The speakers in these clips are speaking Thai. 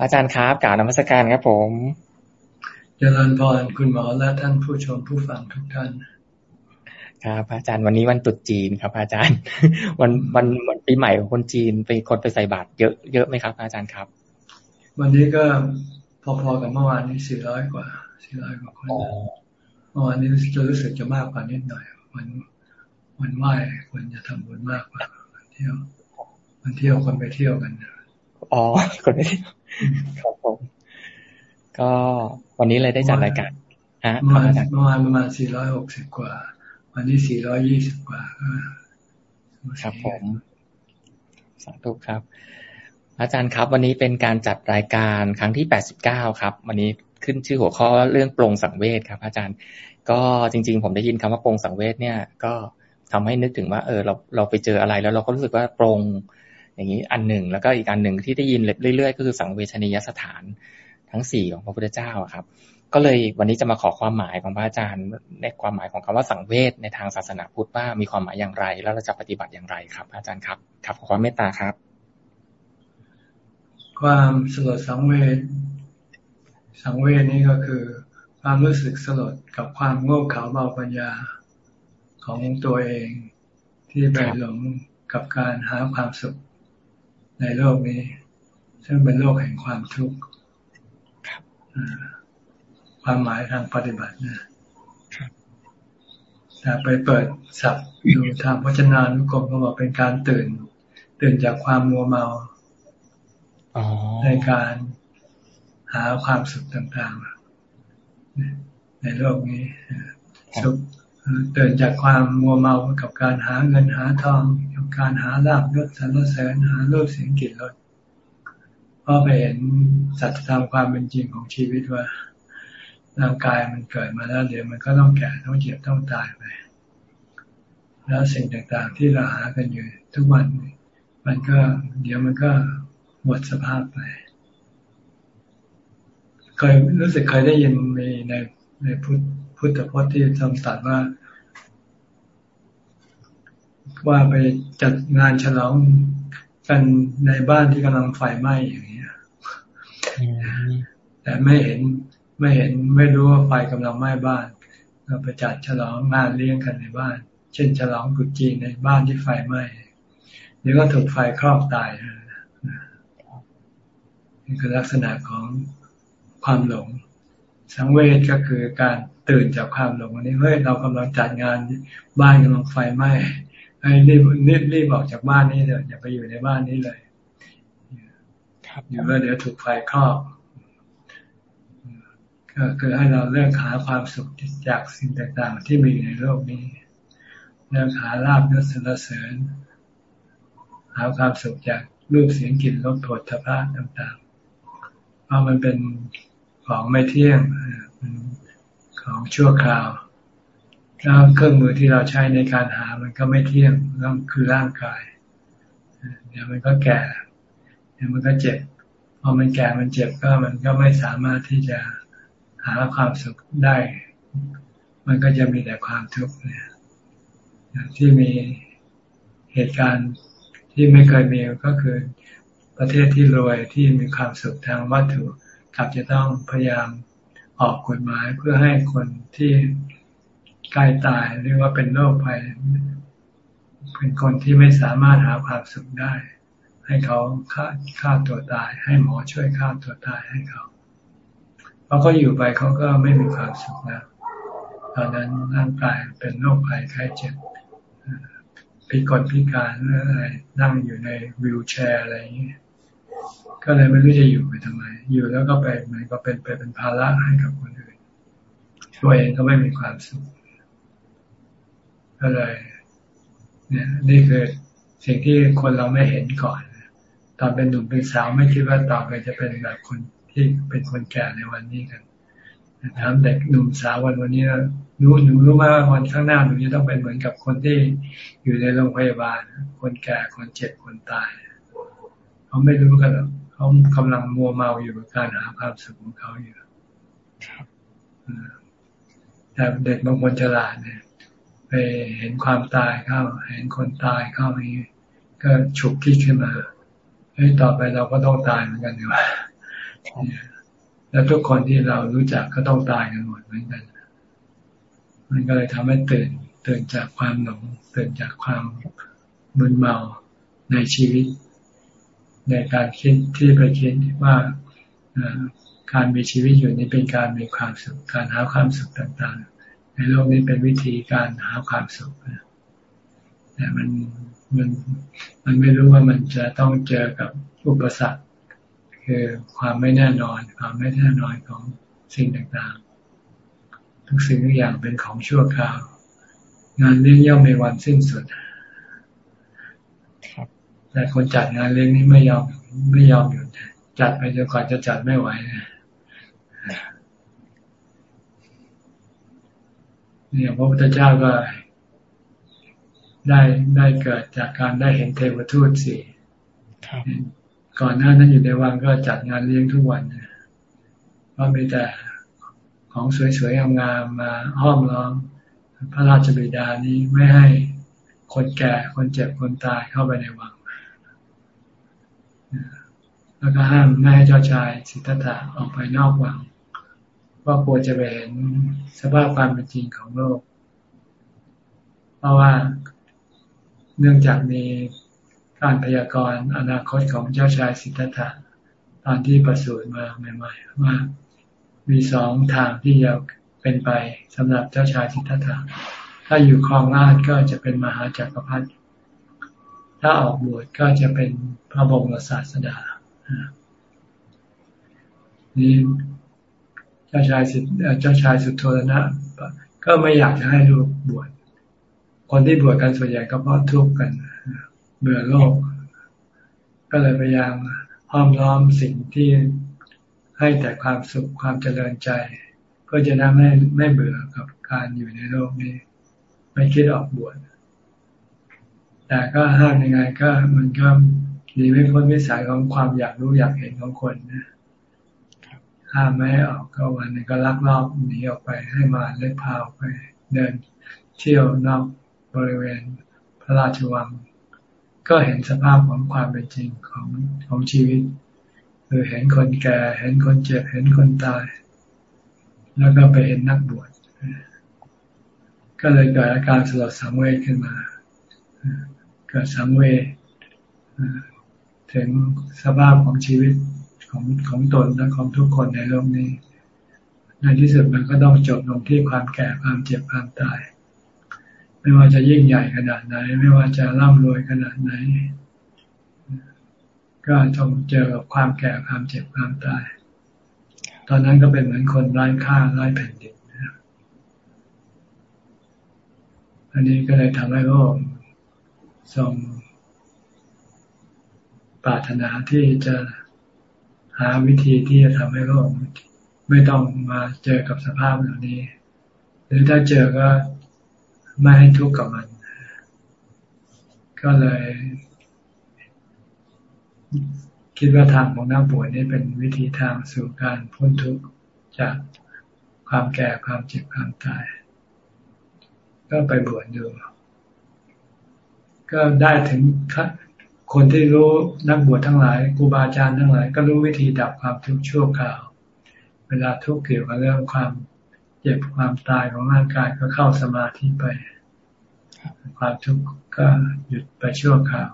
อาจารย์ครับกล่าวนมัสการครับผมเจริญพรคุณหมอและท่านผู้ชมผู้ฟังทุกท่านครับอาจารย์วันนี้วันตรุษจีนครับ อาจารย์ วันวันเหมือนปีใหม่ของคนจีนไปคนไปใส่บาตรเยอะเยอะไหมครับ อาจารย์ครับ วันนี้ก็พอๆกับเมื่อวานนี้สี่ร้อยกว่าสี่ร้อยกว่าคนเมื่อวานนี้จะรู้สึกจะมากกว่านิดหน่อย วันวันไหว้คนจะทำบุญมากกว่าวันเที่ยววันเที่ยวคนไปเที่ยวกัน อ๋อคนไปเที่ยวครับผม ก็วันนี้เลยได้จัดรายการฮะเมื่อวานเมื่อวานประมาณสี่ร้อยหกสิบกว่า วันนี้สี่ร้อยี่สิบกว่าครับผมสาธุครับ อาจารย์ครับ วันนี้เป็นการจัดรายการครั้งที่แปดสิบเก้าครับ วันนี้ขึ้นชื่อหัวข้อเรื่องปรงสังเวชครับ อาจารย์ ก็จริง ๆ ผมได้ยินคำว่าปรงสังเวชเนี่ย ก็ทำให้นึกถึงว่า เออ เราเราไปเจออะไรแล้วเราก็รู้สึกว่าปรง อย่างนี้อันหนึ่ง แล้วก็อีกอันหนึ่งที่ได้ยินเรื่อยๆ ก็คือสังเวชนียสถานทั้งสี่ของพระพุทธเจ้าครับ ก็เลยวันนี้จะมาขอความหมายของพระอาจารย์ ในความหมายของคำว่าสังเวชในทางศาสนาพุทธว่ามีความหมายอย่างไร แล้วเราจะปฏิบัติอย่างไรครับ อาจารย์ครับครับขอความเมตตาครับ ความสลดสังเวชสังเวชนี่ก็คือความรู้สึกสลดกับความโง่เขลาเบาปัญญาของตัวเองที่ไปหลงกับการหาความสุข ในโลกนี้ ซึ่งเป็นโลกแห่งความทุกข์ความหมายทางปฏิบัตินะแต่ไปเปิดสับดูทางพจนานุกรมก็บอกเป็นการตื่น ตื่นจากความมัวเมาในการหาความสุขต่างๆ ในโลกนี้สุขตื่นจากความมัวเมากับการหาเงินหาทอง การหาลาบยศสรรเสริญหารูปเสียงกลิ่นรสเพราะไปเห็นสัจธรรมความเป็นจริงของชีวิตว่าร่างกายมันเกิดมาแล้วเดี๋ยวมันก็ต้องแก่ต้องเจ็บต้องตายไป แล้วสิ่งต่างๆที่เราหากันอยู่ทุกวัน มันก็เดี๋ยวมันก็หมดสภาพไปเคยรู้สึกเคยได้ยินมีในในพุทธพุทธพจน์ที่ทำตัดว่า ว่าไปจัดงานฉลองกันในบ้านที่กำลังไฟไหม้อย่างนี้แต่ไม่เห็นไม่เห็นไม่รู้ว่าไฟกำลังไหม้บ้านก็ไปจัดฉลองงานเลี้ยงกันในบ้าน เช่น ฉลองกุจีนในบ้านที่ไฟไหม้เดี๋ยวก็ถูกไฟครอบตายนี่คือลักษณะของความหลง สังเวชก็คือการตื่นจากความหลงวันนี้เฮ้ยเรากำลังจัดงานบ้านกำลังไฟไหม้ ให้รีบรีบรีบออกจากบ้านนี้เลยอย่าไปอยู่ในบ้านนี้เลยครับเดี๋ยวเดี๋ยวถูกไฟครอบก็คือให้เราเลือกหาความสุขจากสิ่งต่างๆ ที่มีในโลกนี้เลือกหาลาบยศสรรเสริญ หาความสุขจากรูปเสียงกลิ่นรสผลทพะต่างๆเพราะมันเป็นของไม่เที่ยงของชั่วคราว แล้วเครื่องมือที่เราใช้ในการหามันก็ไม่เที่ยงนั่นคือร่างกาย เดี๋ยวมันก็แก่ เดี๋ยวมันก็เจ็บ พอมันแก่มันเจ็บก็มันก็ไม่สามารถที่จะหาความสุขได้ มันก็จะมีแต่ความทุกข์เนี่ยที่มีเหตุการณ์ที่ไม่เคยมีก็คือประเทศที่รวยที่มีความสุขทางวัตถุกลับจะต้องพยายามออกกฎหมายเพื่อให้คนที่ ใกล้ตายหรือว่าเป็นโรคภัยเป็นคนที่ไม่สามารถหาความสุขได้ ให้เขาฆ่าฆ่าตัวตาย ให้หมอช่วยฆ่าตัวตายให้เขาพราะเขาอยู่ไปเขาก็ไม่มีความสุขแล้วตอนนั้นร่างกายเป็นโรคภัยไข้เจ็บพิกลพิการอะไรนั่งอยู่ในวิวแชร์อะไรอย่างนี้ก็เลยไม่รู้จะอยู่ไปทำไม อยู่แล้วก็ไปมันก็เป็นไปเป็นภาระให้กับคนอื่นตัวเองก็ไม่มีความสุข ก็เลย เนี่ย นี่คือสิ่งที่คนเราไม่เห็นก่อน ตอนเป็นหนุ่มเป็นสาวไม่คิดว่าต่อไปจะเป็นแบบคนที่เป็นคนแก่ในวันนี้กันถามเด็กหนุ่มสาววันวันนี้หนูหนูรู้ว่าวันข้างหน้าหนูจะต้องเป็นเหมือนกับคนที่อยู่ในโรงพยาบาล คนแก่คนเจ็บคนตายเขาไม่รู้กันหรอกเขากำลังมัวเมาอยู่กับการหาความสุขของเขาอยู่แต่เด็กบางคนฉลาดเนี่ย ไปเห็นความตายเข้า เห็นคนตายเข้านี้ก็ฉุกคิดขึ้นมาเฮ้ยต่อไปเราก็ต้องตายเหมือนกันดีว่าแล้วทุกคนที่เรารู้จักก็ต้องตายกันหมดเหมือนกัน มันก็เลยทำให้ตื่นตื่นจากความหลงตื่นจากความมึนเมาในชีวิต ในการคิดที่ไปคิดว่าการมีชีวิตอยู่นี้เป็นการมีความสุขการหาความสุขต่างๆ ในโลกนี้เป็นวิธีการหาความสุขแต่มันมันมันไม่รู้ว่ามันจะต้องเจอกับอุปสรรคคือความไม่แน่นอน ความไม่แน่นอนของสิ่งต่างๆ ทุกสิ่งทุกอย่างเป็นของชั่วคราว งานเลี้ยงย่อมมีวันสิ้นสุดแต่คนจัดงานเลี้ยงนี้ไม่ยอมไม่ยอมหยุดจัดไปจนกว่าจะจัดไม่ไหว เนี่ยพระพุทธเจ้าก็ได้ได้เกิดจากการได้เห็นเทวทูตสี่ก่อนหน้านั้นอยู่ในวังก็จัดงานเลี้ยงทุกวันเพราะมีแต่ของสวยๆงามๆมาห้อมล้อมพระราชบิดานี้ไม่ให้คนแก่คนเจ็บคนตายเข้าไปในวัง แล้วก็ห้ามไม่ให้เจ้าชายสิทธัตถะออกไปนอกวัง ว่ากลัวจะไปเห็นสภาพความเป็นจริงของโลก เพราะว่าเนื่องจากมีการพยากรณ์อนาคตของเจ้าชายสิทธัตถะตอนที่ประสูติมาใหม่ๆว่ามีสองทางที่จะเป็นไปสำหรับเจ้าชายสิทธัตถะถ้าอยู่ครองราชก็จะเป็นมหาจักรพรรดิ ถ้าออกบวชก็จะเป็นพระบรมศาสดา นี่ เจ้าชายสิเจ้าชายสุโธรนะ ก็ไม่อยากจะให้ลูกบวช คนที่บวชกันส่วนใหญ่ก็เพราะทุกข์กันเบื่อโลก ก็เลยพยายามห้อมล้อมสิ่งที่ให้แต่ความสุขความเจริญใจเพื่อจะทำให้ไม่เบื่อกับการอยู่ในโลกนี้ ไม่คิดออกบวชแต่ก็ห้ามยังไงก็มันก็ดีไม่พ้นวิสัยของความอยากรู้อยากเห็นของคนนะ ห้ามไม่ให้ออกก็วันนึงก็ลักลอบหนีออกไปให้มาเล็กพาออกไป เดินเที่ยวนอกบริเวณพระราชวัง ก็เห็นสภาพของความเป็นจริงของของชีวิตคือเห็นคนแก่เห็นคนเจ็บเห็นคนตาย แล้วก็ไปเห็นนักบวชก็เลยเกิดอาการสลดสังเวชขึ้นมา เกิดสังเวชถึงสภาพของชีวิต ของของตนและของทุกคนในโลกนี้ ในที่สุดมันก็ต้องจบลงที่ความแก่ความเจ็บความตาย ไม่ว่าจะยิ่งใหญ่ขนาดไหน ไม่ว่าจะร่ำรวยขนาดไหน ก็ต้องเจอกับความแก่ความเจ็บความตาย ตอนนั้นก็เป็นเหมือนคนไร้ค่าไร้แผ่นดินอันนี้ก็เลยทำให้โลกทรงปรารถนาที่จะ หาวิธีที่จะทำให้โลกไม่ต้องมาเจอกับสภาพเหล่านี้ หรือถ้าเจอก็ไม่ให้ทุกข์กับมัน ก็เลย คิดว่าทางของนักบวชนี้เป็นวิธีทางสู่การพ้นทุกข์จากความแก่ความเจ็บความตาย ก็ไปบวชดู ก็ได้ถึง คนที่รู้นักบวชทั้งหลายครูบาอาจารย์ทั้งหลาย ก็รู้วิธีดับความทุกข์ชั่วคราว เวลาทุกข์เกี่ยวกับเรื่องความเจ็บความตายของร่างกายก็เข้าสมาธิไป ความทุกข์ก็หยุดไปชั่วคราว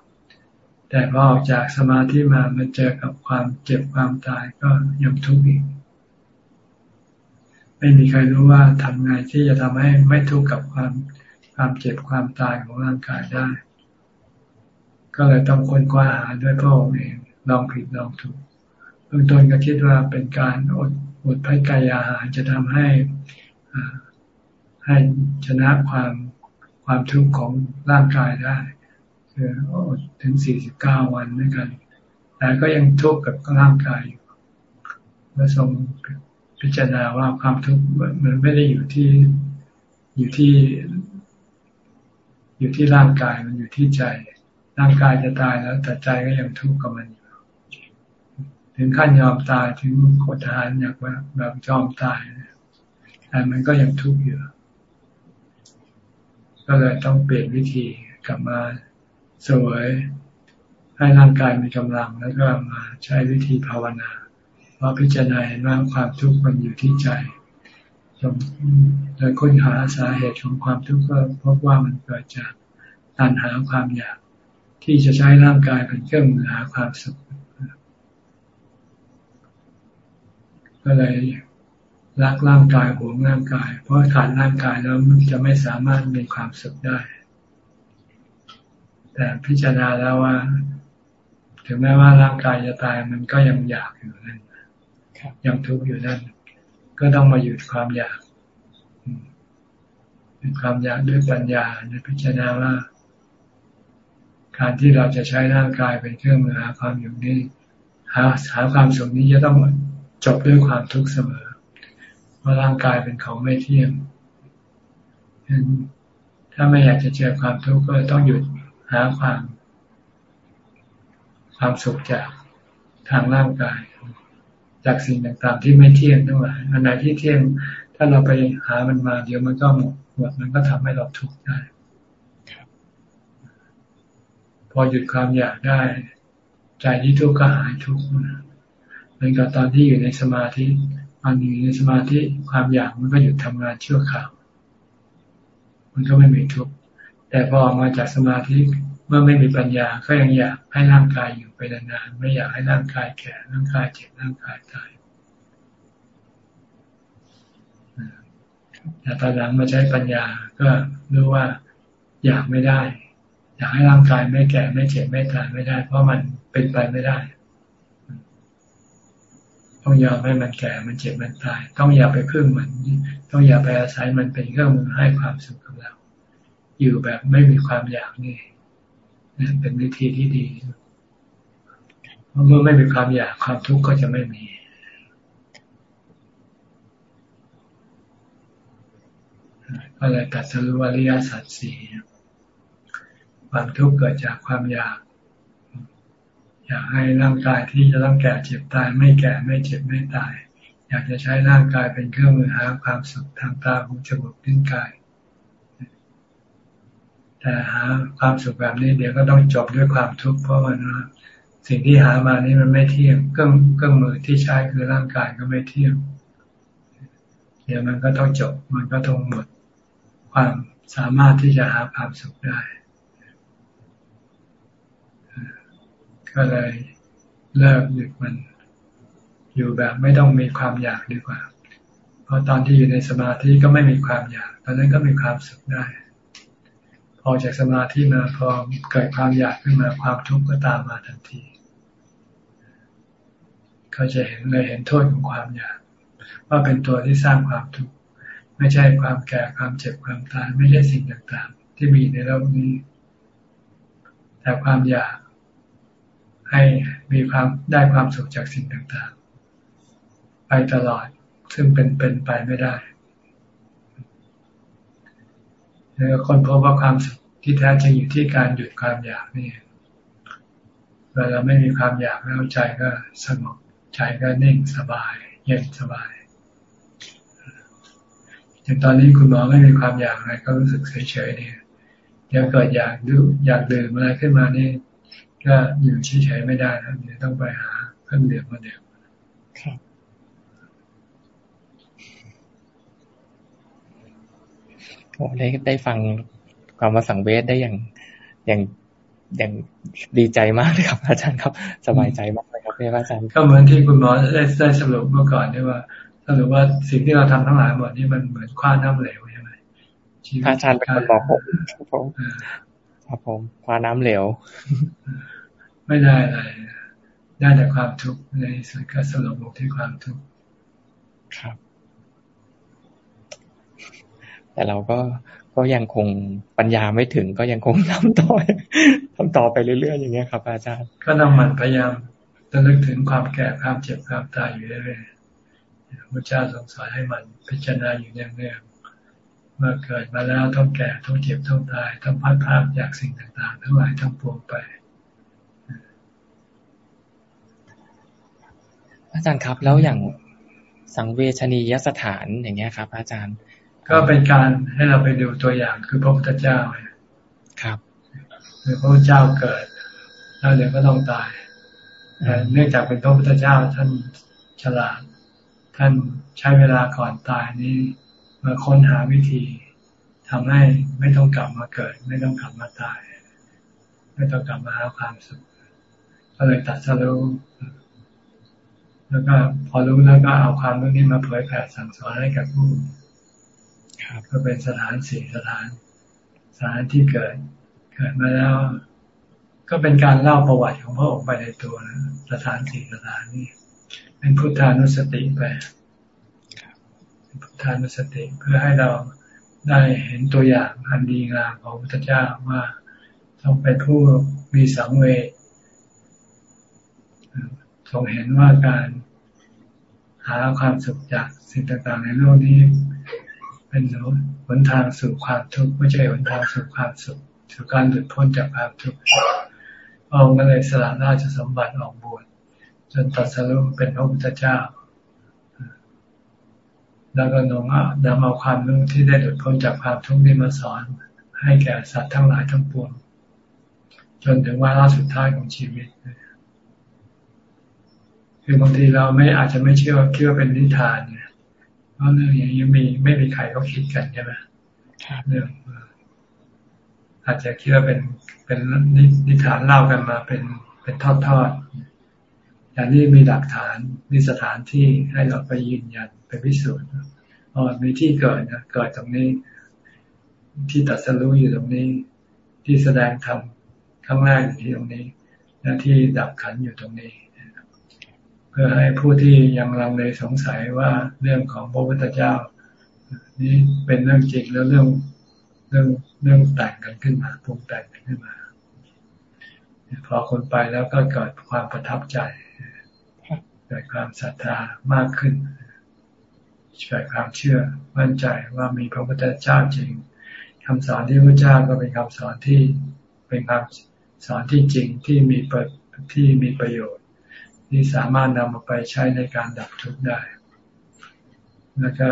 แต่พอออกจากสมาธิมามาเจอกับความเจ็บความตายก็ยังทุกข์อีก ไม่มีใครรู้ว่าทำไงที่จะทำให้ไม่ทุกข์กับความความเจ็บความตายของร่างกายได้ ก็เลยต้องค้นคว้าหาด้วยพระองค์เองลองผิดลองถูกเบื้องต้นก็คิดว่าเป็นการอดอดพักายอาหารจะทำให้ให้ชนะความความทุกข์ของร่างกายได้คืออดถึงสี่สิบเก้าวันด้วยกัน แต่ก็ยังทุกข์กับร่างกายอยู่เมื่อทรงพิจารณาว่าความทุกข์มันไม่ได้อยู่ที่อยู่ที่ อยู่ที่ร่างกายมันอยู่ที่ใจ ร่างกายจะตายแล้วแต่ใจก็ยังทุกข์กับมันอยู่ถึงขั้นยอมตายถึงขดทานอยากแบบแบบยอมตายแต่มันก็ยังทุกข์อยู่ก็เลยต้องเปลี่ยนวิธีกลับมาสวยให้ร่างกายมีกำลังแล้วก็มาใช้วิธีภาวนาพออพิจารณาเห็นว่าความทุกข์มันอยู่ที่ใจโดยค้นหาสาเหตุของความทุกข์ก็พบว่ามันเกิดจากตัณหาความอยาก ที่จะใช้ร่างกายเป็นเครื่องมือหาความสุข ก็เลยรักร่างกายหวงร่างกาย เพราะขาดร่างกายแล้วมันจะไม่สามารถมีความสุขได้ แต่พิจารณาแล้วว่า ถึงแม้ว่าร่างกายจะตายมันก็ยังอยากอยู่นั่นยังทุกข์อยู่นั่น ก็ต้องมาหยุดความอยากหยุดความอยากด้วยปัญญาในพิจารณาว่า การที่เราจะใช้ร่างกายเป็นเครื่องมือหาความอยู่นี้หาหาความสุขนี้จะต้องจบด้วยความทุกข์เสมอ เพราะร่างกายเป็นของไม่เที่ยงถ้าไม่อยากจะเจอความทุกข์ก็ต้องหยุดหาความ ความสุขจากทางร่างกาย จากสิ่งต่างๆ ที่ไม่เที่ยงทั้งหลายอันไหนที่เที่ยง ถ้าเราไปหามันมาเดี๋ยวมันก็หมดหมดมันก็ทำให้เราทุกข์ได้ พอหยุดความอยากได้ ใจที่ทุกข์ก็หายทุกข์เหมือนกับตอนที่อยู่ในสมาธิตอนอยู่ในสมาธิความอยากมันก็หยุดทำงานชั่วคราวมันก็ไม่มีทุกข์แต่พอออกมาจากสมาธิเมื่อไม่มีปัญญาก็ยังอยากให้ร่างกายอยู่ไปนานๆไม่อยากให้ร่างกายแก่ร่างกายเจ็บร่างกายตายแต่ตอนหลังมาใช้ปัญญาก็รู้ว่าอยากไม่ได้ อยากให้ร่างกายไม่แก่ไม่เจ็บไม่ตายไม่ได้ เพราะมันเป็นไปไม่ได้ต้องยอมให้มันแก่ มันเจ็บ มันตาย ต้องอย่าไปพึ่งมัน ต้องอย่าไปอาศัยมันเป็นเครื่องมือให้ความสุขกับเรา อยู่แบบไม่มีความอยากนี่เป็นวิธีที่ดีเมื่อไม่มีความอยากความทุกข์ก็จะไม่มี ก็เลยตัดสรุวริยสัจสี่ ความทุกข์เกิดจากความอยาก อยากให้ร่างกายที่จะต้องแก่เจ็บตาย ไม่แก่ไม่เจ็บไม่ตาย อยากจะใช้ร่างกายเป็นเครื่องมือหาความสุขทางตาหูจมูกลิ้นกาย แต่หาความสุขแบบนี้เดี๋ยวก็ต้องจบด้วยความทุกข์เพราะมันสิ่งที่หามานี่มันไม่เที่ยงเครื่องเครื่องมือที่ใช้คือร่างกายก็ไม่เที่ยงเดี๋ยวมันก็ต้องจบ มันก็ต้องหมดความสามารถที่จะหาความสุขได้ ก็เลยเลิกหยุดมัน อยู่แบบไม่ต้องมีความอยากดีกว่า เพราะตอนที่อยู่ในสมาธิก็ไม่มีความอยาก ตอนนั้นก็มีความสุขได้ออจากสมาธิมาพอเกิดความอยากขึ้นมาความทุกข์ก็ตามมาทันทีเขาจะเห็นเลยเห็นโทษของความอยาก ว่าเป็นตัวที่สร้างความทุกข์ไม่ใช่ความแก่ความเจ็บความตายไม่ใช่สิ่งต่างๆ ที่มีในโลกนี้ แต่ความอยาก ให้มีความได้ความสุขจากสิ่งต่างๆ ไปตลอดซึ่งเป็นเป็นไปไม่ได้แล้วคนพบว่าความสุขที่แท้จริงอยู่ที่การหยุดความอยากนี่เวลาไม่มีความอยากแล้วใจก็สงบใจก็นิ่งสบาย เย็นสบายอย่างตอนนี้คุณหมอไม่มีความอยากอะไรก็รู้สึกเฉยๆเนี่ยเดี๋ยวเกิดอยากดูอยากดื่มอะไรขึ้นมานี่ ก็อยู่เฉยๆไม่ได้นะเดี๋ยวต้องไปหาเครื่องดื่มมาดื่มโอ้ได้ได้ฟังความมาสังเวชได้อย่างอย่างอย่างดีใจมากเลยครับ อาจารย์ครับ สบายใจมากเลยครับพี่อาจารย์ก็เหมือนที่คุณหมอได้ได้สรุปเมื่อก่อนนี่ว่าสรุปว่าสิ่งที่เราทำทั้งหลายหมดนี่มันเหมือนคว้าน้ำเหลวใช่ไหมอาจารย์เป็นคนบอกผมครับผมครับผมคว้าน้ำเหลว ไม่ได้อะไร ได้แต่ความทุกข์ในสุดก็สรุปลงที่ความทุกข์ครับ แต่เราก็ก็ยังคงปัญญาไม่ถึงก็ยังคงทำต่อทำต่อไปเรื่อยๆอย่างเงี้ยครับ อาจารย์ ก็ต้องมันพยายามระลึกถึงความแก่ความเจ็บความตายอยู่เรื่อยๆพระเจ้าทรงสอนให้มันพิจารณาอยู่เนื่องๆเมื่อเกิดมาแล้วต้องแก่ต้องเจ็บต้องตายต้องพัดพาจากสิ่งต่างๆ ทั้งหลายทั้งปวงไป อาจารย์ครับ แล้วอย่างสังเวชนียสถานอย่างเงี้ยครับ อาจารย์ ก็เป็นการให้เราไปดูตัวอย่างคือพระพุทธเจ้าครับคือพระพุทธเจ้าเกิด แล้วเดี๋ยวก็ต้องตายเนื่องจากเป็นพระพุทธเจ้าท่านฉลาด ท่านใช้เวลาก่อนตายนี้มาค้นหาวิธีทำให้ไม่ต้องกลับมาเกิด ไม่ต้องกลับมาตาย ไม่ต้องกลับมาหาความสุขก็เลยตัดสรู้ แล้วก็พอรู้แล้วก็เอาความรู้นี้มาเผยแผ่สั่งสอนให้กับผู้ก็เป็นสถานสี่สถาน สถานที่เกิด เกิดมาแล้ว ก็เป็นการเล่าประวัติของพระองค์ไปในตัวนะสถานสี่สถานนี้เป็นพุทธานุสติไปพุทธานุสติเพื่อให้เราได้เห็นตัวอย่างอันดีงามของพระพุทธเจ้าว่าต้องเป็นผู้มีสังเวชท รงเห็นว่าการหาความสุขจากสิ่งต่างๆในโลกนี้ เป็นหนทางสู่ความทุกข์ไม่ใช่หนทางสู่ความสุขสู่การหลุดพ้นจากความทุกข์องค์ก็เลยสละราชสมบัติออกบวชจนตัดสรุปเป็นพระพุทธเจ้า แล้วก็นงนำเอาความรู้ที่ได้หลุดพ้นจากความทุกข์นี้มาสอน ให้แก่สัตว์ทั้งหลายทั้งปวง จนถึงวาระสุดท้ายของชีวิต คือบางทีเราไม่อาจจะไม่เชื่อคิดว่าเป็นนิทานเนี่ยเพราะเรื่องอย่างนี้มีไม่มีใครเขาคิดกันใช่ไหมเรื่องอาจจะคิดว่าเป็นเป็นนิทานเล่ากันมาเป็นเป็นทอดทอดอย่างนี้มีหลักฐานมีสถานที่ให้เราไปยืนยันไปพิสูจน์อ๋อมีที่เกิดนะเกิดตรงนี้ ที่ตัดสรู้อยู่ตรงนี้ ที่แสดงธรรมครั้งแรกอยู่ที่ตรงนี้และที่ดับขันอยู่ตรงนี้เพื่อให้ผู้ที่ยังลังเลสงสัยว่าเรื่องของพระพุทธเจ้า นี้เป็นเรื่องจริงแล้วเรื่องเรื่องเรื่องแต่งกันขึ้นมาปรุงแต่งกันขึ้นมาพอคนไปแล้วก็เกิดความประทับใจเกิดความศรัทธามากขึ้นเกิดความเชื่อมั่นใจว่ามีพระพุทธเจ้าจริงคำสอนที่พระเจ้าก็เป็นคำสอนที่เป็นคำสอนที่จริงที่มีที่มีประโยชน์ ที่สามารถนำมาไปใช้ในการดับทุกข์ได้ แล้วก็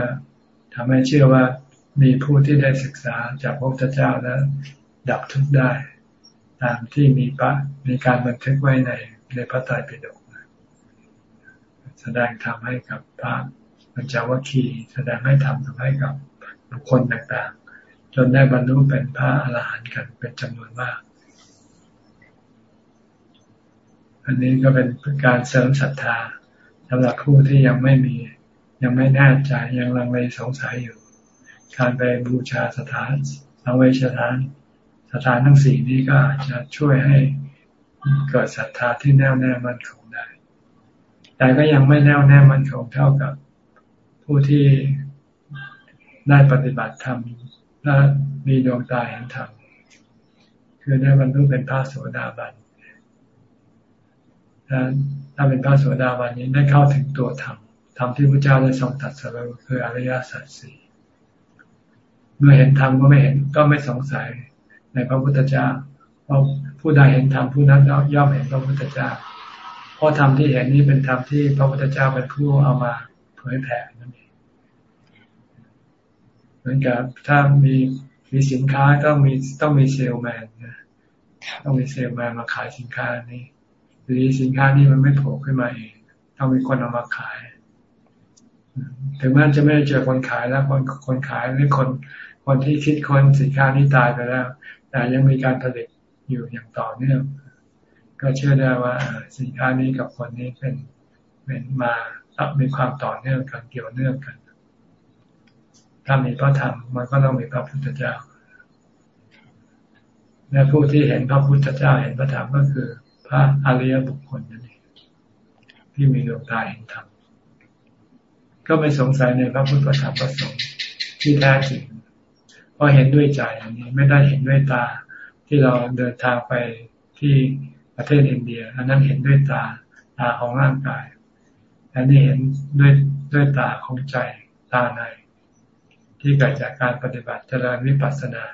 ทำให้เชื่อว่ามีผู้ที่ได้ศึกษาจากพระพุทธเจ้าแล้ว ดับทุกข์ได้ ตามที่มีปะมีการบันทึกไว้ในในพระไตรปิฎกแสดงธรรมให้กับพระปัญจวัคคีย์แสดงให้ธรรมทำให้กับบุคคลต่างๆ จนได้บรรลุเป็นพระอรหันต์กันเป็นจำนวนมาก อันนี้ก็เป็นการเสริมศรัทธาสำหรับผู้ที่ยังไม่มียังไม่แน่ใจยังลังเลสงสัยอยู่ การไปบูชาสถานสังเวชสถาน สถานทั้งสี่นี้ก็อาจจะช่วยให้เกิดศรัทธาที่แน่วแน่มั่นคงได้ แต่ก็ยังไม่แน่วแน่มั่นคงเท่ากับผู้ที่ได้ปฏิบัติธรรมและมีดวงตาเห็นธรรมคือได้บรรลุเป็นพระโสดาบัน ถ้าเป็นพระโสดาบันนี้ได้เข้าถึงตัวธรรมธรรมที่พระเจ้าได้ทรงตัดสรุปคืออริยสัจสี่เมื่อเห็นธรรมก็ไม่เห็นก็ไม่สงสัยในพระพุทธเจ้าเพราะผู้ใดเห็นธรรมผู้นั้นย่อมเห็นพระพุทธเจ้า เพราะธรรมที่เห็นนี้เป็นธรรมที่พระพุทธเจ้าเป็นผู้เอามาเผยแผ่นั่นเองเหมือนกับถ้ามีมีสินค้าต้องมีต้องมีเซลแมนนะต้องมีเซลแมนมาขายสินค้านี้ หรือสินค้านี้มันไม่โผล่ขึ้นมาเองต้องมีคนเอามาขาย ถึงแม้จะไม่ได้เจอคนขายแล้วคนคนขายหรือคนคนที่คิดคนสินค้านี้ตายไปแล้ว แต่ยังมีการผลิตอยู่อย่างต่อเนื่องก็เชื่อได้ว่าสินค้านี้กับคนนี้เป็นเป็นมาต้อมีความต่อเนื่องกันเกี่ยวเนื่องกัน ถ้ามีพระธรรมมันก็ต้องมีพระพุทธเจ้า และผู้ที่เห็นพระพุทธเจ้าเห็นพระธรรมก็คือ พระอริยบุคคลนั่นเองที่มีดวงตาเห็นธรรมก็ไม่สงสัยในพระพุทธธรรมประสงค์ที่แท้จริงเพราะเห็นด้วยใจอันนี้ไม่ได้เห็นด้วยตา ที่เราเดินทางไปที่ประเทศอินเดีย อันนั้นเห็นด้วยตาตาของร่างกายอันนี้เห็นด้วยด้วยตาของใจตาใน ที่เกิดจากการปฏิบัติเจริญวิปัสสนา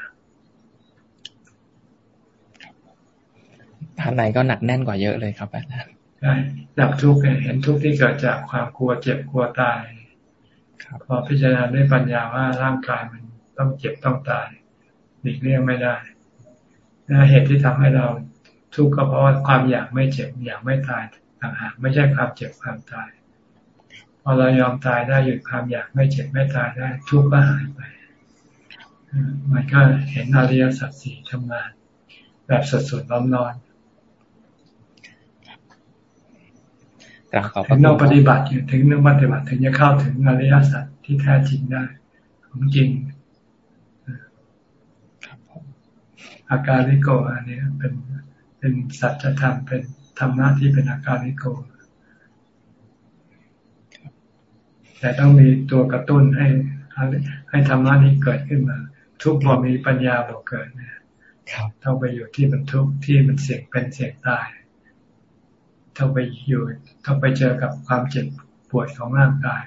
ทานในก็หนักแน่นกว่าเยอะเลยครับอาจารย์ใช่ดับทุกข์เห็นทุกข์ที่เกิดจากความกลัวเจ็บกลัวตายพอพิจารณาด้วยปัญญาว่าร่างกายมันต้องเจ็บต้องตายหลีกเลี่ยงไม่ได้นะเหตุที่ทำให้เราทุกข์ก็เพราะว่าความอยากไม่เจ็บอยากไม่ตายต่างหากไม่ใช่ความเจ็บความตาย พอเรายอมตายได้หยุดความอยากไม่เจ็บไม่ตายได้ ทุกข์ก็หายไปมันก็เห็นอริยสัจสี่ทำงาน แบบสดๆร้อนๆ ถึงเราปฏิบัติอยู่ถึงนึกปฏิบัติถึงจะเข้าถึงอริยสัจที่แท้จริงได้ของจริงอาการลิโกอันนี้เป็นเป็นสัจธรรมเป็นธรรมะที่เป็นอาการลิโก แต่ต้องมีตัวกระตุ้นให้ให้ธรรมะนี้เกิดขึ้นมา ทุกพอมีปัญญาบอกเกิดเนี่ยต้องไปอยู่ที่มันทุกที่มันเสี่ยงเป็นเสี่ยงตาย ต้องไปอยู่ต้องไปเจอกับความเจ็บปวดของร่างกาย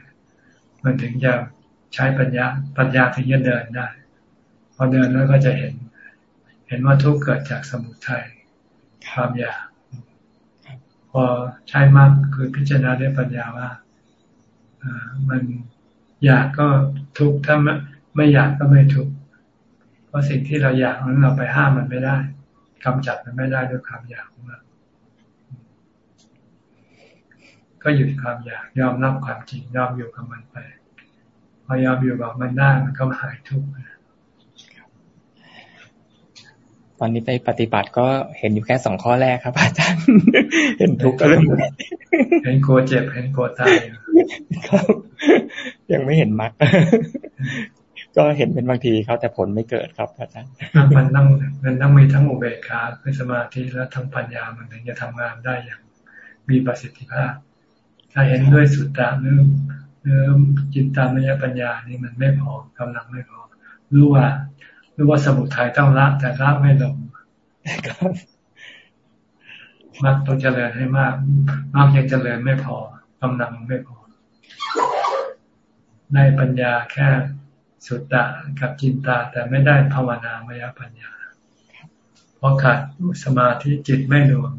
มันถึงจะใช้ปัญญาปัญญาถึงจะเดินได้ พอเดินแล้วก็จะเห็น เห็นว่าทุกเกิดจากสมุทัยความอยากพอใช้มากคือพิจารณาด้วยปัญญาว่ามันอยากก็ทุกข์ถ้าไม่ไม่อยากก็ไม่ทุกข์เพราะสิ่งที่เราอยากนั้นเราไปห้ามมันไม่ได้กำจัดมันไม่ได้ด้วยความอยากของเรา ก็หยุดความอยากยอมรับความจริงยอมอยู่กับมันไป พอยอมอยู่กับมันได้มันก็หายทุกข์ตอนนี้ไปปฏิบัติก็เห็นอยู่แค่สองข้อแรกครับ อาจารย์ เห็นทุกข์ก็เริ่มเห็นกลัวเจ็บเห็นกลัวตายครับยังไม่เห็นมรรคก็เห็นเป็นบางทีเขาแต่ผลไม่เกิดครับอาจารย์มันต้องมันต้องมีทั้งอุเบกขาคือสมาธิและทั้งปัญญามันถึงจะทำงานได้อย่างมีประสิทธิภาพ ถ้าเห็นด้วยสุดตาเรื่องเรื่องจิตตามยปัญญานี่มันไม่พอกำลังไม่พอรู้ว่ารู้ว่าสมุทัยต้องละแต่ละไม่ลงมากต้องเจริญให้มากมากยังเจริญไม่พอกำลังไม่พอได้ปัญญาแค่สุตตะกับจินตา แต่ไม่ได้ภาวนามยปัญญา เพราะขาดสมาธิจิตไม่รวม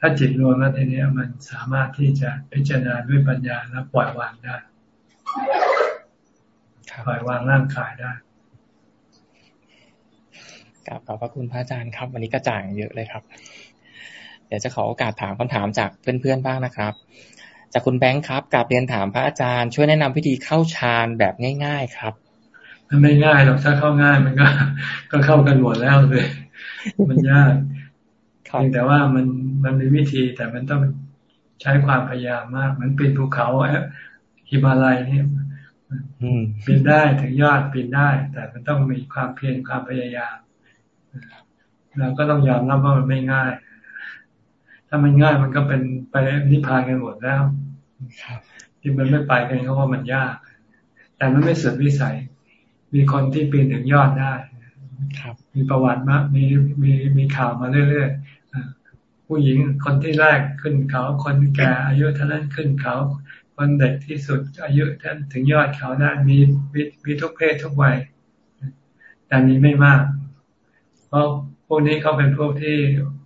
ถ้าจิตรวมแล้วทีนี้มันสามารถที่จะพิจารณาด้วยปัญญาแล้วปล่อยวางได้ปล่อยวางร่างกายได้กลับขอบพระคุณพระอาจารย์ครับ วันนี้กระจ่างเยอะเลยครับ เดี๋ยวจะขอโอกาสถามคำถามจากเพื่อนๆบ้างนะครับ จากคุณแบงค์ครับกลับเรียนถามพระอาจารย์ช่วยแนะนำวิธีเข้าฌานแบบง่าย ๆ ครับ มันไม่ง่ายหรอกถ้าเข้าง่ายมันก็ ก็เข้ากันหมดแล้วเลย มันยากเพียงแต่ว่ามันมันมีวิธีแต่มันต้องใช้ความพยายามมากมันปีนภูเขาฮิมาลัยเนี่ยปีนได้ถึงยอดปีนได้ แต่มันต้องมีความเพียรความพยายามเราก็ต้องยอมรับว่ามันไม่ง่าย ถ้ามันง่ายมันก็เป็นไปนิพพานกันหมดแล้วที่มันไม่ไปกันเพราะว่ามันยาก แต่มันไม่สุดวิสัย มีคนที่ปีนถึงยอดได้มีประวัติมามีมีมีข่าวมาเรื่อยๆ ผู้หญิงคนที่แรกขึ้นเขา คนแก่อายุเท่านั้นขึ้นเขา คนเด็กที่สุดอายุท่านถึงยอดเขาได้นมีมีทุกเพศทุกวัยแต่มีไม่มาก เพราะพวกนี้เขาเป็นพวกที่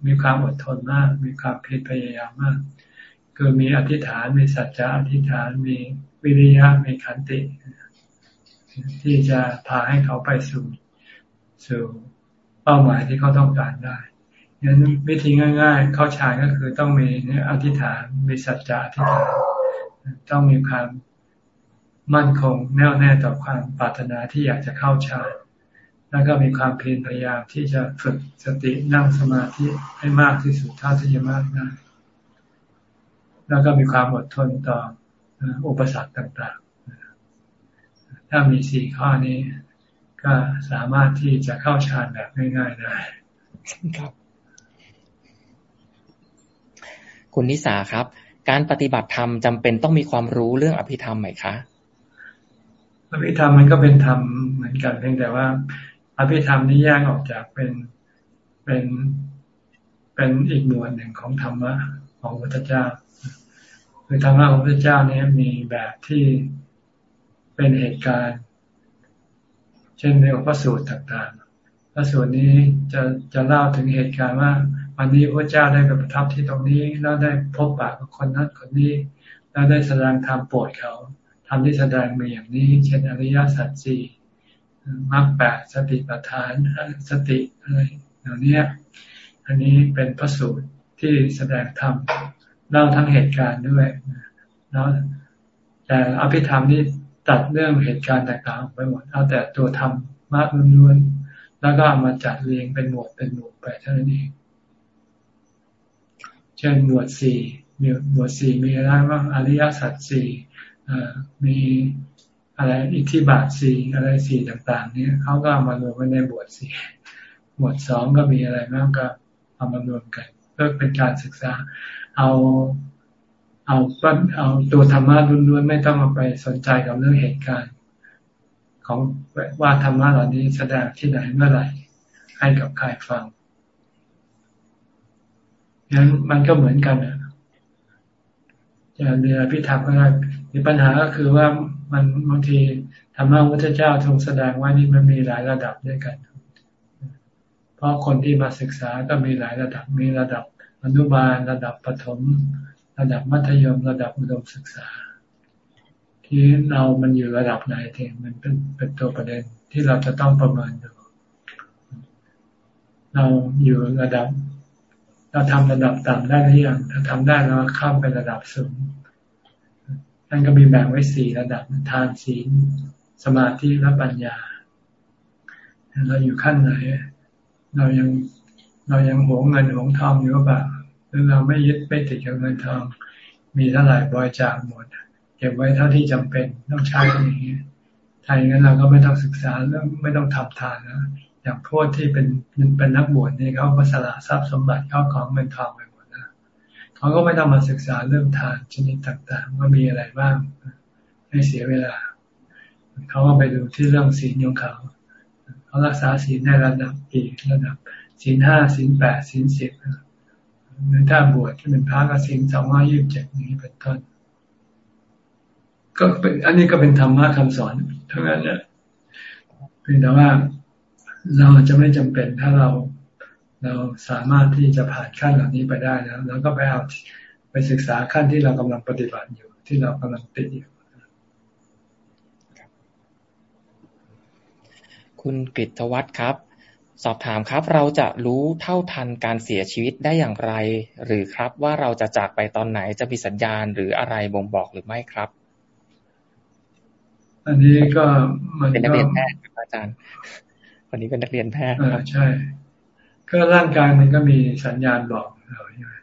มีความอดทนมาก มีความเพียรพยายามมาก คือมีอธิษฐานมีสัจจะอธิษฐานมีวิริยะมีขันติ ที่จะพาให้เขาไปสู่สู่เป้าหมายที่เขาต้องการได้ งั้นวิธีง่าย ๆ เข้าฌานก็คือต้องมีอธิษฐานมีสัจจะอธิษฐานต้องมีความมั่นคงแน่วแน่ต่อความปรารถนาที่อยากจะเข้าฌานแล้วก็มีความเพียรพยายามที่จะฝึกสตินั่งสมาธิให้มากที่สุดเท่าที่จะมากได้ แล้วก็มีความอดทนต่ออุปสรรคต่างๆ ถ้ามีสี่ข้อนี้ ก็สามารถที่จะเข้าฌานแบบง่ายๆได้ครับ คุณนิสาครับ การปฏิบัติธรรมจำเป็นต้องมีความรู้เรื่องอภิธรรมไหมคะอภิธรรมมันก็เป็นธรรมเหมือนกันเพียงแต่ว่า อภิธรรมนี้แยกออกจากเป็นเป็นเป็นอีกหมวดหนึ่งของธรรมะของพระพุทธเจ้าคือธรรมะของพระเจ้านี้มีแบบที่เป็นเหตุการณ์ เช่นในพระสูตรต่างๆ พระสูตรนี้จะจะเล่าถึงเหตุการณ์ว่า วันนี้พระเจ้าได้ไปประทับที่ตรงนี้ แล้วได้พบปะกับคนนั้นคนนี้ แล้วได้แสดงธรรมโปรดเขาทำที่แสดงมาอย่างนี้ เช่นอริยสัจสี่มรรคแปดสติปัฏฐานสติอะไรเหล่านี้อันนี้เป็นพระสูตรที่แสดงธรรมเล่าทั้งเหตุการณ์ด้วยแล้วแต่อภิธรรมนี่ตัดเรื่องเหตุการณ์ต่างๆไปหมดเอาแต่ตัวธรรมมากล้วนๆแล้วก็มาจัดเรียงเป็นหมวดเป็นหมวดไปเท่านั้นเอง เช่นหมวดสี่มีหมวดสี่มีอะไรบ้างอริยสัจสี่มีอะไรอิทธิบาทสี่อะไรสี่ต่าง ๆ เนี่ยเขาก็มารวมไว้ในบทสี่หมวดสองก็มีอะไรบ้างก็เอามารวมกัน เพื่อเป็นการศึกษา เอาเอาเอาตัวธรรมะล้วนๆไม่ต้องมาไปสนใจกับเรื่องเหตุการณ์ ของว่าธรรมะเหล่านี้แสดงที่ไหนเมื่อไหร่ให้กับใครฟัง งั้นมันก็เหมือนกันอะจะเรียนพิธามก็ได้มีปัญหาก็คือว่ามันบางทีธรรมะพระเจ้าทรงแสดงว่านี่มันมีหลายระดับด้วยกัน เพราะคนที่มาศึกษาก็มีหลายระดับ มีระดับอนุบาล ระดับประถม ระดับมัธยม ระดับอุดมศึกษา ที่เรามันอยู่ระดับไหนเองมันเป็นเป็นตัวประเด็นที่เราจะต้องประเมินดูเราอยู่ระดับ เราทำระดับต่ำได้หรือยังถ้าทำได้เราข้ามไประดับสูงท่านก็มีแบ่งไว้สี่ระดับทานศีลสมาธิและปัญญา เราอยู่ขั้นไหน เรายังเรายังหวงเงินหวงทองอยู่เปล่าหรือเราไม่ยึดไม่ติดกับเงินทอง มีเท่าไหร่บริจาคหมดเก็บไว้เท่าที่จำเป็นต้องใช้อย่างนี้ถ้าอย่างนั้นเราก็ไม่ต้องศึกษาเรื่องไม่ต้องทำทานนะ อย่างพวกที่เป็นเป็นนักบวชนี่เขาก็สละทรัพย์สมบัติเข้าของเงินทองไปเขาก็ไม่ต้องมาศึกษาเรื่องทานชนิดต่างๆ ว่ามีอะไรบ้างให้เสียเวลา เขาก็ไปดูที่เรื่องศีลของเขาเขารักษาศีลในระดับกี่ระดับศีลห้าศีลแปดศีลสิบหรือถ้าบวชที่เป็นพระก็ศีลสองร้อยี่สิบเจ็ดนี้เป็นต้น ก็เป็นอันนี้ก็เป็นธรรมะคำสอนทั้งนั้นเนี่ยเพียงแต่ว่า เราจะไม่จำเป็นถ้าเราเราสามารถที่จะผ่านขั้นเหล่านี้ไปได้แล้วแล้วก็ไปเอาไปศึกษาขั้นที่เรากำลังปฏิบัติอยู่ ที่เรากำลังติดอยู่คุณกฤษวัตรครับ สอบถามครับ เราจะรู้เท่าทันการเสียชีวิตได้อย่างไร หรือครับว่าเราจะจากไปตอนไหนจะมีสัญญาณหรืออะไรบ่งบอกหรือไม่ครับ อันนี้ก็มันเป็นนักเรียนแพทย์อาจารย์ วันนี้เป็นนักเรียนแพทย์ใช่ ก็ร่างกายมันก็มีสัญญาณบอกเราใช่ไหม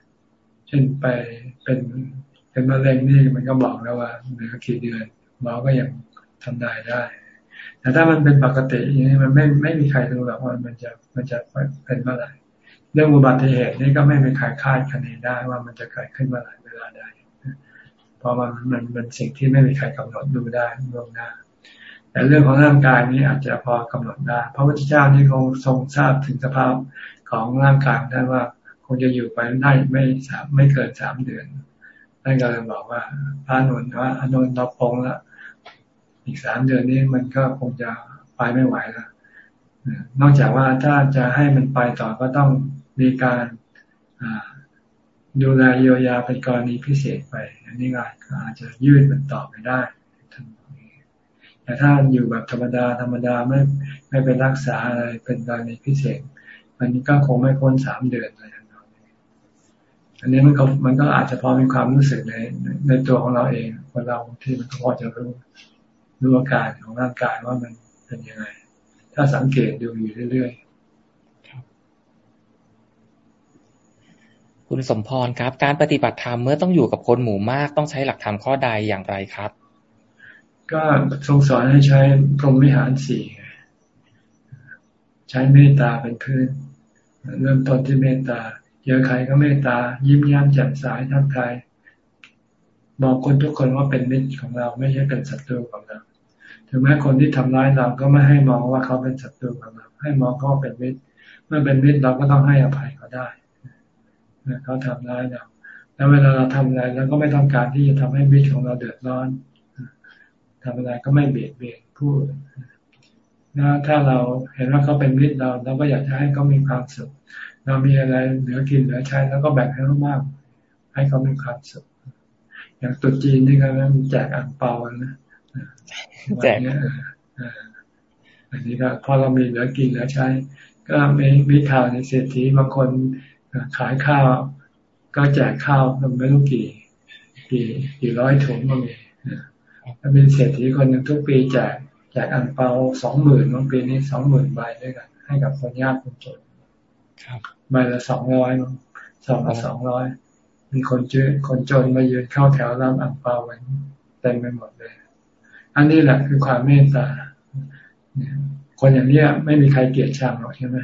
เช่นไปเป็นเป็นมะเร็งนี่มันก็บอกแล้วว่าเหลือกี่เดือนหมอก็ยังทำได้ได้ แต่ถ้ามันเป็นปกติอย่างนี้มันไม่ไม่มีใครรู้หรอกว่ามันจะมันจะเป็นเมื่อไหร่เรื่องอุบัติเหตุนี่ก็ไม่มีใครคาดคะเนได้ว่ามันจะเกิดขึ้นเมื่อไหร่เวลาใดเพราะมันมันเป็นสิ่งที่ไม่มีใครกำหนดดูได้ล่วงหน้า แต่เรื่องของร่างกายนี้อาจจะพอกำหนดได้พระพุทธเจ้านี่คงทรงทราบถึงสภาพของร่างกายได้ว่าคงจะอยู่ไปได้ไม่สามไม่เกินสามเดือนท่านก็เลยบอกว่าพระนุนว่าอนุนเราปงแล้วอีกสามเดือนนี้มันก็คงจะไปไม่ไหวแล้วนอกจากว่าถ้าจะให้มันไปต่อก็ต้องมีการดูแลเยียวยาเป็นกรณีพิเศษไป อันนี้ก็อาจจะยืดมันต่อไปได้ แต่ถ้าอยู่แบบธรรมดาธรรมดาไม่ไม่ไปรักษาอะไรเป็นกรณีพิเศษอันก็คงไม่พ้นสามเดือนอะไรอย่างนี้อันนี้มันก็มันก็อาจจะพอมีความรู้สึกในในตัวของเราเองคนเราที่มันก็พอจะรู้รู้อาการของร่างกายว่ามันเป็นยังไง ถ้าสังเกตดูอยู่เรื่อยๆคุณสมพรครับ การปฏิบัติธรรมเมื่อต้องอยู่กับคนหมู่มากต้องใช้หลักธรรมข้อใดอย่างไรครับ ก็ทรงสอนให้ใช้พรหมวิหารสี่ใช้เมตตาเป็นพื้น เริ่มต้นที่เมตตาเจอใครก็เมตตา ยิ้มย้มแจ่มใสทักทายบอกคนทุกคนว่าเป็นมิตรของเราไม่ใช่เป็นศัตรูของเราถึงแม้คนที่ทำร้ายเราก็ไม่ให้มองว่าเขาเป็นศัตรูของเราให้มองเขาเป็นมิตร เมื่อเป็นมิตรเราก็ต้องให้อภัยเขาได้เขาทำร้ายเราแล้วเวลาเราทำอะไรเราก็ไม่ต้องการที่จะทำให้มิตรของเราเดือดร้อน ทำอะไรก็ไม่เบียดเบียนผู้นะถ้าเราเห็นว่าเขาเป็นมิตรเราเราก็อยากจะให้เขามีความสุข เรามีอะไรเหลือกินเหลือใช้แล้วก็แบ่งให้เขามากให้เขามีความสุข อย่างตุจีนนี่ก็มันแจกอ่างเปานะแจกอันนี้ก็พอเรามีเหลือกินเหลือใช้ ก็มีมีข่าวในเศรษฐีบางคนขายข้าว ก็แจกข้าวไม่รู้กี่ กี่กี่ร้อยถุงก็มี เป็นเศรษฐีคนหนึ่งทุกปีแจกแจกอันเปาสองหมื่นบางปีนี้สองหมื่นใบด้วยกัน ให้กับคนยากคนจนใบละสองร้อยสองละสองร้อยมีคนเจอคนจนมายืนเข้าแถวรับอังเปากันเต็มไปหมดเลย อันนี้แหละคือความเมตตาคนอย่างนี้ไม่มีใครเกลียดชังหรอกใช่ไหม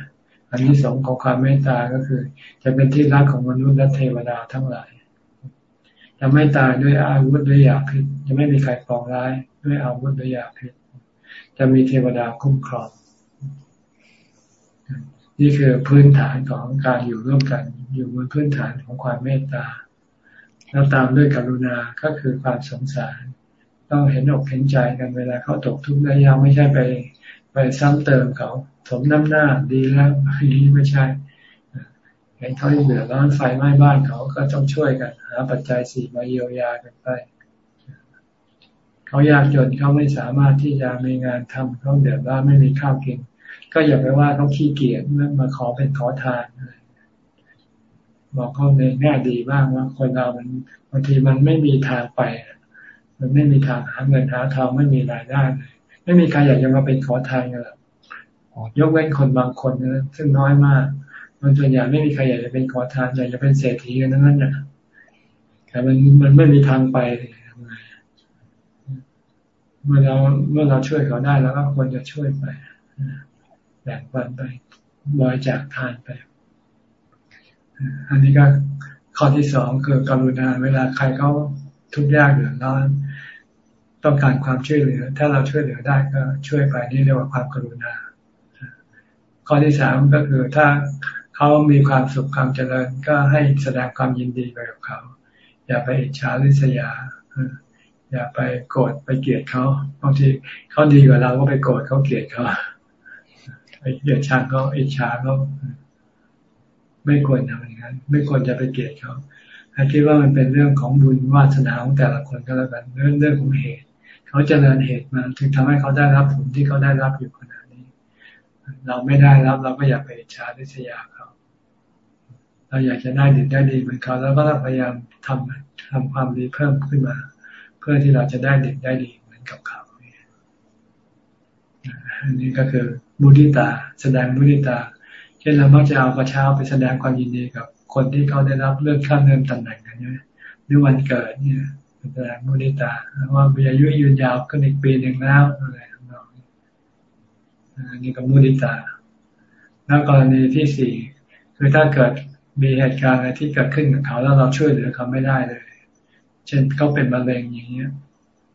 อันนี้สองของความเมตตาก็คือ จะเป็นที่รักของมนุษย์และเทวดาทั้งหลายจะไม่ตายด้วยอาวุธด้วยยาพิษ จะไม่มีใครปองร้ายด้วยอาวุธด้วยยาพิษ จะมีเทวดาคุ้มครอง นี่คือพื้นฐานของการอยู่ร่วมกัน อยู่บนพื้นฐานของความเมตตา แล้วตามด้วยกรุณา ก็คือความสงสาร ต้องเห็นอกเห็นใจกันเวลาเขาตกทุกข์ได้ยากไม่ใช่ไปไปซ้ำเติมเขาสมน้ำหน้าดีแล้วอันนี้ไม่ใช่เห็นเขาเดือดร้อนไฟไหม้บ้านเขาก็ต้องช่วยกัน หาปัจจัยสี่มาเยียวยากันไป เขายากจนเขาไม่สามารถที่จะมีงานทำเขาเดือดร้อนไม่มีข้าวกิน ก็อย่าไปว่าเขาขี้เกียจเมื่อมาขอเป็นขอทานบอกเขาในแง่ดีบ้างว่าคนเรามันบางทีมันไม่มีทางไป มันไม่มีทางหาเงินหาทองไม่มีรายได้เลยไม่มีใครอยากจะมาเป็นขอทานกันหรอกยกเว้นคนบางคนนะซึ่งน้อยมากมันส่วนใหญ่ไม่มีใครอยากจะเป็นขอทานอยากจะเป็นเศรษฐีกันนั้นน่ะแต่มันมันไม่มีทางไปทำไงเมื่อเราเมื่อเราช่วยเขาได้แล้วก็ควรจะช่วยไปแบ่งปันไปบริจาคทานไปอันนี้ก็ข้อที่สองคือกรุณาเวลาใครเขาทุกข์ยากเดือดร้อนต้องการความช่วยเหลือ ถ้าเราช่วยเหลือได้ก็ช่วยไปนี่เรียกว่าความกรุณา ข้อที่สามก็คือถ้าเขามีความสุขความเจริญก็ให้แสดงความยินดีไปกับเขา อย่าไปอิจฉาริษยา อย่าไปโกรธไปเกลียดเขาบางทีเขาดีกว่าเราก็ไปโกรธเขาเกลียดเขาไปเกลียดชังเขาอิจฉาเขาไม่ควรทำอย่างนั้น ไม่ควรจะไปเกลียดเขาให้คิดว่ามันเป็นเรื่องของบุญวาสนาของแต่ละคนก็แล้วกันเรื่องเรื่องของเหตุ เขาจเจริญเหตุมาถึงทำให้เขาได้รับผลที่เขาได้รับอยู่ขณะนี้ เราไม่ได้รับเราก็อยากไปอิจฉาดิษยาเขาเราอยากจะได้ดีได้ดีเหมือนเขาแล้วก็ต้องพยายามทำทำความดีเพิ่มขึ้นมา เพื่อที่เราจะได้เดีได้ดีเหมือนกับเขาอันนี้ก็คือมุทิตา แสดงมุทิตา เช่นเรามักจะเอากระเช้าไปแสดงความยินดีกับคนที่เขาได้รับเลื่อนขั้นเลื่อนตำแหน่งกันเนี่ยหรือวันเกิดเนี่ยแสดงมุนิตาว่ามีอายุยืนยาวขึ้นอีกปีหนึ่งแล้วอะไรทั้งนั้อันนี้ก็มุนิตาแล้วกรณีที่สี่คือถ้าเกิดมีเหตุการณ์อะไรที่เกิดขึ้นกับเขาแล้วเราช่วยเหลือเขาไม่ได้เลย เช่นเขาเป็นมะเร็งอย่างเงี้ย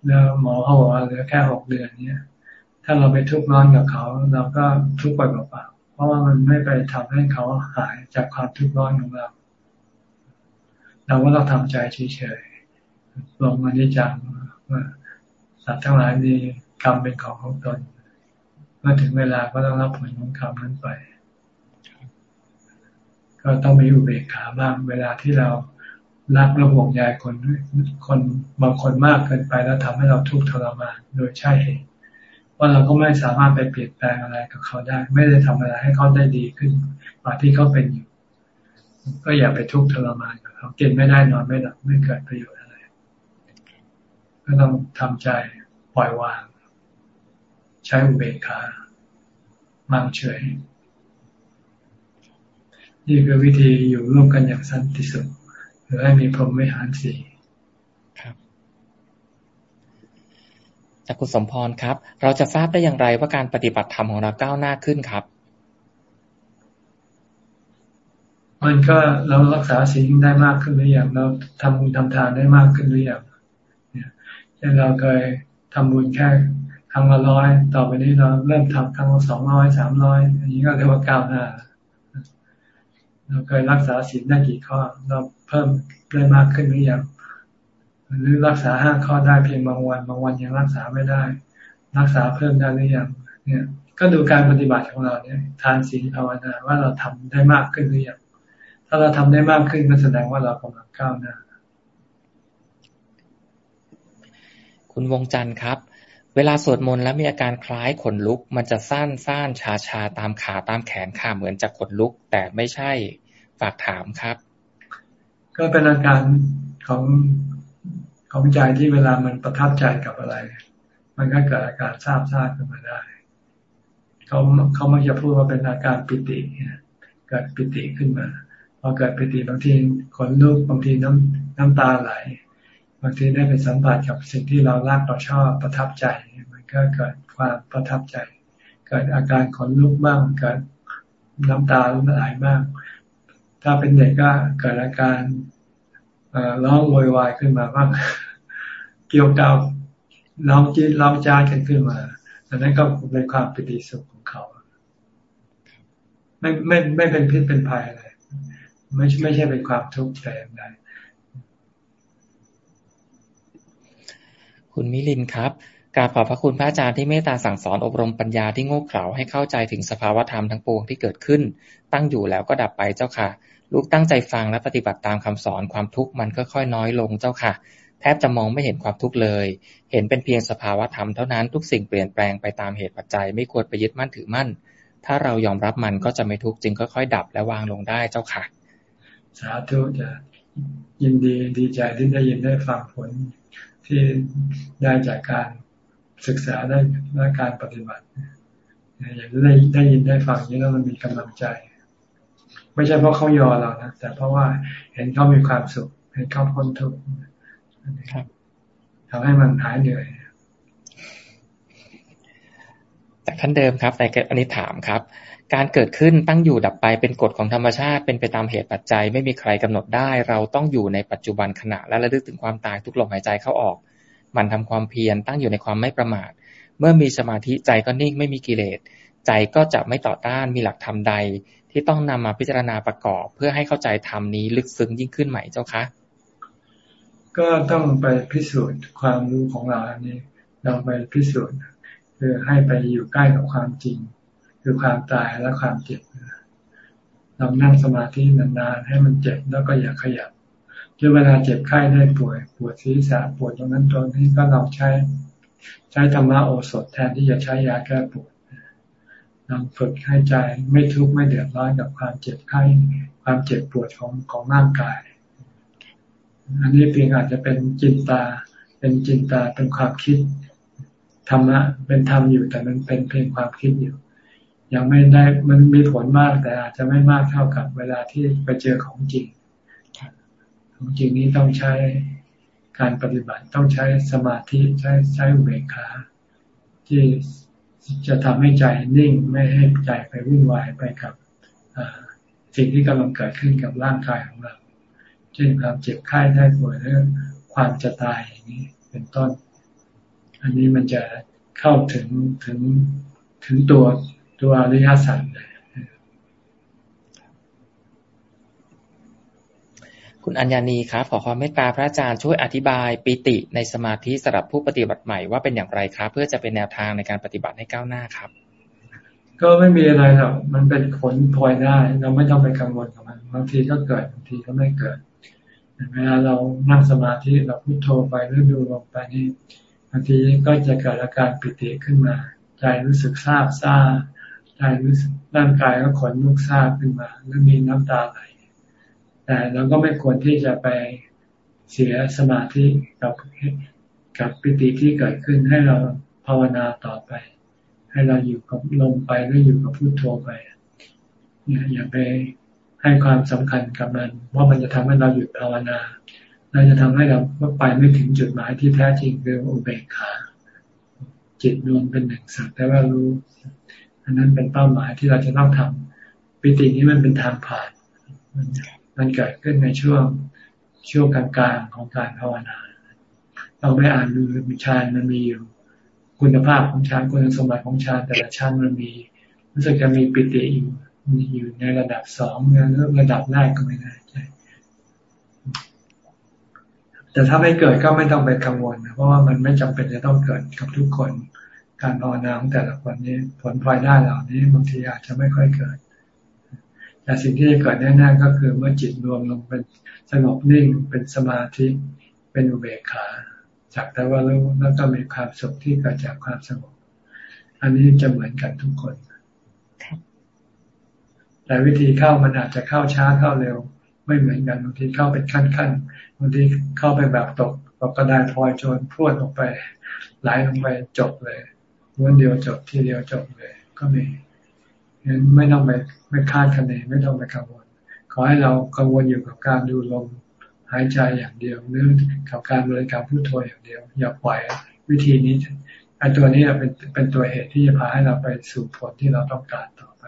แล้วหมอเขาบอกว่าเหลือแค่หกเดือนเนี้ย ถ้าเราไปทุกข์ร้อนกับเขา เราก็ทุกข์ไปเปล่าๆเพราะว่ามันไม่ไปทำให้เขาหายจากความทุกข์ร้อนของเรา เราก็ต้องทำใจเฉยๆลงมานิจังว่าสัตว์ทั้งหลายมีกรรมเป็นของของตนเมื่อถึงเวลาก็ต้องรับผลของกรรมนั้นไป ก็ต้องมีอุเบกขาบ้าง เวลาที่เรา รักและห่วงใยคนคนบางคนมากเกินไปแล้วทำให้เราทุกข์ทรมานโดยใช่เหตุว่าเราก็ไม่สามารถไปเปลี่ยนแปลงอะไรกับเขาได้ ไม่ได้ทำอะไรให้เขาได้ดีขึ้นกว่าที่เขาเป็นอยู่ ก็อย่าไปทุกข์ทรมานกับเขากินไม่ได้นอนไม่หลับไม่เกิดประโยชน์ก็ต้องทำใจปล่อยวาง ใช้อุเบกขามังเฉยนี่คือวิธีอยู่ร่วมกันอย่างสันติสุข รือให้มีพรหมวิหารสี่ครับจากคุณสมพรครับ เราจะทราบได้อย่างไรว่าการปฏิบัติธรรมของเราก้าวหน้าขึ้นครับ มันก็เรารักษาสิ่งได้มากขึ้นหรือยังเราทำบุญทำทานได้มากขึ้นหรือยังช่นเราเคยทำบุญแค่ครั้งละร้อยต่อไปนี้เราเริ่มทำครั้งละสองร้อยสามร้อยอันนี้ก็เรียกว่าก้าวหน้า เราเคยรักษาศีลได้กี่ข้อ เราเพิ่มได้มากขึ้นหรือยังหรือรักษาห้าข้อได้เพียงบางวัน บางวันยังรักษาไม่ได้ รักษาเพิ่มได้หรือยังเนี่ย ก็ดูการปฏิบัติของเราเนี่ย ทานศีลภาวนาว่าเราทำได้มากขึ้นหรือยังถ้าเราทำได้มากขึ้นก็แสดงว่าเรากำลังก้าวหน้าคุณวงจันทร์ครับ เวลาสวดมนต์แล้วมีอาการคล้ายขนลุก มันจะสั้นสั้นชาชาตามขาตามแขนขาเหมือนจะขนลุก แต่ไม่ใช่ากถามครับ ก็เป็นอาการของของใจที่เวลามันประทับใจกับอะไร มันก็เกิดอาการทราบทราบขึ้นมาได้เขาเขามักจะพูดว่าเป็นอาการปิติเกิดปิติขึ้นมาพอเกิดปิติบางทีขนลุกบางทีน้ำน้ำตาไหล บางทีได้ไปสัมผัสกับสิ่งที่เรารักเราชอบประทับใจ มันก็เกิดความประทับใจ เกิดอาการขนลุกบ้างเกิดน้ำตาไหลบ้าง ถ้าเป็นเด็กก็เกิดอาการร้องโวยวายขึ้นมาบ้างเกี่ยวกับร้องจีนร้องจ้ากันขึ้นมาอันนั้นก็เป็นความปิติสุขของเขา ไม่ไม่ไม่เป็นพิษเป็นภัยอะไรไม่ไม่ใช่เป็นความทุกข์แต่อย่างใดคุณมิลินครับกราบขอบพระคุณพระอาจารย์ที่เมตตาสั่งสอนอบรมปัญญาที่โง่เขลาให้เข้าใจถึงสภาวธรรมทั้งปวงที่เกิดขึ้น ตั้งอยู่แล้วก็ดับไปเจ้าค่ะ ลูกตั้งใจฟังและปฏิบัติตามคำสอนความทุกข์มันค่อยๆน้อยลงเจ้าค่ะ แทบจะมองไม่เห็นความทุกข์เลย เห็นเป็นเพียงสภาวะธรรมเท่านั้นทุกสิ่งเปลี่ยนแปลงไปตามเหตุปัจจัยไม่ควรไปยึดมั่นถือมั่น ถ้าเรายอมรับมันก็จะไม่ทุกข์จึงค่อยๆดับและวางลงได้เจ้าค่ะ สาธุจ้ะยินดีดีใจที่ได้ยินได้ฟังผลที่ได้จากการศึกษาได้และการปฏิบัติอย่างได้ได้ยินได้ฟังนี้แล้วมันมีกำลังใจ ไม่ใช่เพราะเขายอเรานะแต่เพราะว่าเห็นเขามีความสุข เห็นเขาพ้นทุกข์ทำให้มันหายเหนื่อยแต่ขั้นเดิมครับแต่อันนี้ถามครับ การเกิดขึ้นตั้งอยู่ดับไปเป็นกฎของธรรมชาติ เป็นไปตามเหตุปัจจัย ไม่มีใครกำหนดได้ เราต้องอยู่ในปัจจุบันขณะและระลึกถึงความตายทุกลมหายใจเข้าออกมันทำความเพียรตั้งอยู่ในความไม่ประมาท เมื่อมีสมาธิใจก็นิ่งไม่มีกิเลส ใจก็จะไม่ต่อต้านมีหลักธรรมใด ที่ต้องนำมาพิจารณาประกอบ เพื่อให้เข้าใจธรรมนี้ลึกซึ้งยิ่งขึ้นไหมเจ้าคะ ก็ต้องไปพิสูจน์ความรู้ของเราอันนี้เราไปพิสูจน์คือให้ไปอยู่ใกล้กับความจริง คือความตายและความเจ็บเรานั่งสมาธินานๆให้มันเจ็บแล้วก็อย่าขยับคือเวลาเจ็บไข้ได้ป่วยปวดศีรษะปวดตรงนั้นตรงนี้ก็ลองใช้ ใช้ธรรมะโอสถแทนที่จะใช้ยาแก้ปวด ลองฝึกให้ใจไม่ทุกข์ไม่เดือดร้อนกับความเจ็บไข้ความเจ็บปวดของของร่างกาย อันนี้เพียงอาจจะเป็นจินตา เป็นจินตาเป็นความคิดธรรมะเป็นธรรมอยู่แต่มันเป็นเพียงความคิดอยู่ ยังไม่ได้มันมีผลมากแต่อาจจะไม่มากเท่ากับเวลาที่ไปเจอของจริง ของจริงนี้ต้องใช้การปฏิบัติต้องใช้สมาธิใช้ใช้อุเบกขาที่ จะทำให้ใจนิ่งไม่ให้ใจไปวุ่นวายไปกับสิ่งที่กำลังเกิดขึ้นกับร่างกายของเรา เช่นความเจ็บไข้ได้ป่วยหรือความจะตายอย่างนี้เป็นต้น อันนี้มันจะเข้าถึงถึงถึงตัวตัวอริยสัจเลย คุณอัญญานีครับขอความเมตตาพระอาจารย์ช่วยอธิบายปิติในสมาธิสำหรับผู้ปฏิบัติใหม่ว่าเป็นอย่างไรครับ เพื่อจะเป็นแนวทางในการปฏิบัติให้ก้าวหน้าครับ ก็ไม่มีอะไรหรอกมันเป็นผลพลอยได้ เราไม่ต้องไปกังวลกับมันบางทีก็เกิดบางทีก็ไม่เกิดเวลาเรานั่งสมาธิเราพุโทโธไปหรือดูลงไปนี่บางทีก็จะเกิดอาการปิติขึ้นมา ใจรู้สึกซาบซ่าใจรู้สึกร่างกายก็ขนลุกซาบขึ้นมา แล้วมีน้ำตาไหล แต่เราก็ไม่ควรที่จะไปเสียสมาธิกับกับปิติที่เกิดขึ้นให้เราภาวนาต่อไป ให้เราอยู่กับลมไปหรืออยู่กับพุโทโธไปเนี่ยอย่าไปให้ความสำคัญกับมันว่ามันจะทำให้เราหยุดภาวนาเราจะทำให้เราไปไม่ถึงจุดหมายที่แท้จริงคืออุเบกขาจิตรวมเป็นหนึ่งสักแต่ว่ารู้ อันนั้นเป็นเป้าหมายที่เราจะต้องทำปิตินี้มันเป็นทางผ่าน มันเกิดขึ้นในช่วงช่วงกลางๆของการภาวนา เราไม่อ่านดูมีฌานมันมีอยู่ คุณภาพของฌานคุณสมบัติของฌานแต่ละชั้นมันมี รู้สึกจะมีปิติอยู่อยู่ในระดับสองในระดับแรกก็ไม่ได้ใช่แต่ถ้าไม่เกิดก็ไม่ต้องไปกังวลนะเพราะว่ามันไม่จำเป็นจะต้องเกิดกับทุกคน การภาวนาของแต่ละคนนี้ผลพลอยได้เหล่านี้บางทีอาจจะไม่ค่อยเกิด แต่สิ่งที่จะเกิดแน่ๆก็คือเมื่อจิตรวมลงเป็นสงบนิ่งเป็นสมาธิเป็นอุเบกขาจากแต่ว่ารู้แล้วก็มีความสุขที่เกิดจากความสงบ อันนี้จะเหมือนกันทุกคนแต่วิธีเข้ามันอาจจะเข้าช้าเข้าเร็ว ไม่เหมือนกันบางทีเข้าเป็นขั้นๆบางทีเข้าไปแบบตกตก็กระดาษพลอยโจรพรวดออกไปไหลลงไปจบเลยวันเดียวจบทีเดียวจบเลย ก็มีงั้นไม่ต้องไป ไม่คาดคะเนไม่ต้องไปกังวล ขอให้เรากังวลอยู่กับการดูลมหายใจอย่างเดียวหรือกับการบริกรรมพุทโธอย่างเดียว อย่าปล่อยวิธีนี้ไอ้ตัวนี้เป็นเป็นตัวเหตุที่จะพาให้เราไปสู่ผลที่เราต้องการต่อไป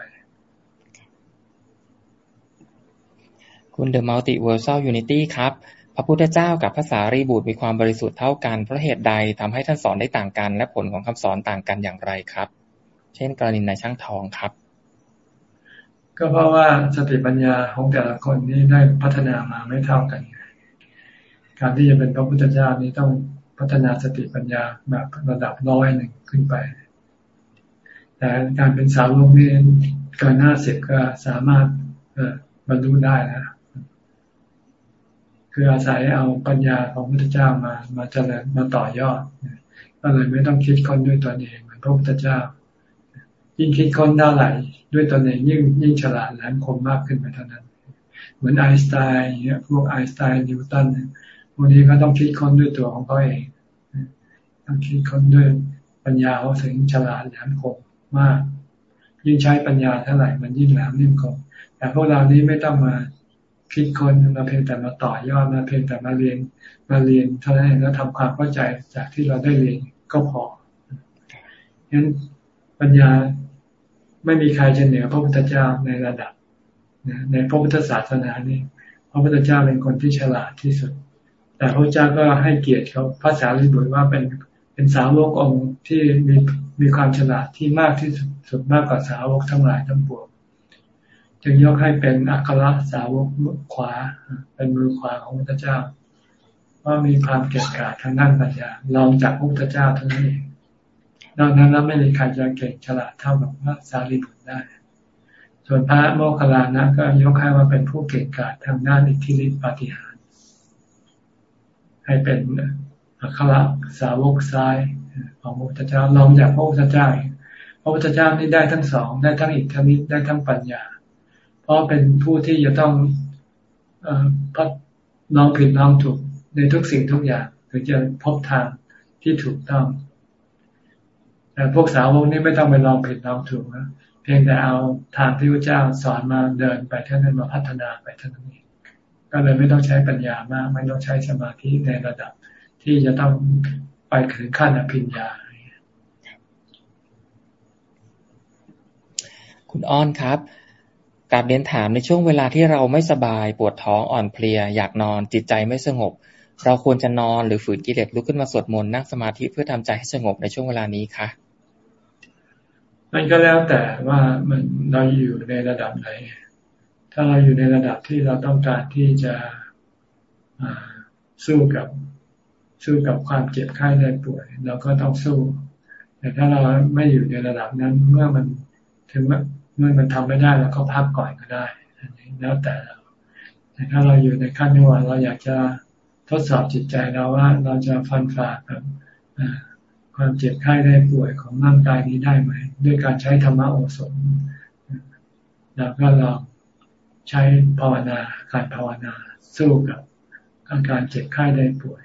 คุณ The Multiversal Unity ครับพระพุทธเจ้ากับพระสารีบุตรมีความบริสุทธิ์เท่ากัน เพราะเหตุใดทำให้ท่านสอนได้ต่างกัน และผลของคำสอนต่างกันอย่างไรครับ เช่น กรณีในช่างทองครับ ก็เพราะว่าสติปัญญาของแต่ละคนนี้ได้พัฒนามาไม่เท่ากัน การที่จะเป็นพระพุทธเจ้านี้ต้องพัฒนาสติปัญญาแบบระดับร้อยหนึ่งขึ้นไป แต่การเป็นสาวกนี้เกินห้าสิบก็สามารถบรรลุได้นะคืออาศัยเอาปัญญาของพระพุทธเจ้ามามาเจริญมาต่อยอดก็เลยไม่ต้องคิดค้นด้วยตนเองเหมือนพระพุทธเจ้า ยิ่งคิดค้นได้ไหลด้วยตนเองยิ่งยิ่งฉลาดแหลมคมมากขึ้นไปเท่านั้น เหมือนไอน์สไตน์เนี่ยพวกไอน์สไตน์นิวตันพวกนี้ก็ต้องคิดค้นด้วยตัวของเขาเองต้องคิดค้นด้วยปัญญาเขาถึงฉลาดแหลมคมมาก ยิ่งใช้ปัญญาเท่าไหร่มันยิ่งแหลมนิ่มคมแต่พวกเรานี้ไม่ต้องมาคิดคนมาเพียงแต่มาต่อยอดมาเพียงแต่มาเรียนมาเรียนเท่านั้นแล้วทำความเข้าใจจากที่เราได้เรียนก็พอฉะนั้นปัญญา ไม่มีใครจะเหนือพระพุทธเจ้าในระดับในพระพุทธศาสนานี้พระพุทธเจ้าเป็นคนที่ฉลาดที่สุด แต่พระเจ้าก็ให้เกียรติเขาภาษาลิบุตรว่าเป็นเป็นสาวกองค์ที่มีมีความฉลาดที่มากที่สุดมากกว่าสาวกทั้งหลายทั้งปวงจึงยกให้เป็นอัครสาวกขวา เป็นมือขวาของพระเจ้า ว่ามีความเก่งกาจทางด้านปัญญาลองจากพระเจ้าเท่านั้ นอกนั้นแล้วไม่มีใครจะเก่งฉลาดเท่ากับพระสารีบุตรได้ ส่วนพระโมคคัลลานะก็ยกให้ว่าเป็นผู้เก่งกาจทางด้านอิทธิฤทธิปาฏิหาริย์ให้เป็นอัครสาวกซ้ายของพระพุทธเจ้าลองจากพระพุทธเจ้าพระพุทธเจ้านี่ได้ทั้งสองได้ทั้งอิทธิฤทธิ์ได้ทั้งปัญญา เพราะเป็นผู้ที่จะต้องพัดลองผิดลองถูกในทุกสิ่งทุกอย่างถึงจะพบทางที่ถูกต้อง แต่พวกสาวกนี้ไม่ต้องไปลองผิดลองถูกนะเพียงแต่เอาทางที่พระเจ้าสอนมาเดินไปเท่านั้นมาพัฒนาไปเท่านั้นเองก็เลยไม่ต้องใช้ปัญญามาก ไม่ต้องใช้สมาธิในระดับ ที่จะต้องไปถึงขั้นอภิญญาคุณอ้อนครับการเรียนถามในช่วงเวลาที่เราไม่สบายปวดท้องอ่อนเพลีย อยากนอนจิตใจไม่สงบ เราควรจะนอนหรือฝืนกิเลสลุกขึ้นมาสวดมนต์นั่งสมาธิเพื่อทำใจให้สงบในช่วงเวลานี้คะ มันก็แล้วแต่ว่ามันเราอยู่ในระดับไหน ถ้าเราอยู่ในระดับที่เราต้องการที่จะสู้กับสู้กับความเจ็บไข้ได้ป่วย เราก็ต้องสู้ แต่ถ้าเราไม่อยู่ในระดับนั้นเมื่อมันถึงเมื่อมันทำไม่ได้เราก็พักก่อนก็ได้อันนี้แล้วแต่เราแต่ถ้าเราอยู่ในขั้นที่ว่าเราอยากจะทดสอบจิตใจเราว่าเราจะฟันฝ่ากับ ความเจ็บไข้ได้ป่วยของร่างกายนี้ได้ไหม ด้วยการใช้ธรรมโอสถเราก็ลองใช้ภาวนาการภาวนาสู้กับอาการเจ็บไข้ได้ป่วย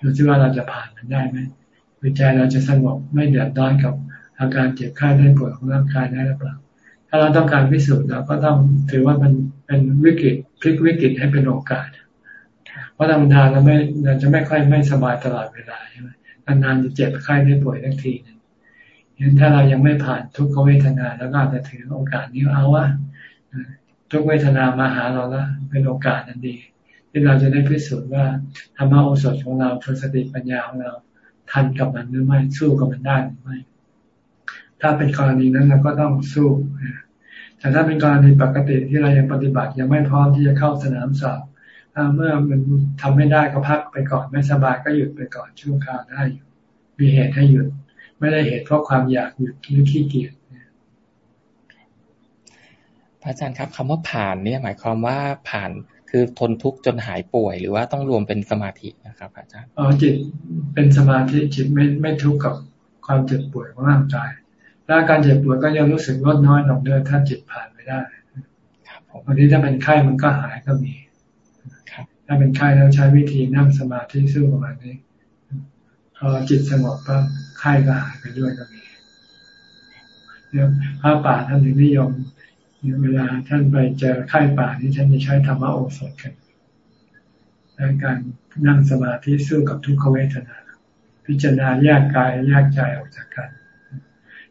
ดูซิว่าเราจะผ่านมันได้ไหมวิจัยเราจะสงบไม่เดือดร้อนกับอาการเจ็บไข้ได้ป่วยของร่างกายได้หรือเปล่า ถ้าเราต้องการพิสูจน์เราก็ต้องถือว่ามันเป็นวิกฤตพลิกวิกฤตให้เป็นโอกาส เพราะธรรมดาเราไม่เราจะไม่ค่อยไม่สบายตลอดเวลาใช่ไหม นานๆจะเจ็บไข้ได้ป่วยทักทีนึงเห็นถ้าเรายังไม่ผ่านทุกขเวทนาแล้วก็อาจจะถือโอกาสนี้เอาว่าทุกเวทนามาหาเราล้วเป็นโอกาสนั้นดี ที่เราจะได้พิสูจน์ว่าธรรมโอสถของเราคือสติปัญญาของเราทันกับมันหรือไม่สู้กับมันได้หรือไม่ถ้าเป็นกรณีนั้นเราก็ต้องสู้แต่ถ้าเป็นกรณีปกติที่เรายังปฏิบัติยังไม่พร้อมที่จะเข้าสนามสอบ เมื่อมันทำไม่ได้ก็พักไปก่อนไม่สบายก็หยุดไปก่อนช่วงคราวได้อยู่ มีเหตุให้หยุด ไม่ได้เหตุเพราะความอยากหยุดหรือขี้เกียจพระอาจารย์ครับคำว่าผ่านเนี่ยหมายความว่าผ่านคือทนทุกข์จนหายป่วย หรือว่าต้องรวมเป็นสมาธินะครับอาจารย์อ๋อจิตเป็นสมาธิจิตไม่ไม่ทุกข์กับความเจ็บป่วยของร่างกายถ้าการเจ็บปวดก็ยังรู้สึกลดน้อยลงเด้อถ้าจิตผ่านไปได้บางทีถ้าเป็นไข้มันก็หายก็มีถ้าเป็นไข้แล้วใช้วิธีนั่งสมาธิสู้ประมาณนี้พอจิตสงบปั๊บไข้ก็หายไปด้วยก็มีเนี่ยพระป่าท่านถึงนิยมเวลาท่านไปเจอไข้ป่านี่ท่านจะใช้ธรรมโอสถกันในการนั่งสมาธิสู้กับทุกขเวทนา พิจารณาแยกกายแยกใจออกจากกัน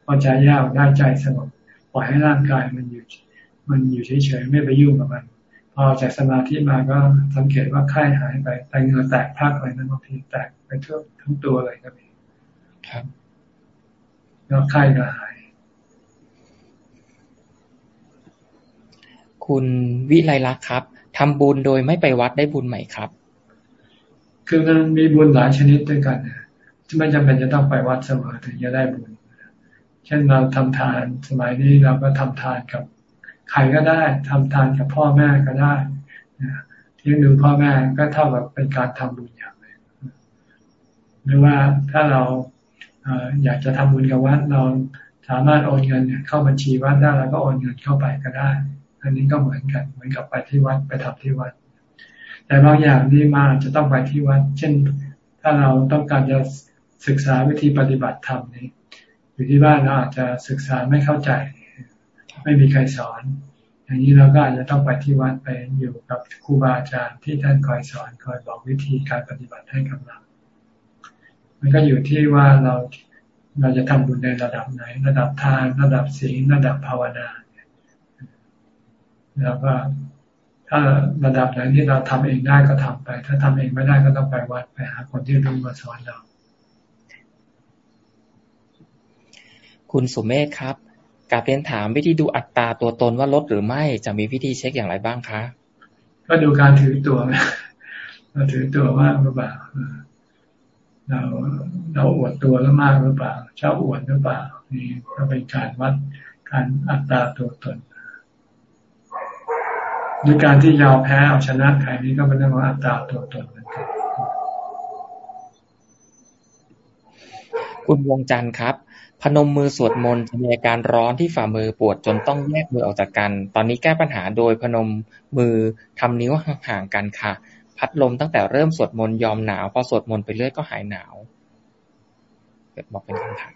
พอใจแยกได้ใจสงบปล่อยให้ร่างกายมันอยู่ มันอยู่เฉยๆไม่ไปยุ่งกับมัน พอจากสมาธิมาก็สังเกตว่าไข้หายไปแต่เงือแตกพักอะไรนั้นบางทีแตกไปทั่วทั้งตัวเลยก็มีครับแล้วไข้ก็หาย คุณวิไลลักษ์ครับทำบุญโดยไม่ไปวัดได้บุญไหมครับ คือมันมีบุญหลายชนิดด้วยกันไม่จำเป็นจะต้องไปวัดเสมอถึงจะได้บุญ เช่นเราทำทานสมัยนี้เราก็ทำทานกับ ใครก็ได้ทำทานกับพ่อแม่ก็ได้เลี้ยงดูพ่อแม่ก็เท่ากับเป็นการทำบุญอย่างหนึ่งหรือว่าถ้าเราอยากจะทำบุญกับวัดเราสามารถโอนเงินเข้าบัญชีวัดได้แล้วก็โอนเงินเข้าไปก็ได้ อันนี้ก็เหมือนกัน เหมือนกับไปที่วัดไปทำที่วัด แต่บางอย่างนี่มาจะต้องไปที่วัด เช่น ถ้าเราต้องการจะศึกษาวิธีปฏิบัติธรรมนี้ อยู่ที่บ้านเราอาจจะศึกษาไม่เข้าใจ ไม่มีใครสอน อย่างนี้เราก็อาจจะต้องไปที่วัดไปอยู่กับครูบาอาจารย์ที่ท่านคอยสอนคอยบอกวิธีการปฏิบัติให้กับเรามันก็อยู่ที่ว่าเราเราจะทำบุญในระดับไหน ระดับทานระดับศีลระดับภาวนาแล้วก็ถ้าระดับไหนที่เราทำเองได้ก็ทำไป ถ้าทำเองไม่ได้ก็ต้องไปวัดไปหาคนที่รู้มาสอนเรา คุณสุเมธครับ กาบเรียนถามวิธีดูอัตราตัวตนว่าลดหรือไม่จะมีวิธีเช็คอย่างไรบ้างคะ ก็ดูการถือตัวเราถือตัวมากหรือเปล่าเราเราอวดตัวแล้วมากหรือเปล่าชอบอวดหรือเปล่านี่ก็เป็นการวัดการอัตราตัวตนด้วยการที่ยาวแพ้เอาชนะใครนี้ก็เป็นเรื่องของอัตราตัวตนเหมือนกัน คุณวงจันทร์ครับ พนมมือสวดมนต์จะมีอาการร้อนที่ฝ่ามือปวดจนต้องแยกมือออกจากกัน ตอนนี้แก้ปัญหาโดยพนมมือทำนิ้วห่างๆกันค่ะ พัดลมตั้งแต่เริ่มสวดมนต์ยอมหนาว พอสวดมนต์ไปเรื่อยก็หายหนาวเกิดบอกเป็นคำถาม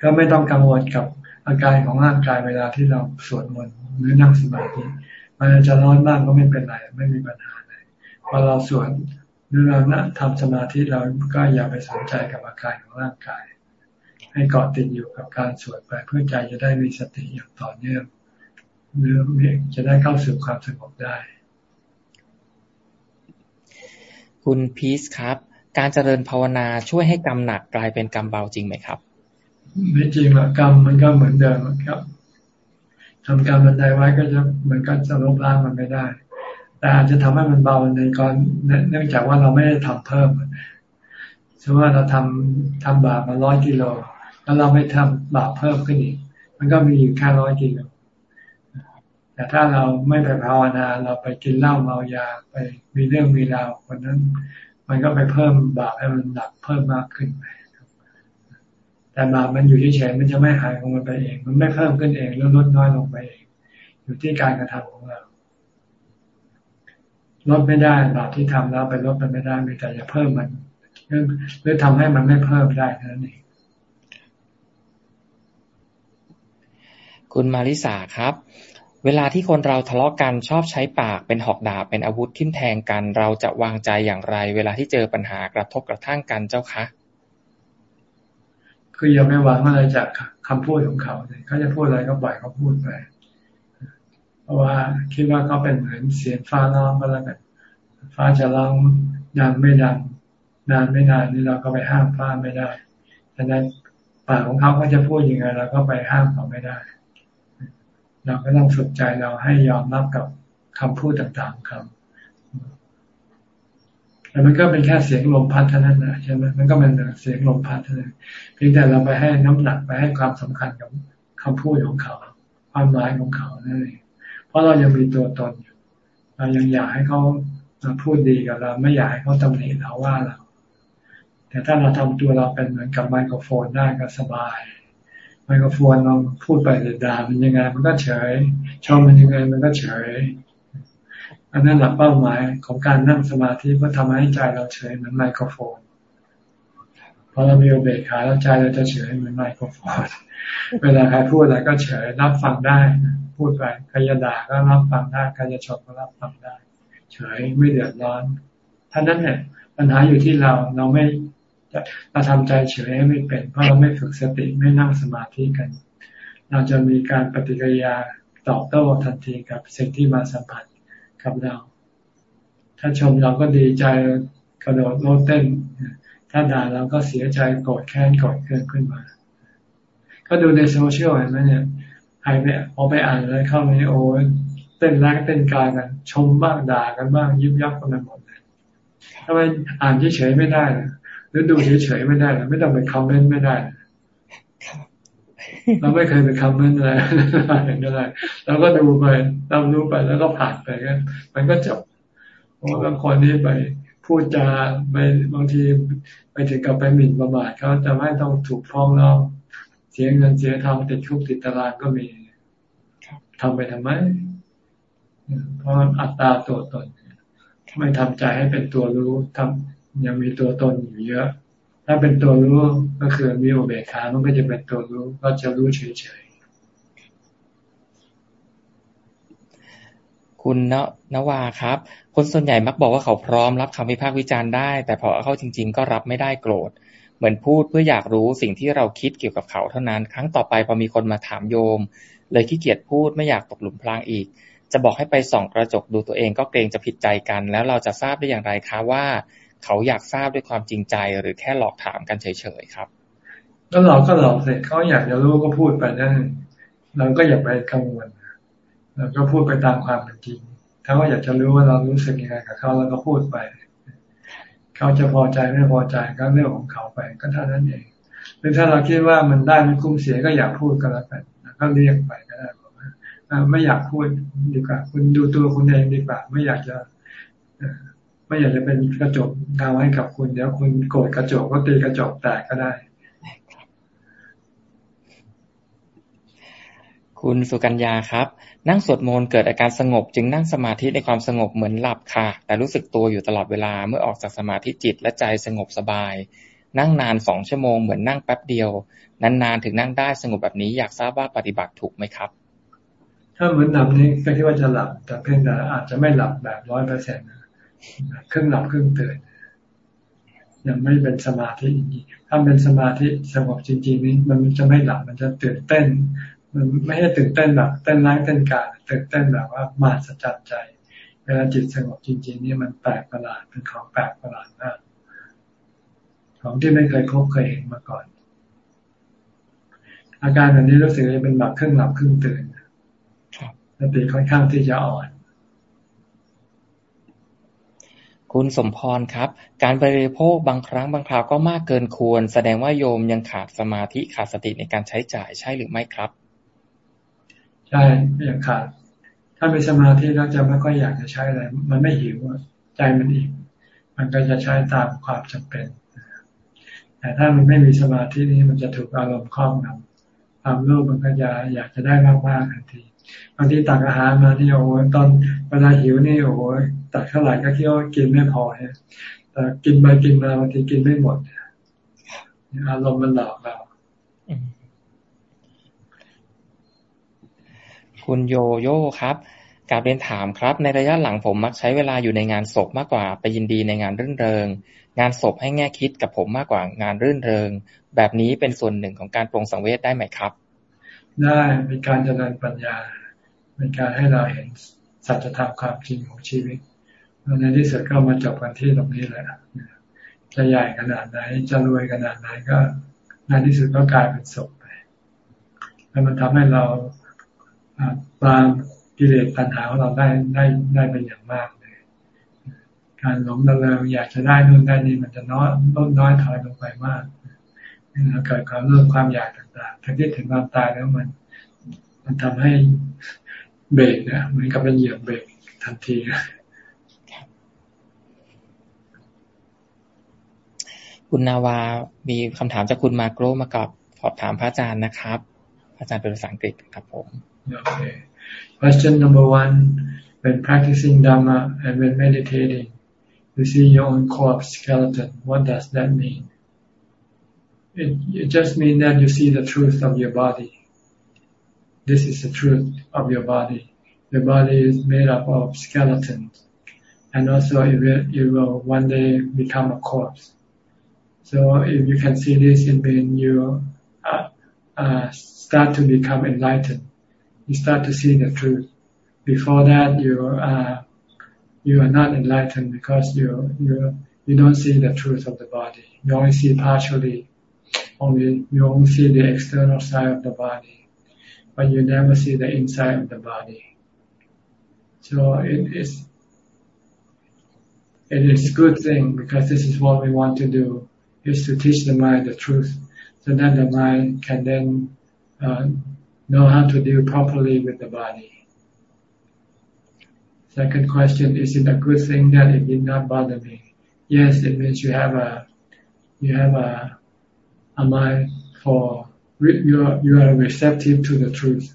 ก็ไม่ต้องกังวลกับอาการของร่างกายเวลาที่เราสวดมนต์หรือนั่งสมาธิมันจะร้อนบ้างก็ไม่เป็นไร ไม่มีปัญหาเลยพอเราสวด หรือเราทำสมาธิเราก็อย่าไปสนใจกับอาการของร่างกาย ให้เกาะติดอยู่กับการสวดไปเพื่อใจจะได้มีสติอย่างต่อเนื่องหรือจะได้เข้าสู่ความสงบได้ คุณพีซครับ การเจริญภาวนาช่วยให้กรรมหนักกลายเป็นกรรมเบาจริงไหมครับไม่จริงหรอกกรรมมันก็เหมือนเดิมครับทำกรรมบันไดไว้ก็จะมันก็จะลบล้างมันไม่ได้ แต่อาจจะทำให้มันเบาในกรเนื่องจากว่าเราไม่ได้ทำเพิ่มสมมติว่าเราทำทำบาปมาร้อยกิโลแล้วเราไม่ทำบาปเพิ่มขึ้นอีก มันก็มีอยู่แค่ร้อยกิโลแต่ถ้าเราไม่ไปภาวนาเราไปกินเหล้าเมายาไปมีเรื่องมีราวคนนั้น มันก็ไปเพิ่มบาปให้มันหนักเพิ่มมากขึ้นไปแต่บาปมันอยู่เฉยๆมันจะไม่หายของมันไปเอง มันไม่เพิ่มขึ้นเองแล้วลดน้อยลงไปเอง อยู่ที่การกระทำของเรา ลดไม่ได้บาปที่ทำแล้วไปลดมันไม่ได้มีแต่จะเพิ่มมันหรือทำให้มันไม่เพิ่มได้นั่นเองคุณมาริสาครับ เวลาที่คนเราทะเลาะกันชอบใช้ปากเป็นหอกดาบเป็นอาวุธทิ่มแทงกัน เราจะวางใจอย่างไร เวลาที่เจอปัญหากระทบกระทั่งกันเจ้าคะคืออย่าไม่หวังอะไรจากคำพูดของเขาเลยเขาจะพูดอะไรก็ปล่อยเขาพูดไป เพราะว่าคิดว่าเขาเป็นเหมือนเสียงฟ้าร้องก็แล้วกันฟ้าจะร้องดังไม่ดังนานไม่นานนี่เราก็ไปห้ามฟ้าไม่ได้ฉะนั้นปากของเขาก็จะพูดยังไงเราก็ไปห้ามเขาไม่ได้ เราก็ต้องฝึกใจเราให้ยอมรับกับคำพูดต่างๆครับแต่มันก็เป็นแค่เสียงลมพัดเท่านั้นนะใช่ไหมมันก็เป็นเสียงลมพัดเท่านั้นเพียงแต่เราไปให้น้ำหนักไปให้ความสำคัญกับคำพูดของเขา ความหมายของเขานั่นเอง ราะเรายังมีตัวตนอยู่เรายังอยากให้เขาพูดดีกับเรา ไม่อยากให้เขาตำหนิเราว่าเรา แต่ถ้าเราทำตัวเราเป็นเหมือนกับไมโครโฟนได้ก็สบาย ไมโครโฟนเราพูดไปเด่ามันยังไงมันก็เฉยชมมันยังไงมันก็เฉย อันนั้นหลักเป้าหมายของการนั่งสมาธิเพื่อทำให้ใจเราเฉยเหมือนไมโครโฟนพอเรามีอุเบกขาแล้วใจเราจะเฉยเหมือนไมโครโฟน เวลาใครพูดอะไรก็เฉยรับฟังได้ พูดไปใครจะด่าก็รับฟังได้ใครจะชมก็รับฟังได้ เฉยไม่เดือดร้อนท่านั้นเนี่ยปัญหาอยู่ที่เราเราไม่เราทำใจเฉยไม่เป็น เพราะเราไม่ฝึกสติไม่นั่งสมาธิกัน เราจะมีการปฏิกิริยาตอบโต้ทันทีกับสิ่งที่มาสัมผัสกับเรา ถ้าชมเราก็ดีใจกระโดดโลดเต้น ถ้าด่าเราก็เสียใจโกรธแค้นโกรธเคืองขึ้นมา ก็ดูในโซเชียลเห็นไหมเนี่ย ครไปพอไปอ่านอะไรเข้าในโอ้เต้นแรงเต้นกายกันชมบ้างด่ากันบ้างยิบยับกันไปหมดเลยทำไมอ่านเฉยๆไม่ได้หรือดูเฉยๆไม่ได้ไม่ต้องไปคอมเมนต์ไม่ได้เราไม่เคยไปคอมเมนต์อะไรอะไรเราก็ดูไปเราดูไปแล้วก็ผ่านไปกันมันก็จบเพราะบางคนนี่ไปพูดจาไปบางทีไปถึงกับไปหมิ่นประมาทเขาจะไม่ต้องถูกฟ้องร้อง เสียเงินเสียทองติดคุกติดตารางก็มีทำไปทำไม เพราะอัตตาตัวตนไม่ทำใจให้เป็นตัวรู้ทำยังมีตัวตนอยู่เยอะ ถ้าเป็นตัวรู้ก็คือมีโอเบคามันก็จะเป็นตัวรู้ ก็จะรู้เฉยๆคุณนนวาครับ คนส่วนใหญ่มักบอกว่าเขาพร้อมรับคำวิพากษ์วิจารณ์ได้ แต่พอเข้าจริง ๆ ก็รับไม่ได้โกรธ เหมือนพูดเพื่ออยากรู้สิ่งที่เราคิดเกี่ยวกับเขาเท่านั้น ครั้งต่อไปพอมีคนมาถามโยม เลยขี้เกียจพูดไม่อยากตกหลุมพรางอีก จะบอกให้ไปส่องกระจกดูตัวเองก็เกรงจะผิดใจกัน แล้วเราจะทราบได้อย่างไรคะว่า เขาอยากทราบด้วยความจริงใจ หรือแค่หลอกถามกันเฉยๆครับก็หลอกก็หลอกเสร็จเขาอยากจะรู้ก็พูดไปนั่นเราก็อย่าไปกังวลเราก็พูดไปตามความเป็นจริง ถ้าว่าอยากจะรู้ว่าเรารู้สึกยังไงกับเขาเราก็พูดไป เขาจะพอใจไม่พอใจก็เรื่องของเขาไปก็เท่านั้นเองหรือถ้าเราคิดว่ามันได้ไม่คุ้มเสียก็อยากพูดก็แล้วกันก็เรียกไปก็ได้ไม่อยากพูดดีกว่า คุณดูตัวคุณเองดีกว่า ไม่อยากจะไม่อยากจะเป็นกระจกเงาให้กับคุณ เดี๋ยวคุณโกรธกระจกก็ตีกระจกแตกก็ได้ คุณสุกัญญาครับ นั่งสวดมนต์เกิดอาการสงบ จึงนั่งสมาธิในความสงบเหมือนหลับค่ะ แต่รู้สึกตัวอยู่ตลอดเวลาเมื่อออกจากสมาธิจิตและใจสงบสบาย นั่งนานสองชั่วโมงเหมือนนั่งแป๊บเดียวนานๆถึงนั่งได้สงบแบบนี้อยากทราบว่าปฏิบัติถูกไหมครับ ถ้าเหมือนหลับนี้ก็คิดว่าจะหลับ แต่เพียงแต่อาจจะไม่หลับแบบร้อยเปอร์เซ็นต์ครึ่งหลับครึ่งตื่นยังไม่เป็นสมาธิถ้าเป็นสมาธิสงบจริงๆนี้มันจะไม่หลับมันจะตื่นเต้น มันไม่ใช่ตื่นเต้นแบบเต้นร้ายเต้นกาตื่นเต้นแบบว่ามาสจัดใจ เวลาจิตสงบจริง ๆ นี่มันแปลกประหลาดเป็นของแปลกประหลาดมากของที่ไม่เคยพบเคยเห็นมาก่อน อาการแบบนี้รู้สึกจะเป็นแบบครึ่งหลับครึ่งตื่นสติค่อนข้างที่จะอ่อน คุณสมพรครับ การบริโภคบางครั้งบางคราวก็มากเกินควร แสดงว่าโยมยังขาดสมาธิขาดสติในการใช้จ่ายใช่หรือไม่ครับ ใช่ไม่อยังขาด ถ้ามีสมาธิแล้วจะไม่ค่อยอยากจะใช้อะไร มันไม่หิวใจมันอิ่มมันก็จะใช้ตามความจำเป็น แต่ถ้ามันไม่มีสมาธินี้มันจะถูกอารมณ์ครอบงำความโลภมันก็จะอยากจะได้มากๆทันทีบางทีตักอาหารมาที่โอ้ตอนเวลาหิวนี่โอ้ตักเท่าไหร่ก็คิดว่ากินไม่พอเนี่ยแต่กินไปกินมาบางทีกินไม่หมดอารมณ์มันหลอกเรา คุณโยโย่ครับกาบเรียนถามครับ ในระยะหลังผมมักใช้เวลาอยู่ในงานศพมากกว่าไปยินดีในงานรื่นเริง งานศพให้แง่คิดกับผมมากกว่างานรื่นเริง แบบนี้เป็นส่วนหนึ่งของการปรงสังเวชได้ไหมครับ ได้เป็นการเจริญปัญญาเป็นการให้เราเห็นสัจธรรมความจริงของชีวิตในที่สุดก็มาจบกันที่ตรงนี้แหละจะใหญ่ขนาดไหนจะรวยขนาดไหนก็ในที่สุดก็กลายเป็นศพไปแล้วมันทำให้เรา ปรามกิเลสตัณหาของเราได้ได้ได้เป็นอย่างมากเลย การหลงระเริงอยากจะได้นู่นได้นี่มันจะน้อยลดน้อยถอยลงไปมากเราเกิดความเรื่องความอยากต่างๆถ้าคิดถึงความตายแล้วมัน มันทำให้เบรกนะเหมือนกับเป็นเหยียบเบรกทันทีนะคุณนาวา มีคำถามจากคุณมาโกรมากับสอบถามพระอาจารย์นะครับ อาจารย์เป็นภาษาอังกฤษครับผม Okay. Question number one when practicing Dhamma and when meditating you see your own corpse skeleton what does that mean? It, it just means that you see the truth of your body. This is the truth of your body. Your body is made up of skeletons and also it will, it will one day become a corpse. So if you can see this, it means you uh, uh, start to become enlightened. You start to see the truth. Before that, you are you are not enlightened because you you you don't see the truth of the body. You only see partially. Only you only see the external side of the body, but you never see the inside of the body. So it is it is a good thing because this is what we want to do is to teach the mind the truth so that the mind can then uh, know how to deal properly with the body. Second question, is it a good thing that it did not bother me? Yes, it means you have a, you have a, a mind for, you are, you are receptive to the truth.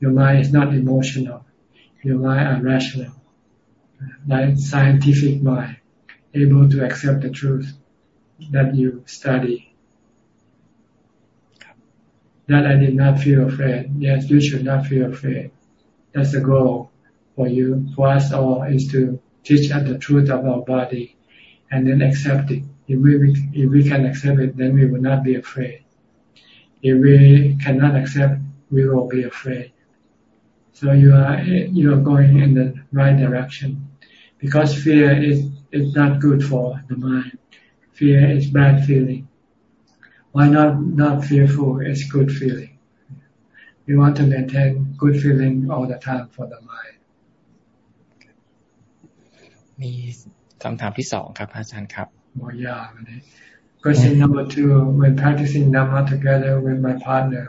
Your mind is not emotional. Your mind are rational. Like scientific mind, able to accept the truth that you study. That I did not feel afraid. Yes, you should not feel afraid. That's the goal for you, for us all, is to teach us the truth of our body and then accept it. If we, if we can accept it, then we will not be afraid. If we cannot accept, we will be afraid. So you are, you are going in the right direction. Because fear is, is not good for the mind fear is bad feeling Why not not fearful is good feeling. We want to maintain good feeling all the time for the mind. มีคำถามที่สองครับอาจารย์ครับ more yeah question number two when practicing Dhamma together with my partner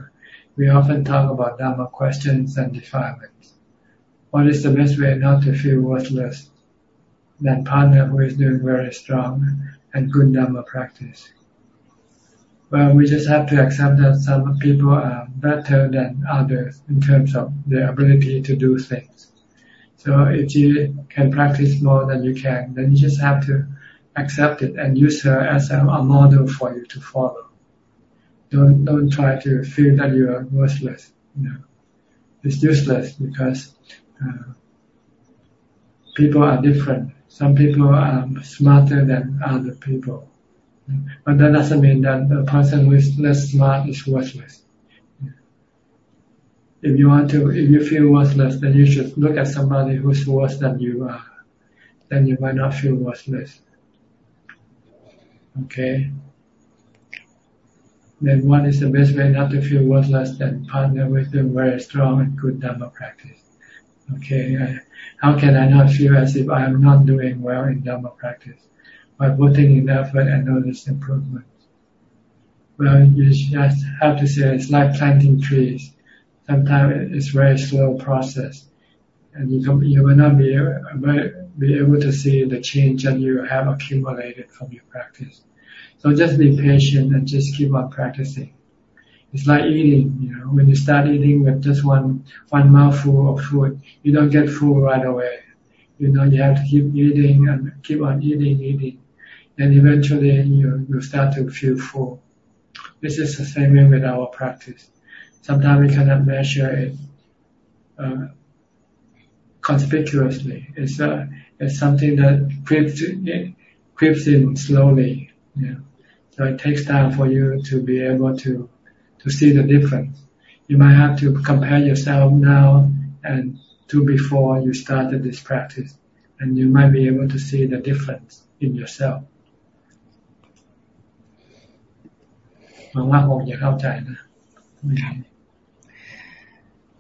we often talk about Dhamma questions and defilements what is the best way not to feel worthless than partner who is doing very strong and good Dhamma practice. Well, we just have to accept that some people are better than others in terms of their ability to do things. So if you can practice more than you can, then you just have to accept it and use her as a, a model for you to follow. Don't don't try to feel that you are worthless. You know, it's useless because uh, people are different some people are smarter than other people. But that doesn't mean that the person who is less smart is worthless. If you want to, if you feel worthless, then you should look at somebody who's worse than you are. Then you might not feel worthless. Okay? Then what is the best way not to feel worthless than partner with a very strong and good Dhamma practice? Okay, I, how can I not feel as if I am not doing well in Dhamma practice by putting in effort and notice improvement? Well, you just have to say it's like planting trees. Sometimes it's very slow process, and you can, you will not be be able to see the change that you have accumulated from your practice. So just be patient and just keep on practicing. It's like eating, you know, when you start eating with just one, one mouthful of food, you don't get full right away. You know, you have to keep eating and keep on eating, eating. And eventually you, you start to feel full. This is the same way with our practice. Sometimes we cannot measure it, uh, conspicuously. It's, uh, it's something that creeps, creeps in slowly, know. So it takes time for you to be able to to see the difference. You might have to compare yourself now and to before you started this practice, and you might be able to see the difference in yourself. หวังว่าคงจะเข้าใจนะ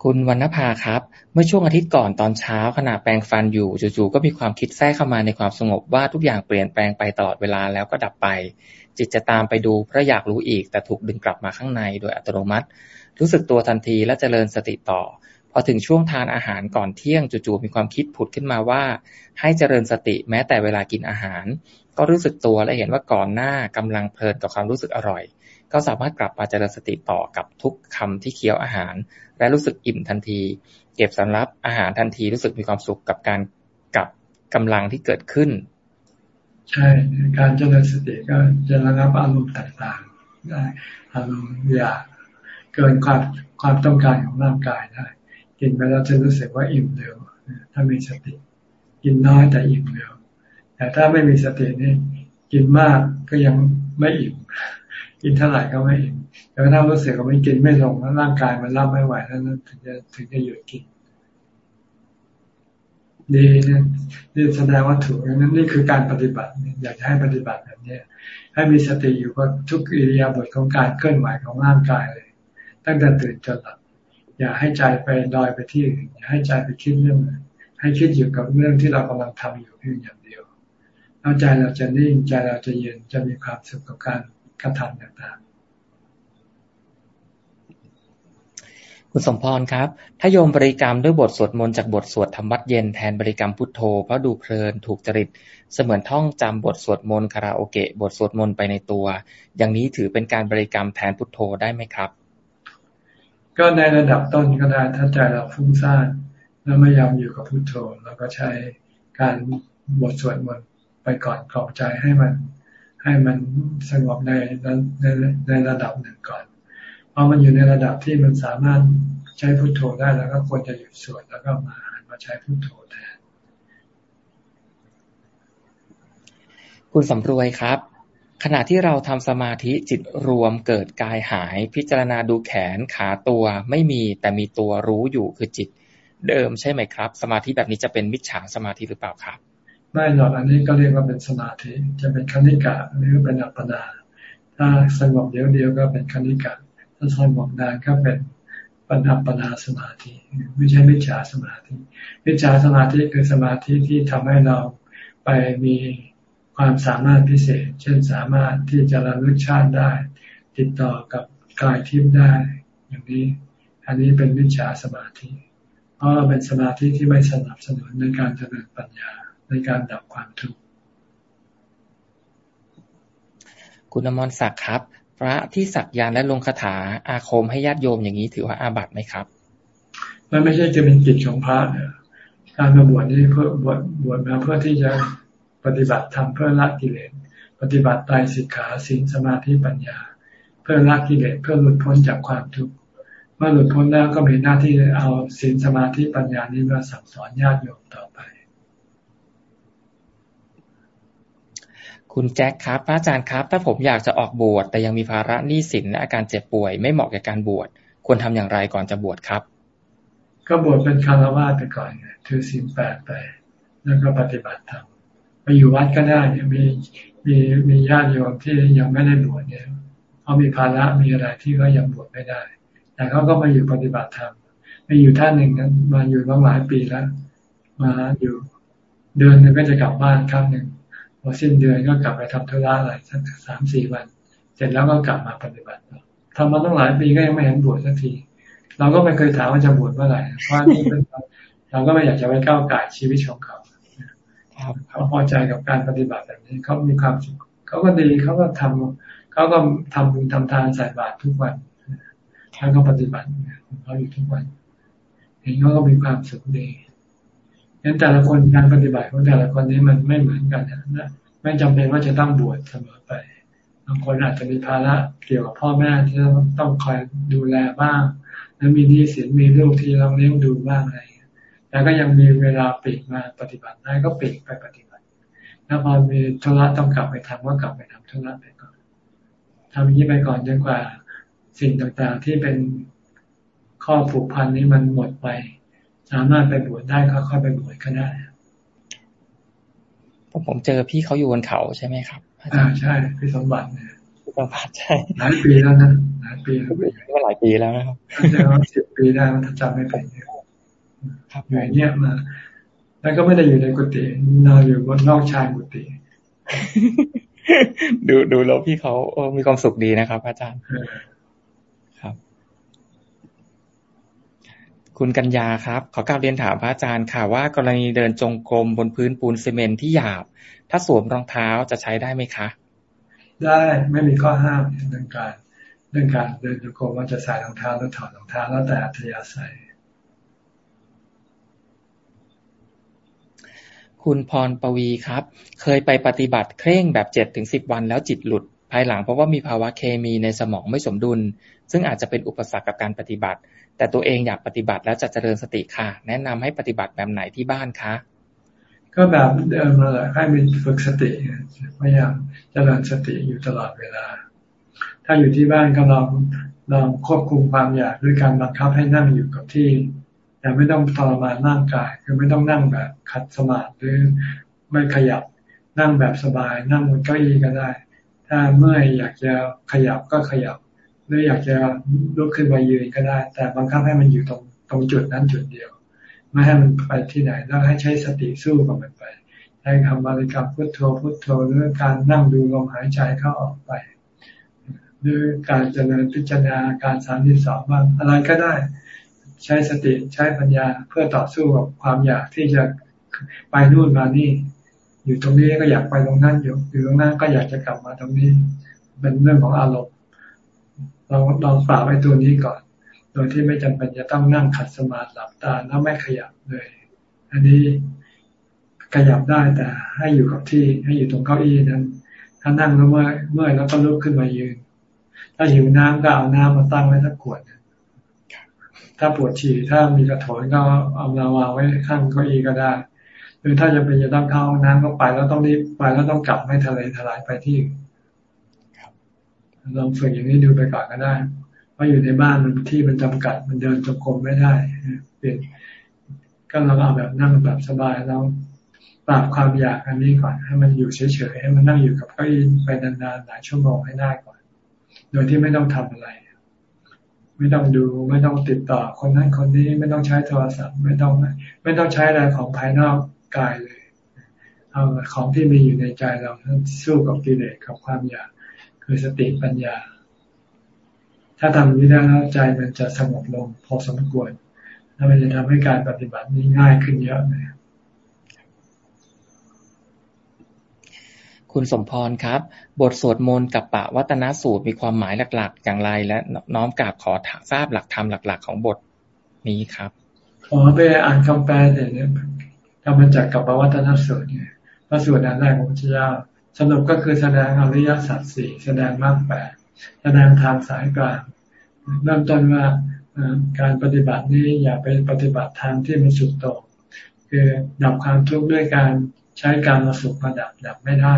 คุณวรรณภาครับ เมื่อช่วงอาทิตย์ก่อนตอนเช้าขณะแปรงฟันอยู่จู่ๆก็มีความคิดแทรกเข้ามาในความสงบว่าทุกอย่างเปลี่ยนแปลงไปตลอดเวลาแล้วก็ดับไป จิตจะตามไปดูเพราะอยากรู้อีก แต่ถูกดึงกลับมาข้างในโดยอัตโนมัติ รู้สึกตัวทันทีและเจริญสติต่อ พอถึงช่วงทานอาหารก่อนเที่ยงจู่ๆมีความคิดผุดขึ้นมาว่า ให้เจริญสติแม้แต่เวลากินอาหาร ก็รู้สึกตัวและเห็นว่าก่อนหน้ากำลังเพลินกับความรู้สึกอร่อย ก็สามารถกลับมาเจริญสติต่อกับทุกคำที่เคี้ยวอาหาร และรู้สึกอิ่มทันที เก็บสำรับอาหารทันทีรู้สึกมีความสุขกับการกับกำลังที่เกิดขึ้น ใช่การเจริญสติก็จะระงับอารมณ์ต่างๆได้อารมณ์อยากเกินความความต้องการของร่างกายได้กินไปแล้วจะรู้สึกว่าอิ่มเร็วถ้ามีสติ กินน้อยแต่อิ่มเร็วแต่ถ้าไม่มีสตินี่กินมากก็ยังไม่อิ่ม กินเท่าไหร่ก็ไม่อิ่มแต่ถ้ารู้สึกว่าไม่กินไม่ลงแล้วร่างกายมันรับไม่ไหวแล้วนั้นถึงจะถึงจะหยุดกิน ดีนะนี่แสดงว่าถูกนั้นนี่คือการปฏิบัติอยากจะให้ปฏิบัติแบบนี้ให้มีสติอยู่กับทุกอิริยาบถของการเคลื่อนไหวของร่างกายเลย ตั้งแต่ตื่นจนหลับอย่าให้ใจไปลอยไปที่อื่นอย่าให้ใจไปคิดเรื่องให้คิดอยู่กับเรื่องที่เรากำลังทำอยู่เพียงอย่างเดียวแล้วใจเราจะนิ่งใจเราจะเย็นจะมีความสุขกับการ กระทำต่างๆ คุณสมพรครับ ถ้าโยมบริกรรมด้วยบทสวดมนต์จากบทสวดธรรมวัดเย็นแทนบริกรรมพุทโธเพราะดูเพลินถูกจริต เสมือนท่องจำบทสวดมนต์คาราโอเกะบทสวดมนต์ไปในตัว อย่างนี้ถือเป็นการบริกรรมแทนพุทโธได้ไหมครับ ก็ในระดับต้นก็ได้ถ้าใจเราฟุ้งซ่านแล้วไม่ยอมอยู่กับพุทโธเราก็ใช้การบทสวดมนต์ไปก่อนกลอบใจให้มัน ให้มันสงบในในในระดับหนึ่งก่อนพอมันอยู่ในระดับที่มันสามารถใช้พุทโธได้แล้วก็ควรจะหยุดสวดแล้วก็มาหันมาใช้พุทโธแทนคุณสำรวยครับ ขณะที่เราทำสมาธิจิตรวมเกิดกายหาย พิจารณาดูแขนขาตัวไม่มีแต่มีตัวรู้อยู่คือจิตเดิมใช่ไหมครับ สมาธิแบบนี้จะเป็นมิจฉาสมาธิหรือเปล่าครับ ไม่หรอกอันนี้ก็เรียกว่าเป็นสมาธิ จะเป็นคณิกะหรือเป็นอัปปนา ถ้าสงบเดียวเดียวก็เป็นคณิกะ ถ้าสงบนานก็เป็นปัญญปนาสมาธิ ไม่ใช่มิจฉาสมาธิมิจฉาสมาธิคือสมาธิที่ทำให้เราไปมีความสามารถพิเศษ เช่นสามารถที่จะระลึกชาติได้ ติดต่อกับกายทิพย์ได้ อย่างนี้ อันนี้เป็นมิจฉาสมาธิ เพราะเป็นสมาธิที่ไม่สนับสนุนในการเจริญปัญญา ในการดับความทุกข์คุณอมรศักดิ์ครับ พระที่สักยานและลงคาถาอาคมให้ญาติโยมอย่างนี้ถือว่าอาบัติไหมครับ มันไม่ใช่จะเป็นกิจของพระเนี่ยการมาบวชนี่เพื่อบวชบวชมาเพื่อที่จะปฏิบัติธรรมเพื่อละกิเลสปฏิบัติตายสิกขาสินสมาธิปัญญา เพื่อละกิเลสเพื่อหลุดพ้นจากความทุกข์เมื่อหลุดพ้นแล้วก็มีหน้าที่เอาสินสมาธิปัญญานี้มาสั่งสอนญาติโยมต่อไป คุณแจ็คครับพระอาจารย์ครับ ถ้าผมอยากจะออกบวชแต่ยังมีภาระหนี้สินและอาการเจ็บป่วย ไม่เหมาะกับการบวชควรทำอย่างไรก่อนจะบวชครับ ก็บวชเป็นคารวะไปก่อนไงถือศีลแปดไป แล้วก็ปฏิบัติธรรมไปอยู่วัดก็ได้เนี่ยมีมีมีญาติโยมที่ยังไม่ได้บวชเนี่ยเขามีภาระมีอะไรที่เขายังบวชไม่ได้ แต่เขาก็มาอยู่ปฏิบัติธรรมมาอยู่ท่านหนึ่งนั้นมาอยู่มาหลายปีแล้ว มาอยู่เดือนหนึ่งก็จะกลับบ้านครั้งหนึ่ง พอสิ้นเดือนก็กลับไปทำธุระอะไรสักสามสี่วัน เสร็จแล้วก็กลับมาปฏิบัติทำมาตั้งหลายปีก็ยังไม่เห็นบวชสักที เราก็ไม่เคยถามว่าจะบวชเมื่อไหร่เพราะนี่เป็นเราก็ไม่อยากจะไปก้าวไก่ชีวิตของเขาเขาพอใจกับการปฏิบัติแบบนี้เขามีความสุขเขาก็ดีเขาก็ทำเขาก็ทำบุญทำทานใส่บาตรทุกวันแล้วก็ปฏิบัติเขาอยู่ทุกวัน เห็นเขาก็มีความสุขดี งั้นแต่ละคนการปฏิบัติของแต่ละคนนี้มันไม่เหมือนกันนะไม่จำเป็นว่าจะต้องบวชเสมอไป บางคนอาจจะมีภาระเกี่ยวกับพ่อแม่ที่ต้องคอยดูแลบ้าง แล้วมีนิสินมีลูกที่ต้องเลี้ยงดูบ้างอะไรแต่ก็ยังมีเวลาปิดมาปฏิบัติได้ก็ปิดไปปฏิบัติ แล้วพอมีธุระต้องกลับไปทำก็กลับไปทำธุระไปก่อนทำอย่างนี้ไปก่อนจนกว่าสิ่งต่างๆที่เป็นข้อผูกพันนี้มันหมดไป สามารถไปบวชได้ก็ค่อยไปบวชก็ได้ผมเจอพี่เขาอยู่บนเขาใช่ไหมครับอ่าใช่พี่สมบัติเนี่ยพี่สมบัติใช่หลายปีแล้วนะหลายปีแล้วก็หลายปีแล้วนะครับใช่ว่าสิบปีได้ถ้าจำไม่ผิดครับอย่างเนี้ยมา แล้วก็ไม่ได้อยู่ในกุฏินอนอยู่บนนอกชายกุฏิดูดูแล้วพี่เขามีความสุขดีนะครับ อาจารย์ คุณกัญญาครับขอกราบเรียนถามพระอาจารย์ค่ะว่ากรณีเดินจงกรมบนพื้นปูนซีเมนที่หยาบ ถ้าสวมรองเท้าจะใช้ได้ไหมคะ ได้ไม่มีข้อห้ามเรื่องการเรื่องการเดินโยกว่าจะใส่รองเท้าหรือถอดรองเท้าแล้วแต่อัธยาศัยคุณพรปวีครับ เคยไปปฏิบัติเคร่งแบบเจ็ดถึงสิบวันแล้วจิตหลุด ภายหลังเพราะว่ามีภาวะเคมีในสมองไม่สมดุล ซึ่งอาจจะเป็นอุปสรรคกับการปฏิบัติ แต่ตัวเองอยากปฏิบัติแล้วจะเจริญสติค่ะ แนะนำให้ปฏิบัติแบบไหนที่บ้านคะ ก็แบบเดิมเลยให้มีฝึกสติพยายามเจริญสติอยู่ตลอดเวลา ถ้าอยู่ที่บ้านก็ลองลองควบคุมความอยากด้วยการบังคับให้นั่งอยู่กับที่แต่ไม่ต้องทรมานร่างกายคือไม่ต้องนั่งแบบขัดสมาธิหรือไม่ขยับนั่งแบบสบาย นั่งบนเก้าอี้ก็ได้ ถ้าเมื่อยอยากจะขยับก็ขยับ หรืออยากจะลุกขึ้นมายืนก็ได้ แต่บังคับให้มันอยู่ตรงตรงจุดนั้นจุดเดียว ไม่ให้มันไปที่ไหนแล้วให้ใช้สติสู้กับมันไปใช้คำบริกรรมพุทโธพุทโธหรือการนั่งดูลมหายใจเข้าออกไป หรือการเจริญพิจารณาการสามที่สองบ้างอะไรก็ได้ ใช้สติใช้ปัญญาเพื่อต่อสู้กับความอยากที่จะไปนู่นมานี่ อยู่ตรงนี้ก็อยากไปตรงนั้นอยู่อยู่ตรงนั้นก็อยากจะกลับมาตรงนี้ เป็นเรื่องของอารมณ์ เราลองปราบไอ้ตัวนี้ก่อน โดยที่ไม่จำเป็นจะต้องนั่งขัดสมาธิหลับตาแล้วไม่ขยับเลย อันนี้ขยับได้แต่ให้อยู่กับที่ให้อยู่ตรงเก้าอี้นั้น ถ้านั่งแล้วเมื่อยเมื่อยแล้วก็ลุกขึ้นมายืน ถ้าหิวน้ำก็เอาน้ำมาตั้งไว้สักขวดถ้าปวดฉี่ถ้ามีกระโถนก็เอามาวางไว้ข้างเก้าอี้ก็ได้หรือถ้าจะเป็นจะต้องเข้าห้องน้ำก็ไปแล้วต้องรีบไปแล้วต้องกลับไม่ทะเลทลายไปที่ ลองฝึกอย่างนี้ดูไปก่อนก็ได้ เพราะอยู่ในบ้านมันที่มันจำกัดมันเดินจงกรมไม่ได้เปลี่ยนก็เราเอาแบบนั่งแบบสบายแล้วปราบความอยากอันนี้ก่อน ให้มันอยู่เฉยๆให้มันนั่งอยู่กับเก้าอี้ไปนานๆหลายชั่วโมงให้ได้ก่อน โดยที่ไม่ต้องทำอะไร ไม่ต้องดูไม่ต้องติดต่อคนนั้นคนนี้ไม่ต้องใช้โทรศัพท์ ไม่ต้องไม่ต้องใช้อะไรของภายนอกกายเลย เอาของที่มีอยู่ในใจเราสู้กับกิเลสกับความอยาก คือสติปัญญา ถ้าทำนี้ได้แล้วใจมันจะสงบลงพอสมควรแล้วมันจะทำให้การปฏิบัตินี้ง่ายขึ้นเยอะเลยคุณสมพรครับ บทสวดมนต์กับปะวัตนสูตรมีความหมายหลัก ๆ อย่างไรและน้อมกราบขอทราบหลักธรรมหลัก ๆ ของบทนี้ครับขอไปอ่านคำแปลเนี่ยทำมาจากกับปวัตนสูตรเนี่ยพระสูตรนั้นแรกของพระเจ้า สรุปก็คือแสดงอริยสัจสี่แสดงมากแปดแสดงทางสายกลางเริ่มต้นว่าการปฏิบัตินี้อย่าไปปฏิบัติทางที่มันสุดโต่งคือดับความทุกข์ด้วยการใช้การมาสุขมาดับดับไม่ได้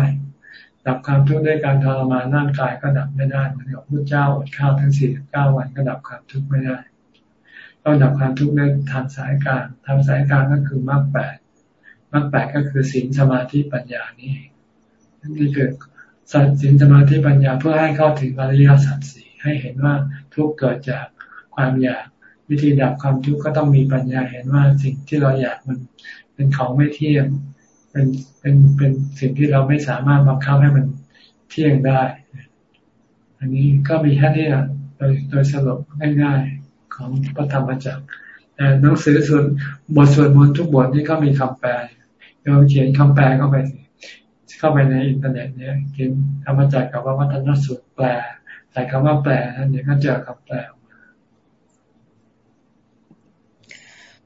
ดับความทุกข์ด้วยการทรมานร่างกายก็ดับไม่ได้เหมือนกับพระเจ้าอดข้าวทั้งสี่เก้าวันก็ดับความทุกข์ไม่ได้ต้องดับความทุกข์ด้วยทางสายการทางสายการก็คือมรรคแปดมรรคแปดก็คือศีลสมาธิปัญญานี่ นี่คือศีลสมาธิปัญญาเพื่อให้เข้าถึงอริยสัจสี่ให้เห็นว่าทุกเกิดจากความอยากวิธีดับความทุกข์ก็ต้องมีปัญญาเห็นว่าสิ่งที่เราอยากมันเป็นของไม่เที่ยงเป็นเป็นเป็นสิ่งที่เราไม่สามารถบังคับให้มันเที่ยงได้ อันนี้ก็มีแค่นี้โดยโดยสรุปง่ายๆของพระธรรมจักรแต่หนังสือส่วนบทสวดมนต์ทุกบทนี่ก็มีคำแปลเราเขียนคำแปลเข้าไป เข้าไปในอินเทอร์เน็ตเนี่ยเขียนธัมมจักกัปปวัตตนสูตรแปลใส่คำว่าแปลนั่นเองก็เจอคำแปล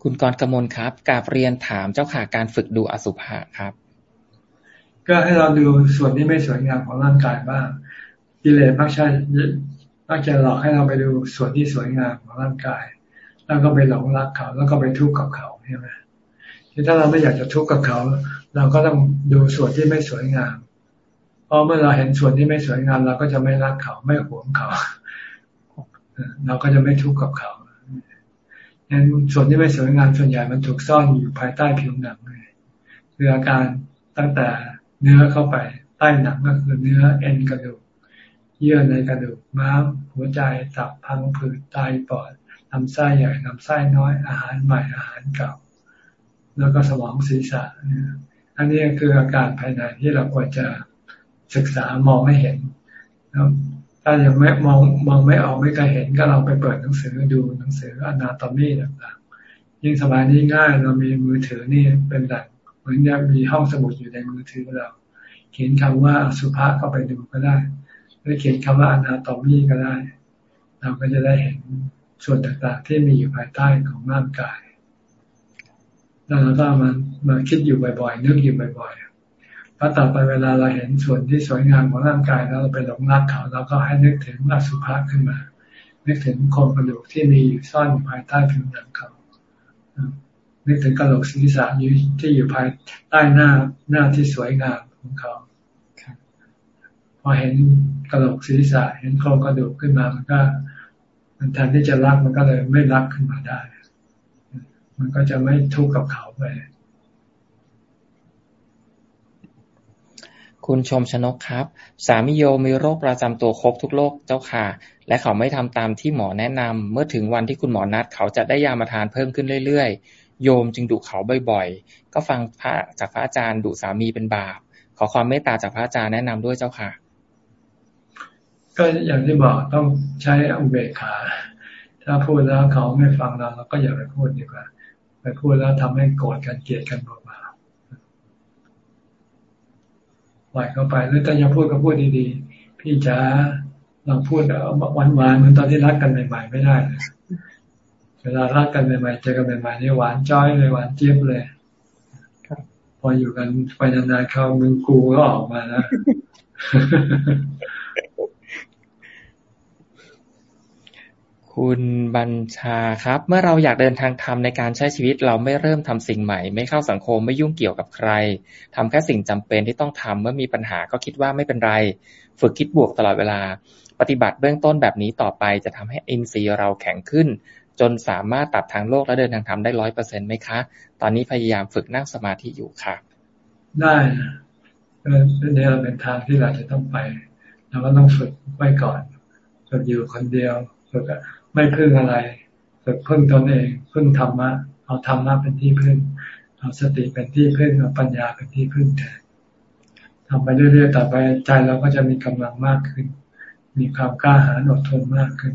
คุณกรกมลครับกราบเรียนถามเจ้าค่ะการฝึกดูอสุภะครับ ก็ให้เราดูส่วนที่ไม่สวยงามของร่างกายบ้างกิเลสมักใช่มักจะหลอกให้เราไปดูส่วนที่สวยงามของร่างกาย แล้วก็ไปหลงรักเขา แล้วก็ไปทุกข์กับเขาใช่ไหม ที่ถ้าเราไม่อยากจะทุกข์กับเขา เราก็ต้องดูส่วนที่ไม่สวยงามเพราะเมื่อเราเห็นส่วนที่ไม่สวยงามเราก็จะไม่รักเขาไม่หวงเขาเราก็จะไม่ทุกข์กับเขานั้นส่วนที่ไม่สวยงามส่วนใหญ่มันถูกซ่อนอยู่ภายใต้ผิวหนังเลยคืออาการตั้งแต่เนื้อเข้าไปใต้หนังก็คือเนื้อเอ็นกระดูกเยื่อในกระดูกม้ามหัวใจตับพังผืดไตปอดลำไส้ใหญ่ลำไส้น้อยอาหารใหม่อาหารเก่า แล้วก็สมองศีรษะ อันนี้คืออาการภายในที่เราควรจะศึกษามองให้เห็นถ้ายังไม่มองมองไม่ออกไม่เคยเห็นก็เราไปเปิดหนังสือดูหนังสืออนาโตมีต่างๆ ยิ่งสบายนี้ง่ายเรามีมือถือนี่เป็นหลักเหมือนจะมีห้องสมุดอยู่ในมือถือเรา เขียนคำว่าสุภาพเข้าไปดูก็ได้หรือเขียนคำว่าอนาโตมีก็ได้ เราก็จะได้เห็นส่วนต่างๆ ที่มีอยู่ภายใต้ของร่างกาย แล้วเราก็มามาคิดอยู่บ่อยๆนึกอยู่บ่อยๆพอต่อไปเวลาเราเห็นส่วนที่สวยงามของร่างกายแล้วเราไปหลงรักเขาเราก็ให้นึกถึงอสุภะขึ้นมา นึกถึงโครงกระดูกที่มีอยู่ซ่อนอยู่ภายใต้ผิวหนังเขานึกถึงกระโหลกศีรษะอยู่ที่อยู่ภายใต้หน้าหน้าที่สวยงามของเขาพอเห็นกระโหลกศีรษะเห็นโครงกระดูกขึ้นมามันก็มันแทนที่จะรักมันก็เลยไม่รักขึ้นมาได้ มันก็จะไม่ทุกข์กับเขาไป คุณชมชนกครับ สามีโยมีโรคประจำตัวครบทุกโรคเจ้าค่ะ และเขาไม่ทำตามที่หมอแนะนำเมื่อถึงวันที่คุณหมอนัด เขาจะได้ยามาทานเพิ่มขึ้นเรื่อยๆ โยมจึงดุเขาบ่อยๆ ก็ฟังพระจากพระอาจารย์ดุสามีเป็นบาป ขอความเมตตาจากพระอาจารย์แนะนำด้วยเจ้าค่ะ ก็อย่างที่บอกต้องใช้อุเบกขา ถ้าพูดแล้วเขาไม่ฟังเราเราก็อย่าไปพูดดีกว่าไป พูดแล้วทำให้โกรธกันเกลียดกันเปล่าๆปล่อยเขาไปหรือถ้าจะพูดก็พูดดีๆ พี่จ๋าลองพูดหวานๆเหมือนตอนที่รักกันใหม่ ๆ ไม่ได้เลยเวลารักกันใหม่ๆเจอกันใหม่ๆนี่หวานจ้อยเลยหวานเจี๊ยบเลยพออยู่กันไปนานๆเขามึงกูก็ออกมาแล้ว คุณบัญชาครับ เมื่อเราอยากเดินทางธรรมในการใช้ชีวิต เราไม่เริ่มทำสิ่งใหม่ ไม่เข้าสังคมไม่ยุ่งเกี่ยวกับใครทำแค่สิ่งจำเป็นที่ต้องทำเมื่อมีปัญหาก็คิดว่าไม่เป็นไร ฝึกคิดบวกตลอดเวลา ปฏิบัติเบื้องต้นแบบนี้ต่อไปจะทำให้อินทรีย์เราแข็งขึ้น จนสามารถตัดทางโลกและเดินทางธรรมได้ร้อยเปอร์เซ็นต์ไหมคะ ตอนนี้พยายามฝึกนั่งสมาธิอยู่ค่ะ ได้นะเป็นนี่เราเป็นทางที่เราจะต้องไปเราก็ต้องฝึกไว้ก่อนฝึกอยู่คนเดียวฝึก ไม่พึ่งอะไรฝึกพึ่งตนเองพึ่งธรรมะ เอาธรรมะเป็นที่พึ่ง เอาสติเป็นที่พึ่งเอาปัญญาเป็นที่พึ่งแทนทำไปเรื่อยๆต่อไปใจเราก็จะมีกำลังมากขึ้น มีความกล้าหาญอดทนมากขึ้น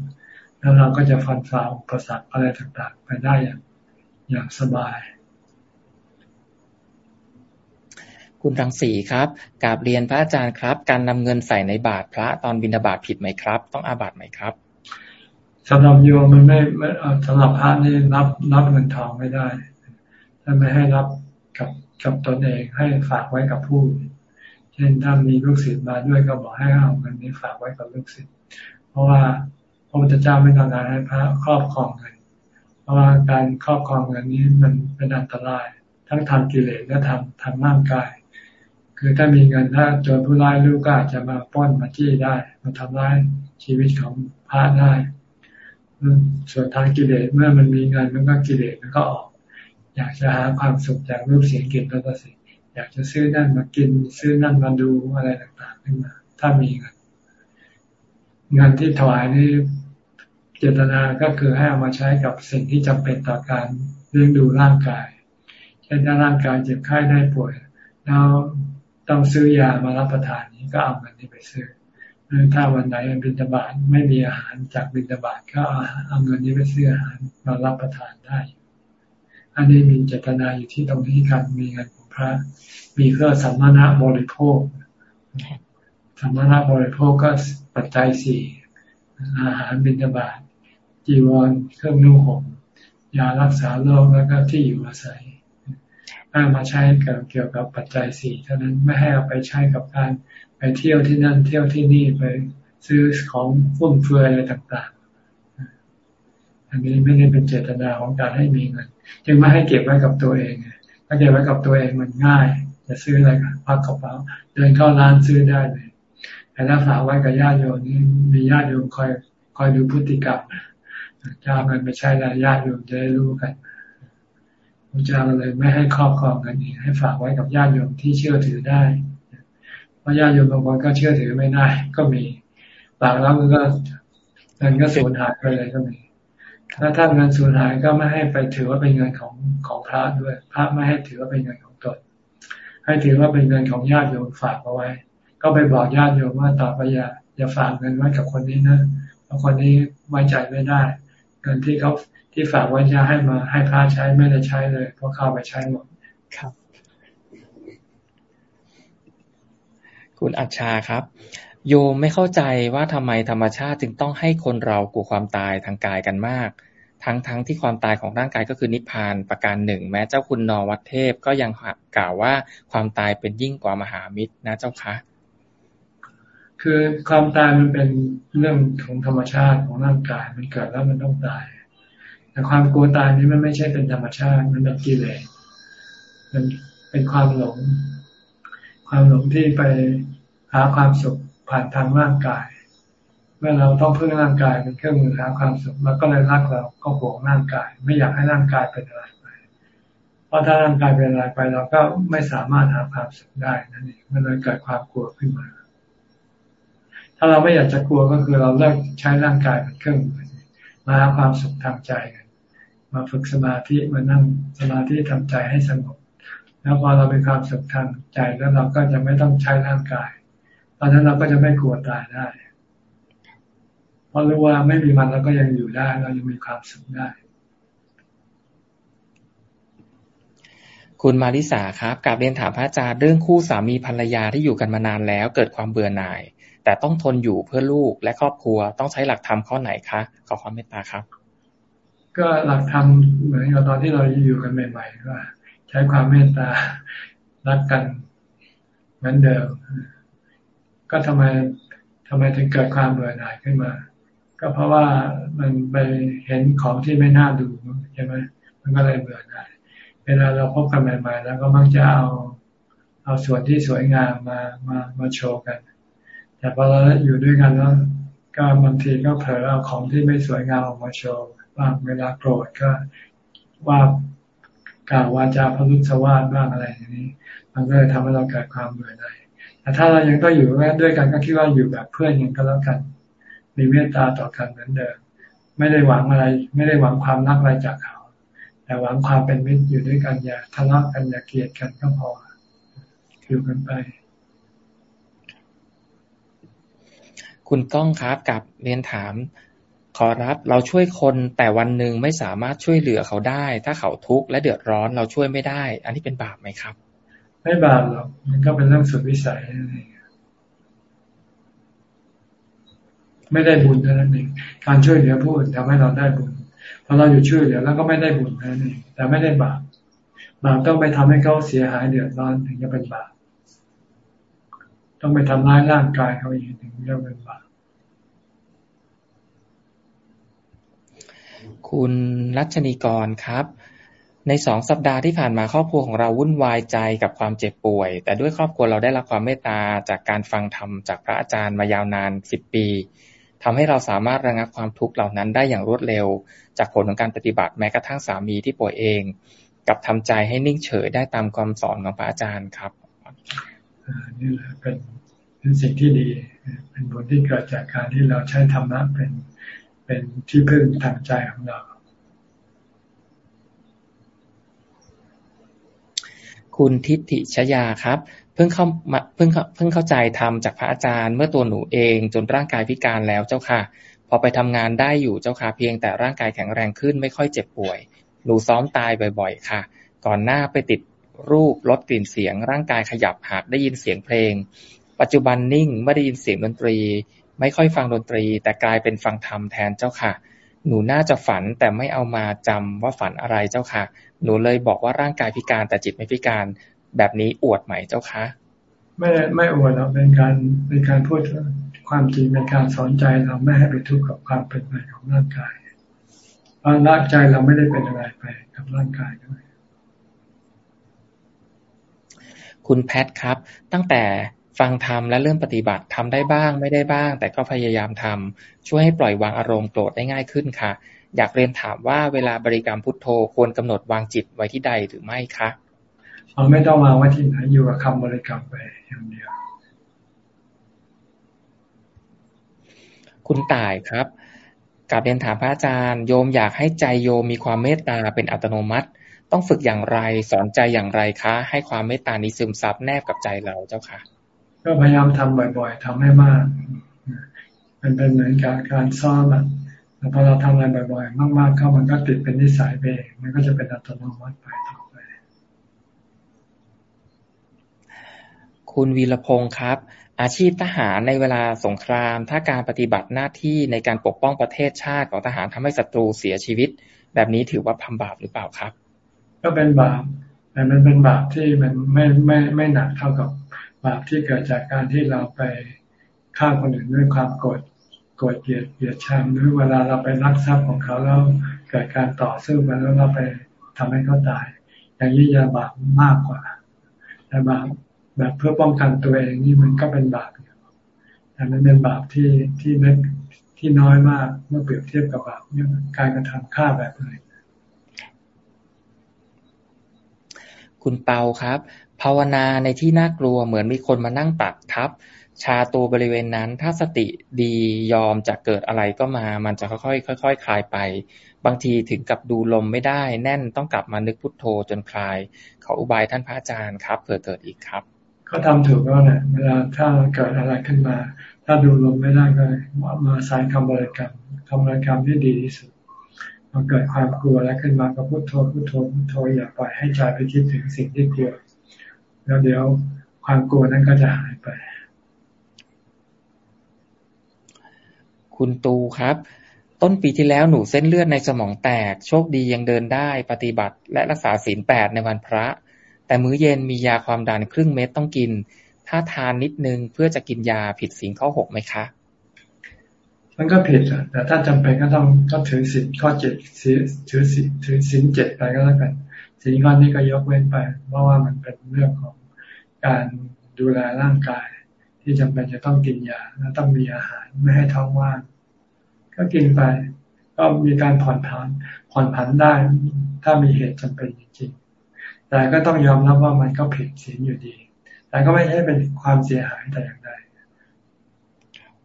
แล้วเราก็จะฟันฝ่าอุปสรรคอะไรต่างๆ ไปได้อย่างอย่างสบาย คุณรังสีครับกราบเรียนพระอาจารย์ครับ การนำเงินใส่ในบาตรพระตอนบิณฑบาตผิดไหมครับ ต้องอาบัติไหมครับ สำหรับโยมมันไม่ไม่สำหรับพระนี่รับรับเงินทองไม่ได้ถ้าไม่ให้รับกับกับตนเองให้ฝากไว้กับผู้เช่นถ้ามีลูกศิษย์มาด้วยก็บอกให้เอาเงินนี้ฝากไว้กับลูกศิษย์เพราะว่าพระพุทธเจ้าไม่ต้องการให้พระครอบครองเงิน เพราะว่าการครอบครองเงินนี้มันเป็นอันตราย ทั้งทางกิเลสและทางทางร่างกาย คือถ้ามีเงินถ้าโจรผู้ร้ายลูกก็อาจจะมาป้อนมาจี้ได้ มาทำร้ายชีวิตของพระได้ ส่วนทางกิเลสเมื่อมันมีเงินมันก็กิเลสมันก็ออก อยากจะหาความสุขจากรูปเสียงกลิ่นรสสิอยากจะซื้อนั่นมากิน ซื้อนั่นมาดูอะไรต่างๆขึ้นมา ถ้ามีเงินเงินที่ถวายนี่เจตนาก็คือให้เอามาใช้กับสิ่งที่จำเป็นต่อการเลี้ยงดูร่างกาย เช่นถ้าร่างกายเจ็บไข้ได้ป่วย แล้วต้องซื้อยามารับประทานนี้ก็เอาเงินนี้ไปซื้อ ถ้าวันไหนบิณฑบาตไม่มีอาหารจากบิณฑบาตก็เอาเงินนี้ไปซื้ออาหารมารับประทานได้ อันนี้มีเจตนาอยู่ที่ตรงที่การมีเงินของพระ มีเพื่อสัมมาณะบริโภคสัมมาณะบริโภคก็ปัจจัยสี่อาหารบิณฑบาตจีวรเครื่องนุ่งห่มยารักษาโรคแล้วก็ที่อยู่อาศัยให้มาใช้กับเกี่ยวกับปัจจัยสี่เท่านั้นไม่ให้เอาไปใช้กับการ ไปเที่ยวที่นั่นเที่ยวที่นี่ไปซื้อของฟุ่มเฟือยอะไรต่างๆ อันนี้ไม่ได้เป็นเจตนาของการให้มีเงินจึงไม่ให้เก็บไว้กับตัวเองถ้าเก็บไว้กับตัวเองมันง่าย จะซื้ออะไรพักกระเป๋าเดินเข้าร้านซื้อได้เลยแต่ถ้าฝากไว้กับญาติโยมนี่มีญาติโยมคอยคอยดูพฤติกรรมจะเอาเงินไปใช้แล้วญาติโยมจะได้รู้กันพระเจ้าเลยไม่ให้ครอบครองเงินเองให้ฝากไว้กับญาติโยมที่เชื่อถือได้ พราะญาติโยมบางคนก็เชื่อถือไม่ได้ ก็มีฝากแล้วมันก็เงินก็สูญหายไปเลยก็มีถ้าท่านเงินสูญหายก็ไม่ให้ไปถือว่าเป็นเงินของของพระด้วย พระไม่ให้ถือว่าเป็นเงินของตน ให้ถือว่าเป็นเงินของญาติโยมฝากเอาไว้ ก็ไปบอกญาติโยมว่าต่อไปอย่าอย่าฝากเงินไว้กับคนนี้นะเพราะคนนี้ไว้ใจไม่ได้ เงินที่เขาที่ฝากไว้จะให้มาให้พระใช้ไม่ได้ใช้เลยเพราะเข้าไปใช้หมดครับ คุณอัชชาครับ โยมไม่เข้าใจว่าทำไมธรรมชาติจึงต้องให้คนเรากลัวความตายทางกายกันมาก ทั้งทั้งที่ความตายของร่างกายก็คือนิพพานประการหนึ่ง แม้เจ้าคุณนอวัตเทพก็ยังกล่าวว่าความตายเป็นยิ่งกว่ามหามิตรนะเจ้าคะคือความตายมันเป็นเรื่องของธรรมชาติของร่างกายมันเกิดแล้วมันต้องตาย แต่ความกลัวตายนี้มันไม่ใช่เป็นธรรมชาติมันเป็นกิเลสมันเป็นความหลง ความหลงที่ไป หาความสุขผ่านทางร่างกาย เมื่อเราต้องพึ่งร่างกายเป็นเครื่องมือหาความสุขเราก็เลยรักเราก็หวงร่างกาย ไม่อยากให้ร่างกายเป็นอะไรไป เพราะถ้าร่างกายเป็นอะไรไปเราก็ไม่สามารถหาความสุขได้นั่นเองมันเลยเกิดความกลัวขึ้นมา ถ้าเราไม่อยากจะกลัวก็คือเราเลิกใช้ร่างกายเป็นเครื่องมือมาหาความสุขทางใจกันมาฝึกสมาธิมานั่งสมาธิทำใจให้สงบแล้วพอเราเป็นความสุขทางใจแล้วเราก็จะไม่ต้องใช้ร่างกาย ตอนนั้นเราก็จะไม่กลัวตายได้ เพราะรู้ว่าไม่มีมันเราก็ยังอยู่ได้ เรายังมีความสุขได้ คุณมาริสาครับกับเรียนถามพระอาจารย์เรื่องคู่สามีภรรยาที่อยู่กันมานานแล้ว เกิดความเบื่อหน่าย แต่ต้องทนอยู่เพื่อลูกและครอบครัวต้องใช้หลักธรรมข้อไหนคะขอความเมตตาครับ ก็หลักธรรมเหมือนกับตอนที่เราอยู่กันใหม่ๆว่าใช้ความเมตตารักกันเหมือนเดิม ก็ทำไมทำไมถึงเกิดความเบื่อหน่ายขึ้นมา ก็เพราะว่ามันไปเห็นของที่ไม่น่าดูใช่ไหมมันก็เลยเบื่อหน่าย เวลาเราพบกันใหม่ๆ แล้วก็มักจะเอาเอาส่วนที่สวยงามมามามาโชว์กัน แต่พอเราอยู่ด้วยกันแล้วก็บางทีก็เผลอเอาของที่ไม่สวยงามออกมาโชว์บางเวลาโกรธก็ว่ากล่าววาจาพลุสวาดบ้างอะไรอย่างนี้ มันก็เลยทำให้เราเกิดความเบื่อหน่าย แต่ถ้าเรายังต้องอยู่ด้วยกันก็คิดว่าอยู่แบบเพื่อนยังก็แล้วกัน มีเมตตาต่อกันเหมือนเดิม ไม่ได้หวังอะไร ไม่ได้หวังความรักอะไรจากเขา แต่หวังความเป็นมิตรอยู่ด้วยกันอย่าทะเลาะกันอย่าเกลียดกันก็พอ อยู่กันไป คุณก้องครับกับเรียนถาม ขอรับเราช่วยคนแต่วันหนึ่งไม่สามารถช่วยเหลือเขาได้ ถ้าเขาทุกข์และเดือดร้อนเราช่วยไม่ได้ อันนี้เป็นบาปไหมครับ ไม่บาปหรอกมันก็เป็นเรื่องสุดวิสัยนั่นเองไม่ได้บุญเท่านั้นเองการช่วยเหลือผู้อื่นทำให้เราได้บุญพอเราอยู่ช่วยเหลือแล้วก็ไม่ได้บุญนั่นเองแต่ไม่ได้บาปบาปต้องไปทำให้เขาเสียหายเดือดร้อนถึงจะเป็นบาปต้องไปทำร้ายร่างกายเขาอีกถึงจะเป็นบาปคุณรัชนีกรครับ ในสองสัปดาห์ที่ผ่านมาครอบครัวของเราวุ่นวายใจกับความเจ็บป่วย แต่ด้วยครอบครัวเราได้รับความเมตตาจากการฟังธรรมจากพระอาจารย์มายาวนานสิบปีทำให้เราสามารถระงับความทุกข์เหล่านั้นได้อย่างรวดเร็ว จากผลของการปฏิบัติแม้กระทั่งสามีที่ป่วยเอง กับทำใจให้นิ่งเฉยได้ตามความสอนของพระอาจารย์ครับนี่แหละเป็นเป็นสิ่งที่ดี เป็นผลที่เกิดจากการที่เราใช้ธรรมะเป็นเป็นที่พึ่งทางใจของเรา คุณทิติชยาครับ เพิ่งเข้ามาเพิ่งเพิ่งเข้าใจทำจากพระอาจารย์เมื่อตัวหนูเองจนร่างกายพิการแล้วเจ้าค่ะ พอไปทำงานได้อยู่เจ้าค่ะเพียงแต่ร่างกายแข็งแรงขึ้นไม่ค่อยเจ็บป่วย หนูซ้อมตายบ่อยๆ ค่ะ ก่อนหน้าไปติดรูปลดกลิ่นเสียง ร่างกายขยับหากได้ยินเสียงเพลง ปัจจุบันนิ่งไม่ได้ยินเสียงดนตรี ไม่ค่อยฟังดนตรี แต่กลายเป็นฟังธรรมแทนเจ้าค่ะ หนูน่าจะฝัน แต่ไม่เอามาจำว่าฝันอะไรเจ้าค่ะ หนูเลยบอกว่าร่างกายพิการแต่จิตไม่พิการ แบบนี้อวดไหมเจ้าคะไม่ไม่อวดเราเป็นการเป็นการพูดความจริงเป็นการสอนใจเราไม่ให้ไปทุกข์กับความเป็นไปของร่างกายเพราะร่างใจเราไม่ได้เป็นอะไรไปกับร่างกายด้วยคุณแพทครับ ตั้งแต่ ฟังธรรมและเริ่มปฏิบัติทำได้บ้างไม่ได้บ้าง แต่ก็พยายามทำช่วยให้ปล่อยวางอารมณ์โกรธได้ง่ายขึ้นค่ะ อยากเรียนถามว่าเวลาบริกรรมพุทโธควรกำหนดวางจิตไว้ที่ใดหรือไม่คะเราไม่ต้องวางไว้ที่ไหนอยู่กับคำบริกรรมไปอย่างเดียวคุณต่ายครับกับเรียนถามพระอาจารย์ โยมอยากให้ใจโยมมีความเมตตาเป็นอัตโนมัติ ต้องฝึกอย่างไรสอนใจอย่างไรคะ ให้ความเมตตานี้ซึมซับแนบกับใจเราเจ้าค่ะ ก็พยายามทำบ่อยๆทำให้มาก มันเป็นเหมือนการการซ้อมอะพอเราทำอะไรบ่อยๆ มาก ๆ เข้ามันก็ติดเป็นนิสัยไป มันก็จะเป็นอัตโนมัติไปต่อไป คุณวีรพงศ์ครับ อาชีพทหารในเวลาสงคราม ถ้าการปฏิบัติหน้าที่ในการปกป้องประเทศชาติของทหารทำให้ศัตรูเสียชีวิต แบบนี้ถือว่าทำบาปหรือเปล่าครับ ก็เป็นบาป แต่มันเป็นบาปที่มันไม่ไม่ไม่หนักเท่ากับ บาปที่เกิดจากการที่เราไปฆ่าคนอื่นด้วยความโกรธโกรธเกลียดเกลียดชังหรือเวลาเราไปรักทรัพย์ของเขาแล้วเกิดการต่อสู้กันแล้วเราไปทำให้เขาตาย อย่างนี้จะบาปมากกว่าแต่บาปแบบเพื่อป้องกันตัวเองนี่มันก็เป็นบาปแต่มันเป็นบาปที่ที่เล็กที่น้อยมากเมื่อเปรียบเทียบกับบาปการกระทำฆ่าแบบเลยคุณเปาครับ ภาวนาในที่น่ากลัวเหมือนมีคนมานั่งตักทับ ชาตัวบริเวณนั้น ถ้าสติดียอมจะเกิดอะไรก็มา มันจะค่อยๆค่อยๆคลายไป บางทีถึงกับดูลมไม่ได้ แน่นต้องกลับมานึกพุทโธจนคลาย เขาอุบายท่านพระอาจารย์ครับเผื่อเกิดอีกครับก็ทำถูกแล้วเนี่ยเวลาถ้าเกิดอะไรขึ้นมา ถ้าดูลมไม่ได้ก็มาสายคำบริกรรมคำบริกรรมที่ดีที่สุดพอเกิดความกลัวแล้วขึ้นมาก็พุโทโธพุโทโธพุโทโธอย่าปล่อยให้ใจไปคิดถึงสิ่งที่กลัว แล้วเดี๋ยวความกลัวนั้นก็จะหายไป คุณตูครับ ต้นปีที่แล้วหนูเส้นเลือดในสมองแตก โชคดียังเดินได้ปฏิบัติ และรักษาศีลแปดในวันพระ แต่มื้อเย็นมียาความดันครึ่งเม็ดต้องกิน ถ้าทานนิดนึงเพื่อจะกินยาผิดศีลข้อหกไหมคะมันก็ผิดอะแต่ถ้าจำเป็นก็ต้องก็ถือสินข้อเจ็ดถือสินถือสินเจ็ดไปก็แล้วกัน สินข้อนี้ก็ยกเว้นไป เพราะว่ามันเป็นเรื่องของการดูแลร่างกาย ที่จำเป็นจะต้องกินยาและต้องมีอาหารไม่ให้ท้องว่างก็กินไป ก็มีการผ่อนผันผ่อนผันได้ ถ้ามีเหตุจำเป็นจริงๆแต่ก็ต้องยอมรับว่ามันก็ผิดศีลอยู่ดี แต่ก็ไม่ใช่เป็นความเสียหายแต่อย่างใด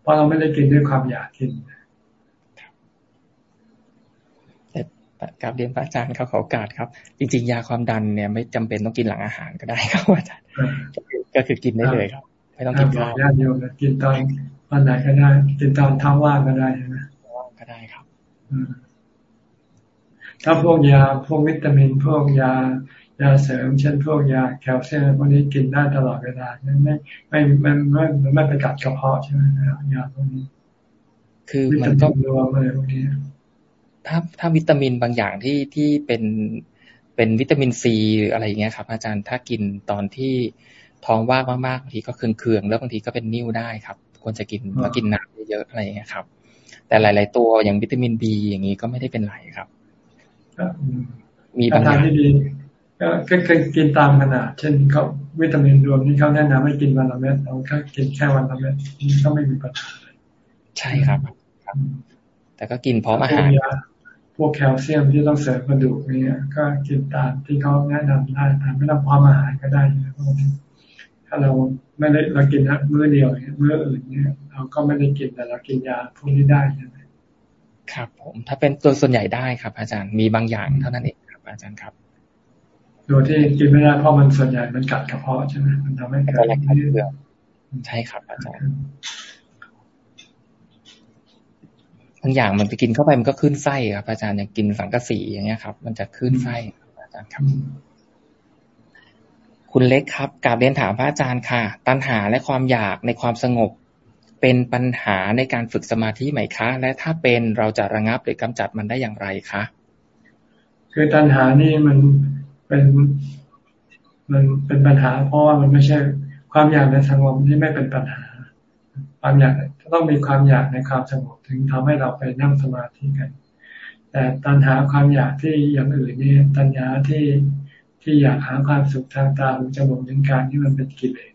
เพราะเราไม่ได้กินด้วยความอยากกิน กับเรียนพระอาจารย์เขาขอโอกาสครับ จริง ๆ ยาความดันเนี่ยไม่จำเป็นต้องกินหลังอาหารก็ได้ครับอาจารย์ก็คือกินได้เลยครับ ไม่ต้องกินข้าวญาติโยมกินตอนวันไหนก็ได้กินตอนท้องว่างก็ได้ใช่ไหมว่างก็ได้ครับถ้าพวกยาพวกวิตามิน พวกยายาเสริมเช่นพวกยาแคลเซียมพวกนี้กินได้ตลอดเวลาไม่ไม่ไม่ไม่ไม่ไม่ไปกัดกระเพาะใช่ไหมยาพวกนี้คือมันก็รวมอะไรพวกนี้ ถ้าถ้าวิตามินบางอย่างที่ที่เป็นเป็นวิตามินซีหรืออะไรอย่างเงี้ยครับ อาจารย์ถ้ากินตอนที่ท้องว่างมากๆบางทีก็เคืองๆแล้วบางทีก็เป็นนิ่วได้ครับ ควรจะกินแล้วกินน้ำเยอะๆอะไรอย่างเงี้ยครับ แต่หลาย ๆ ตัวอย่างวิตามินบีอย่างนี้ก็ไม่ได้เป็นไรครับมีบางอย่างที่ดีก็เคยกินตามขนาด เช่นเขาวิตามินรวมนี่เขาแนะนำให้กินวันละเม็ดเราแค่กินแค่วันละเม็ดนี่ก็ไม่มีปัญหาใช่ครับ ครับ แต่ก็กินพร้อมอาหาร พวกแคลเซียมที่ต้องเสริมกระดูกนี่ก็กินตามที่เขาแนะนำได้ตามไม่ต้องพร้อมอาหารก็ได้นะพวกนี้ถ้าเราไม่ได้เรากินมื้อเดียวมื้ออื่นเนี่ยเราก็ไม่ได้กินแต่เรากินยาพวกนี้ได้ใช่ไหมครับผมถ้าเป็นตัวส่วนใหญ่ได้ครับ อาจารย์มีบางอย่างเท่านั้นเองครับ อาจารย์ครับโดยที่กินไม่ได้เพราะมันส่วนใหญ่มันกัดกระเพาะใช่ไหมมันทำให้เกิดใช่ครับอาจารย์บางอย่างมันไปกินเข้าไปมันก็ขึ้นไส้ครับอาจารย์อย่างกินสังกะสีอย่างเงี้ยครับ มันจะขึ้นไส้อาจารย์ครับ คุณเล็กครับกาบเรียนถามพระอาจารย์ค่ะ ตัณหาและความอยากในความสงบ เป็นปัญหาในการฝึกสมาธิไหมคะ และถ้าเป็นเราจะระงับหรือกำจัดมันได้อย่างไรคะคือตัณหานี่มันเป็นมันเป็นปัญหา เพราะว่ามันไม่ใช่ความอยากในสงบนี่ไม่เป็นปัญหา ความอยาก ต้องมีความอยากในความสงบถึงทำให้เราไปนั่งสมาธิกัน แต่ตัณหาความอยากที่อย่างอื่นนี่ตัณหาที่ที่อยากหาความสุขทางตาหูจมูกนิ้วกายนี่มันเป็นกิเลส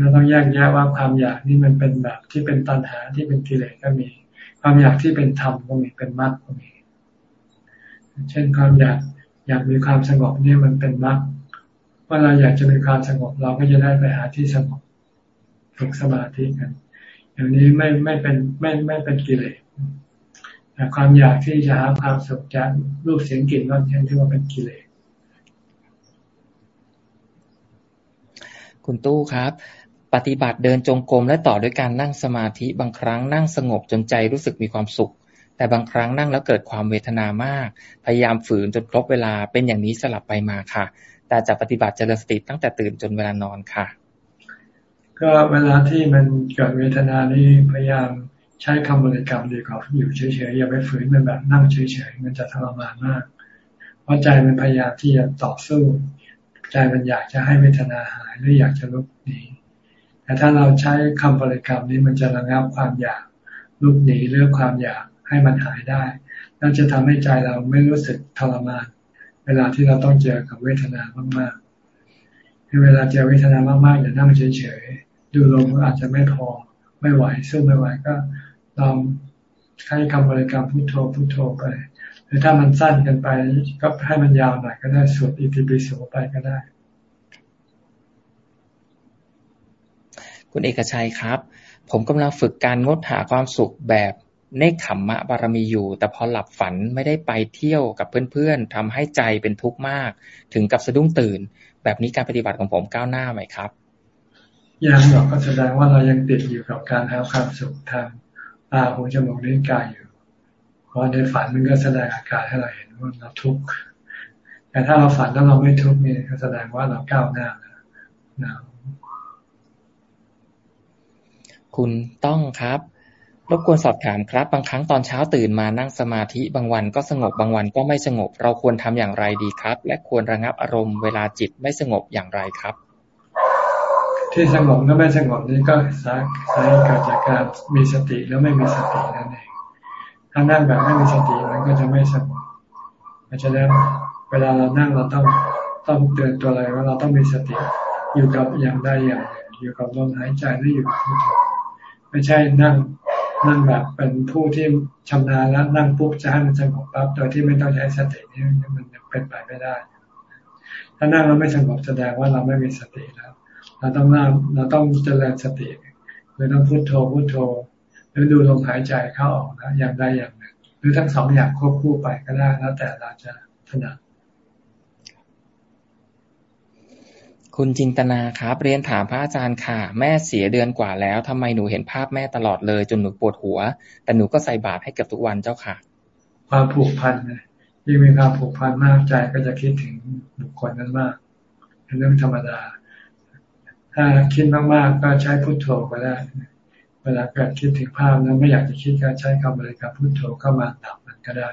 เราต้องแยกแยะว่าความอยากนี่มันเป็นแบบที่เป็นตัณหาที่เป็นกิเลสก็มี ความอยากที่เป็นธรรมก็มีเป็นมรรคก็มี เช่นความอยากอยากมีความสงบนี่มันเป็นมรรคว่าเราอยากจะมีความสงบเราก็จะได้ไปหาที่สงบฝึกสมาธิกัน อย่างนี้ไม่ไม่เป็นไม่ไม่เป็นกิเลสแต่ความอยากที่จะหาความสุขจากรูปเสียงกลิ่นรสนี่ที่ว่าเป็นกิเลสคุณตู้ครับ ปฏิบัติเดินจงกรมและต่อด้วยการนั่งสมาธิบางครั้งนั่งสงบจนใจรู้สึกมีความสุข แต่บางครั้งนั่งแล้วเกิดความเวทนามาก พยายามฝืนจนครบเวลาเป็นอย่างนี้สลับไปมาค่ะ แต่จะปฏิบัติเจริญสติตั้งแต่ตื่นจนเวลานอนค่ะ ก็เวลาที่มันเกิดเวทนานี่พยายามใช้คำบริกรรมดีกว่าอยู่เฉยๆอย่าไปฝืนมันแบบนั่งเฉยๆมันจะทรมานมาก เพราะใจมันพยายามที่จะต่อสู้ ใจมันอยากจะให้เวทนาหายหรืออยากจะลุกหนีแต่ถ้าเราใช้คำบริกรรมนี้มันจะระงับความอยากลุกหนีเรื่องความอยากให้มันหายได้นั่นจะทำให้ใจเราไม่รู้สึกทรมาน เวลาที่เราต้องเจอกับเวทนามากๆเวลาเจอเวทนามากๆอย่านั่งเฉยๆ ดูลมอาจจะไม่พอไม่ไหวสู้ไม่ไหวก็ลองใช้คำบริกรรมพุทโธพุทโธไป หรือถ้ามันสั้นกันไปก็ให้มันยาวหน่อยก็ได้สวดอิติปิโสไปก็ได้ คุณเอกชัยครับ ผมกำลังฝึกการงดหาความสุขแบบเนคขมมะบารมีอยู่ แต่พอหลับฝันไม่ได้ไปเที่ยวกับเพื่อนๆทำให้ใจเป็นทุกข์มาก ถึงกับสะดุ้งตื่น แบบนี้การปฏิบัติของผมก้าวหน้าไหมครับ ยังหรอกก็แสดงว่าเรายังติดอยู่กับการหาความสุขทางตาหูจมูกลิ้นกายอยู่เพราะในฝันมันก็แสดงอาการให้เราเห็นว่าเราทุกข์แต่ถ้าเราฝันแล้วเราไม่ทุกข์นี่ก็แสดงว่าเราก้าวหน้าแล้วนะคุณต้องครับ รบกวนสอบถามครับ บางครั้งตอนเช้าตื่นมานั่งสมาธิบางวันก็สงบบางวันก็ไม่สงบ เราควรทำอย่างไรดีครับ และควรระงับอารมณ์เวลาจิตไม่สงบอย่างไรครับ ที่สงบแล้วไม่สงบนี้ก็สาสาเกิดจากการมีสติแล้วไม่มีสตินั่นเอง ถ้านั่งแบบไม่มีสติมันก็จะไม่สงบเพราะฉะนั้นเวลาเรานั่งเราต้องต้องเตือนตัวอะไรว่าเราต้องมีสติอยู่กับอย่างใดอย่างอยู่กับลมหายใจหรืออยู่กับพุทโธไม่ใช่นั่งนั่งแบบเป็นผู้ที่ชำนาญแล้วนั่งปุ๊บจะให้มันสงบปั๊บโดยที่ไม่ต้องใช้สตินี่มันเป็นไปไม่ได้ ถ้านั่งแล้วไม่สงบแสดงว่าเราไม่มีสติแล้ว เราต้องนั่งเราต้องเจริญสติหรือต้องพุโทโธพุโทโธ หรือดูลมหายใจเข้าออกนะอย่างใดอย่างหนึ่งหรือทั้งสองอย่างควบคู่ไปก็ได้แล้วแต่เราจะถนัดคุณจินตนาครับ เรียนถามพระอาจารย์ค่ะ แม่เสียเดือนกว่าแล้วทำไมหนูเห็นภาพแม่ตลอดเลย จนหนูปวดหัว แต่หนูก็ใส่บาตรให้เกือบทุกวันเจ้าค่ะ ความผูกพันนะยิ่งมีความผูกพันมากใจก็จะคิดถึงบุคคลนั้นมากเป็นเรื่องธรรมดา ถ้าคิดมากๆก็ใช้พุทโธก็ได้ เวลาเกิดคิดถึงภาพแล้วไม่อยากจะคิดก็ใช้คำบริกรรมพุทโธเข้ามาดับมันก็ได้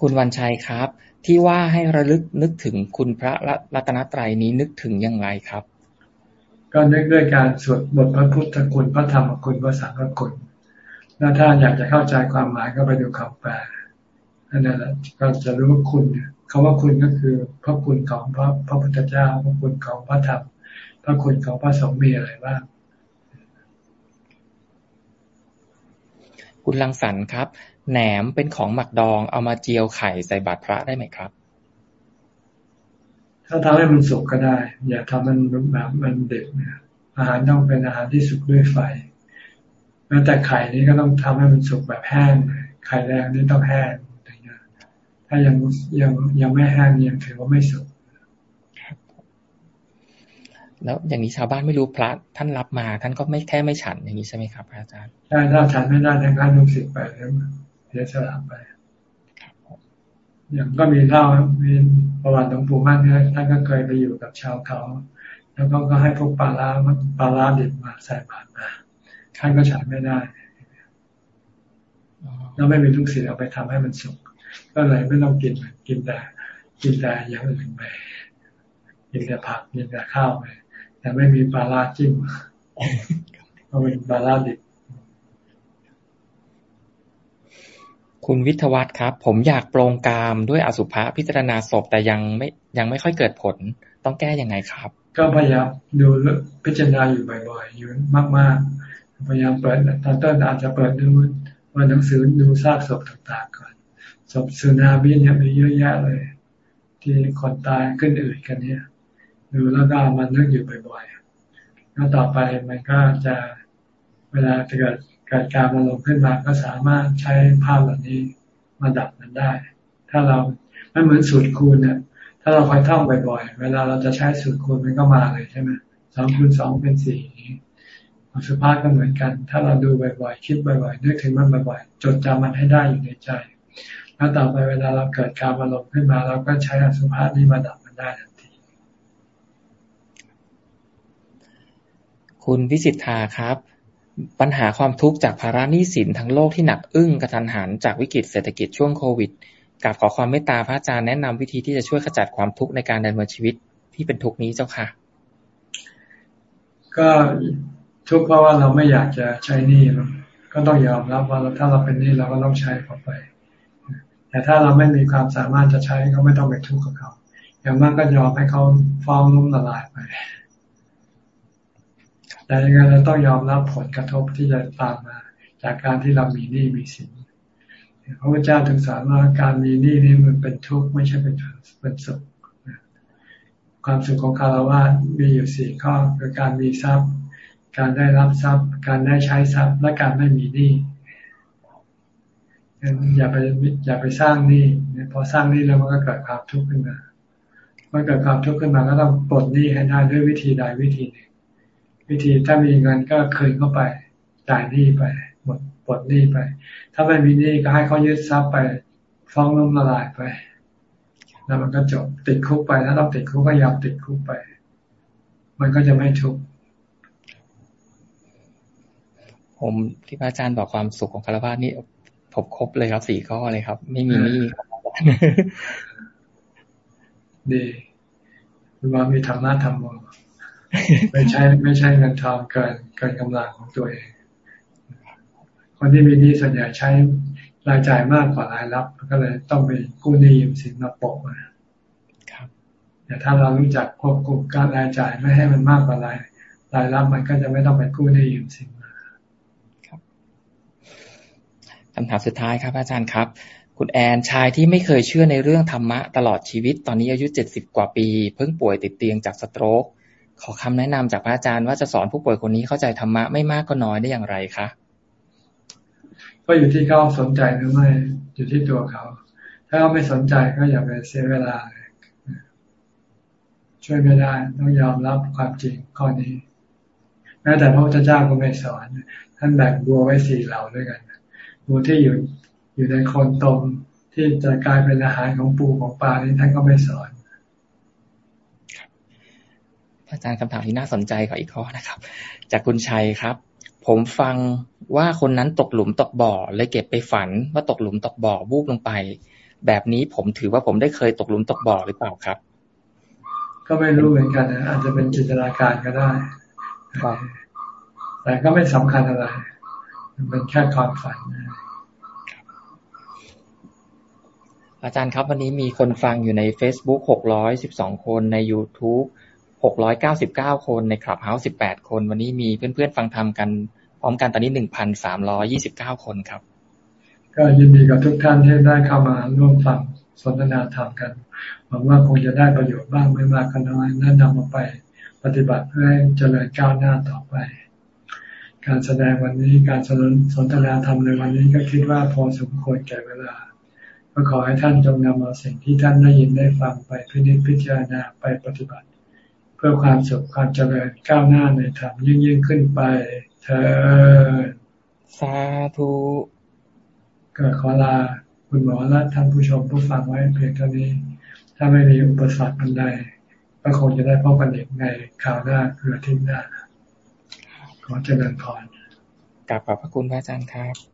คุณวันชัยครับ ที่ว่าให้ระลึกนึกถึงคุณพระรัตนตรัยนี้นึกถึงอย่างไรครับ ก็นึกด้วยการสวดบทพระพุทธคุณพระธรรมคุณพระสังฆคุณแล้วถ้าอยากจะเข้าใจความหมายก็ไปดูคำแปลนั่นแหละก็จะรู้คุณเนี่ย คำว่าคุณก็คือพระคุณของพระพระพุทธเจ้า พระคุณของพระธรรม พระคุณของพระสงฆ์มีอะไรบ้างคุณลังสรรครับ แหนมเป็นของหมักดองเอามาเจียวไข่ใส่บาตรพระได้ไหมครับ ถ้าทำให้มันสุกก็ได้ อย่าทำมันแบบมันเด็กนะอาหารต้องเป็นอาหารที่สุกด้วยไฟแม้แต่ไข่นี้ก็ต้องทำให้มันสุกแบบแห้งไข่แดงนี่ต้องแห้ง ถ้ายังยังยังไม่แห้งยังถือว่าไม่สุกแล้วอย่างนี้ชาวบ้านไม่รู้พระท่านรับมา ท่านก็ไม่แค่ไม่ฉันอย่างนี้ใช่ไหมครับอาจารย์ใช่ถ้าฉันไม่ได้ท่านก็ลูกศิษย์ไปแล้วเสียสละไปอย่างก็มีเล่ามีประวัติหลวงปู่มั่นเนี่ยท่านก็เคยไปอยู่กับชาวเขา แล้วก็ก็ให้พวกปลาลาปลาลาดิบมาใส่บาตรมาท่านก็ฉันไม่ได้แล้วไม่มีลูกศิษย์เอาไปทำให้มันสุก ก็เลยไม่ต้องกินกินแต่กินแต่อย่างอื่นไปกินแต่ผักกินแต่ข้าวไปแต่ไม่มีปลาลาจิ้มก็เป็นปลาลาดิบคุณวิทวัตครับ ผมอยากโปรงกามด้วยอสุภะพิจารณาศพแต่ยังไม่ยังไม่ค่อยเกิดผล ต้องแก้ยังไงครับ ก็พยายามดูพิจารณาอยู่บ่อยๆอยู่มาก ๆ พยายามเปิดตอนต้นอาจจะเปิดดูว่าหนังสือดูซากศพต่างๆก่อน ศพสึนามิเนี่ยมีเยอะแยะเลย ที่คนตายขึ้นอืดกันเนี่ยดูแล้วก็มันนึกอยู่บ่อยๆแล้วต่อไปมันก็จะเวลาเกิดเกิดการมาลงขึ้นมาก็สามารถใช้ภาพแบบนี้มาดับมันได้ ถ้าเราไม่เหมือนสูตรคูณเนี่ยถ้าเราคอยท่องบ่อยๆ เวลาเราจะใช้สูตรคูณมันก็มาเลยใช่ไหมสองคูณสองเป็นสี่สุภาพก็เหมือนกัน ถ้าเราดูบ่อยๆ คิดบ่อยๆ นึกถึงมันบ่อยๆ จดจำมันให้ได้อยู่ในใจ แล้วต่อไปเวลาเราเกิดการอารมณ์ขึ้นมาเราก็ใช้อสุภะนี้มาดับมันได้ทันที คุณวิสิทธาครับ ปัญหาความทุกข์จากภาระหนี้สินทั้งโลกที่หนักอึ้งกระทันหันจากวิกฤตเศรษฐกิจช่วงโควิดกับขอความเมตตาพระอาจารย์แนะนำวิธีที่จะช่วยขจัดความทุกข์ในการดำเนินชีวิตที่เป็นทุกข์นี้เจ้าค่ะ ก็ทุกข์เพราะว่าเราไม่อยากจะใช้หนี้ก็ต้องยอมรับว่าถ้าเราเป็นหนี้เราก็ต้องใช้เข้าไป แต่ถ้าเราไม่มีความสามารถจะใช้ก็ไม่ต้องไปทุกข์กับเขา อย่างมากก็ยอมให้เขาฟ้องล้มละลายไป แต่ยังไงเราต้องยอมรับผลกระทบที่จะตามมา จากการที่เรามีหนี้มีสินพระพุทธเจ้าถึงสอนว่าการมีหนี้นี่มันเป็นทุกข์ไม่ใช่เป็นเป็นสุขความสุขของคารวะมีอยู่สี่ข้อคือการมีทรัพย์ การได้รับทรัพย์ การได้ใช้ทรัพย์ และการไม่มีหนี้ อย่าไปอย่าไปสร้างหนี้พอสร้างหนี้แล้วมันก็เกิดความทุกข์ขึ้นมาเมื่อเกิดความทุกข์ขึ้นมาก็ต้องปลดหนี้ให้ได้ด้วยวิธีใดวิธีหนึ่งวิธีถ้ามีเงินก็คืนเข้าไปจ่ายหนี้ไปหมดปลดหนี้ไป ถ้าไม่มีหนี้ก็ให้เขายึดทรัพย์ไปฟ้องล้มละลายไป แล้วมันก็จบติดคุกไป ถ้าเราติดคุกก็ยอมติดคุกไป มันก็จะไม่ทุกข์ผมที่พระอาจารย์บอกความสุขของคารวะนี่ ผมครบเลยครับสี่ข้อเลยครับ ไม่มีนี่ดีคุณว่ามีธรรมะธรรมไม่ใช่ไม่ใช่เงินทองเกินเกินกำลังของตัวเอง คนที่มีนี้ส่วนใหญ่ใช้รายจ่ายมากกว่ารายรับ ก็เลยต้องไปกู้หนี้ยืมสินมาปกมาแต่ถ้าเรารู้จักควบคุมการรายจ่ายไม่ให้มันมากกว่ารายรายรับมันก็จะไม่ต้องไปกู้หนี้ยืมสินมา คำถามสุดท้ายครับ อาจารย์ครับ คุณแอนชายที่ไม่เคยเชื่อในเรื่องธรรมะตลอดชีวิต ตอนนี้อายุเจ็ดสิบกว่าปี เพิ่งป่วยติดเตียงจากสโตรกขอคำแนะนำจากพระอาจารย์ว่าจะสอนผู้ป่วยคนนี้เข้าใจธรรมะไม่มากก็น้อยได้อย่างไรคะก็อยู่ที่เขาสนใจหรือไม่อยู่ที่ตัวเขา ถ้าเขาไม่สนใจก็อย่าไปเสียเวลาเลยช่วยไม่ได้ต้องยอมรับความจริงข้อนี้แม้แต่พระพุทธเจ้าก็ไม่สอน ท่านแบ่งบัวไว้สี่เหล่าด้วยกัน บัวที่อยู่อยู่ในคนตมที่จะกลายเป็นอาหารของปูของปลานี่ท่านก็ไม่สอนอาจารย์คำถามที่น่าสนใจขออีกข้อนะครับ จากคุณชัยครับ ผมฟังว่าคนนั้นตกหลุมตกบ่อเลยเก็บไปฝันว่าตกหลุมตกบ่อวูบลงไป แบบนี้ผมถือว่าผมได้เคยตกหลุมตกบ่อหรือเปล่าครับ ก็ไม่รู้เหมือนกันนะอาจจะเป็นจินตนาการก็ได้แต่ก็ไม่สำคัญอะไร มันเป็นแค่ความฝันอาจารย์ครับ วันนี้มีคนฟังอยู่ใน Facebook 612 คน ใน YouTube หกร้อยเก้าสิบเก้าคน ในคลับเฮาส์สิบแปดคน วันนี้มีเพื่อนๆ ฟังธรรมกัน พร้อมกันตอนนี้หนึ่งพันสามร้อยี่สิบเก้าคนครับ ก็ยินดีกับทุกท่านที่ได้เข้ามาร่วมฟังสนทนาธรรมกันหวังว่าคงจะได้ประโยชน์บ้างไม่มากก็น้อยนั่นนำมาไปปฏิบัติเพื่อให้เจริญก้าวหน้าต่อไป การแสดงวันนี้การสนทนาธรรมในวันนี้ก็คิดว่าพอสมควรแก่เวลา ก็ขอให้ท่านจงนำเอาสิ่งที่ท่านได้ยินได้ฟังไปพิจิตพิจารณาไปปฏิบัติ เพื่อความสุขความเจริญก้าวหน้าในธรรมยิ่งยิ่งขึ้นไปเธอสาธุก็ขอลาคุณหมอและท่านผู้ชมผู้ฟังไว้เพียงเท่านี้ ถ้าไม่มีอุปสรรคอันใดก็คงจะได้พบกันอีกในข่าวหน้าคือทิ้งหน้า ขอเจริญพรกลับขอบพระคุณพระอาจารย์ครับ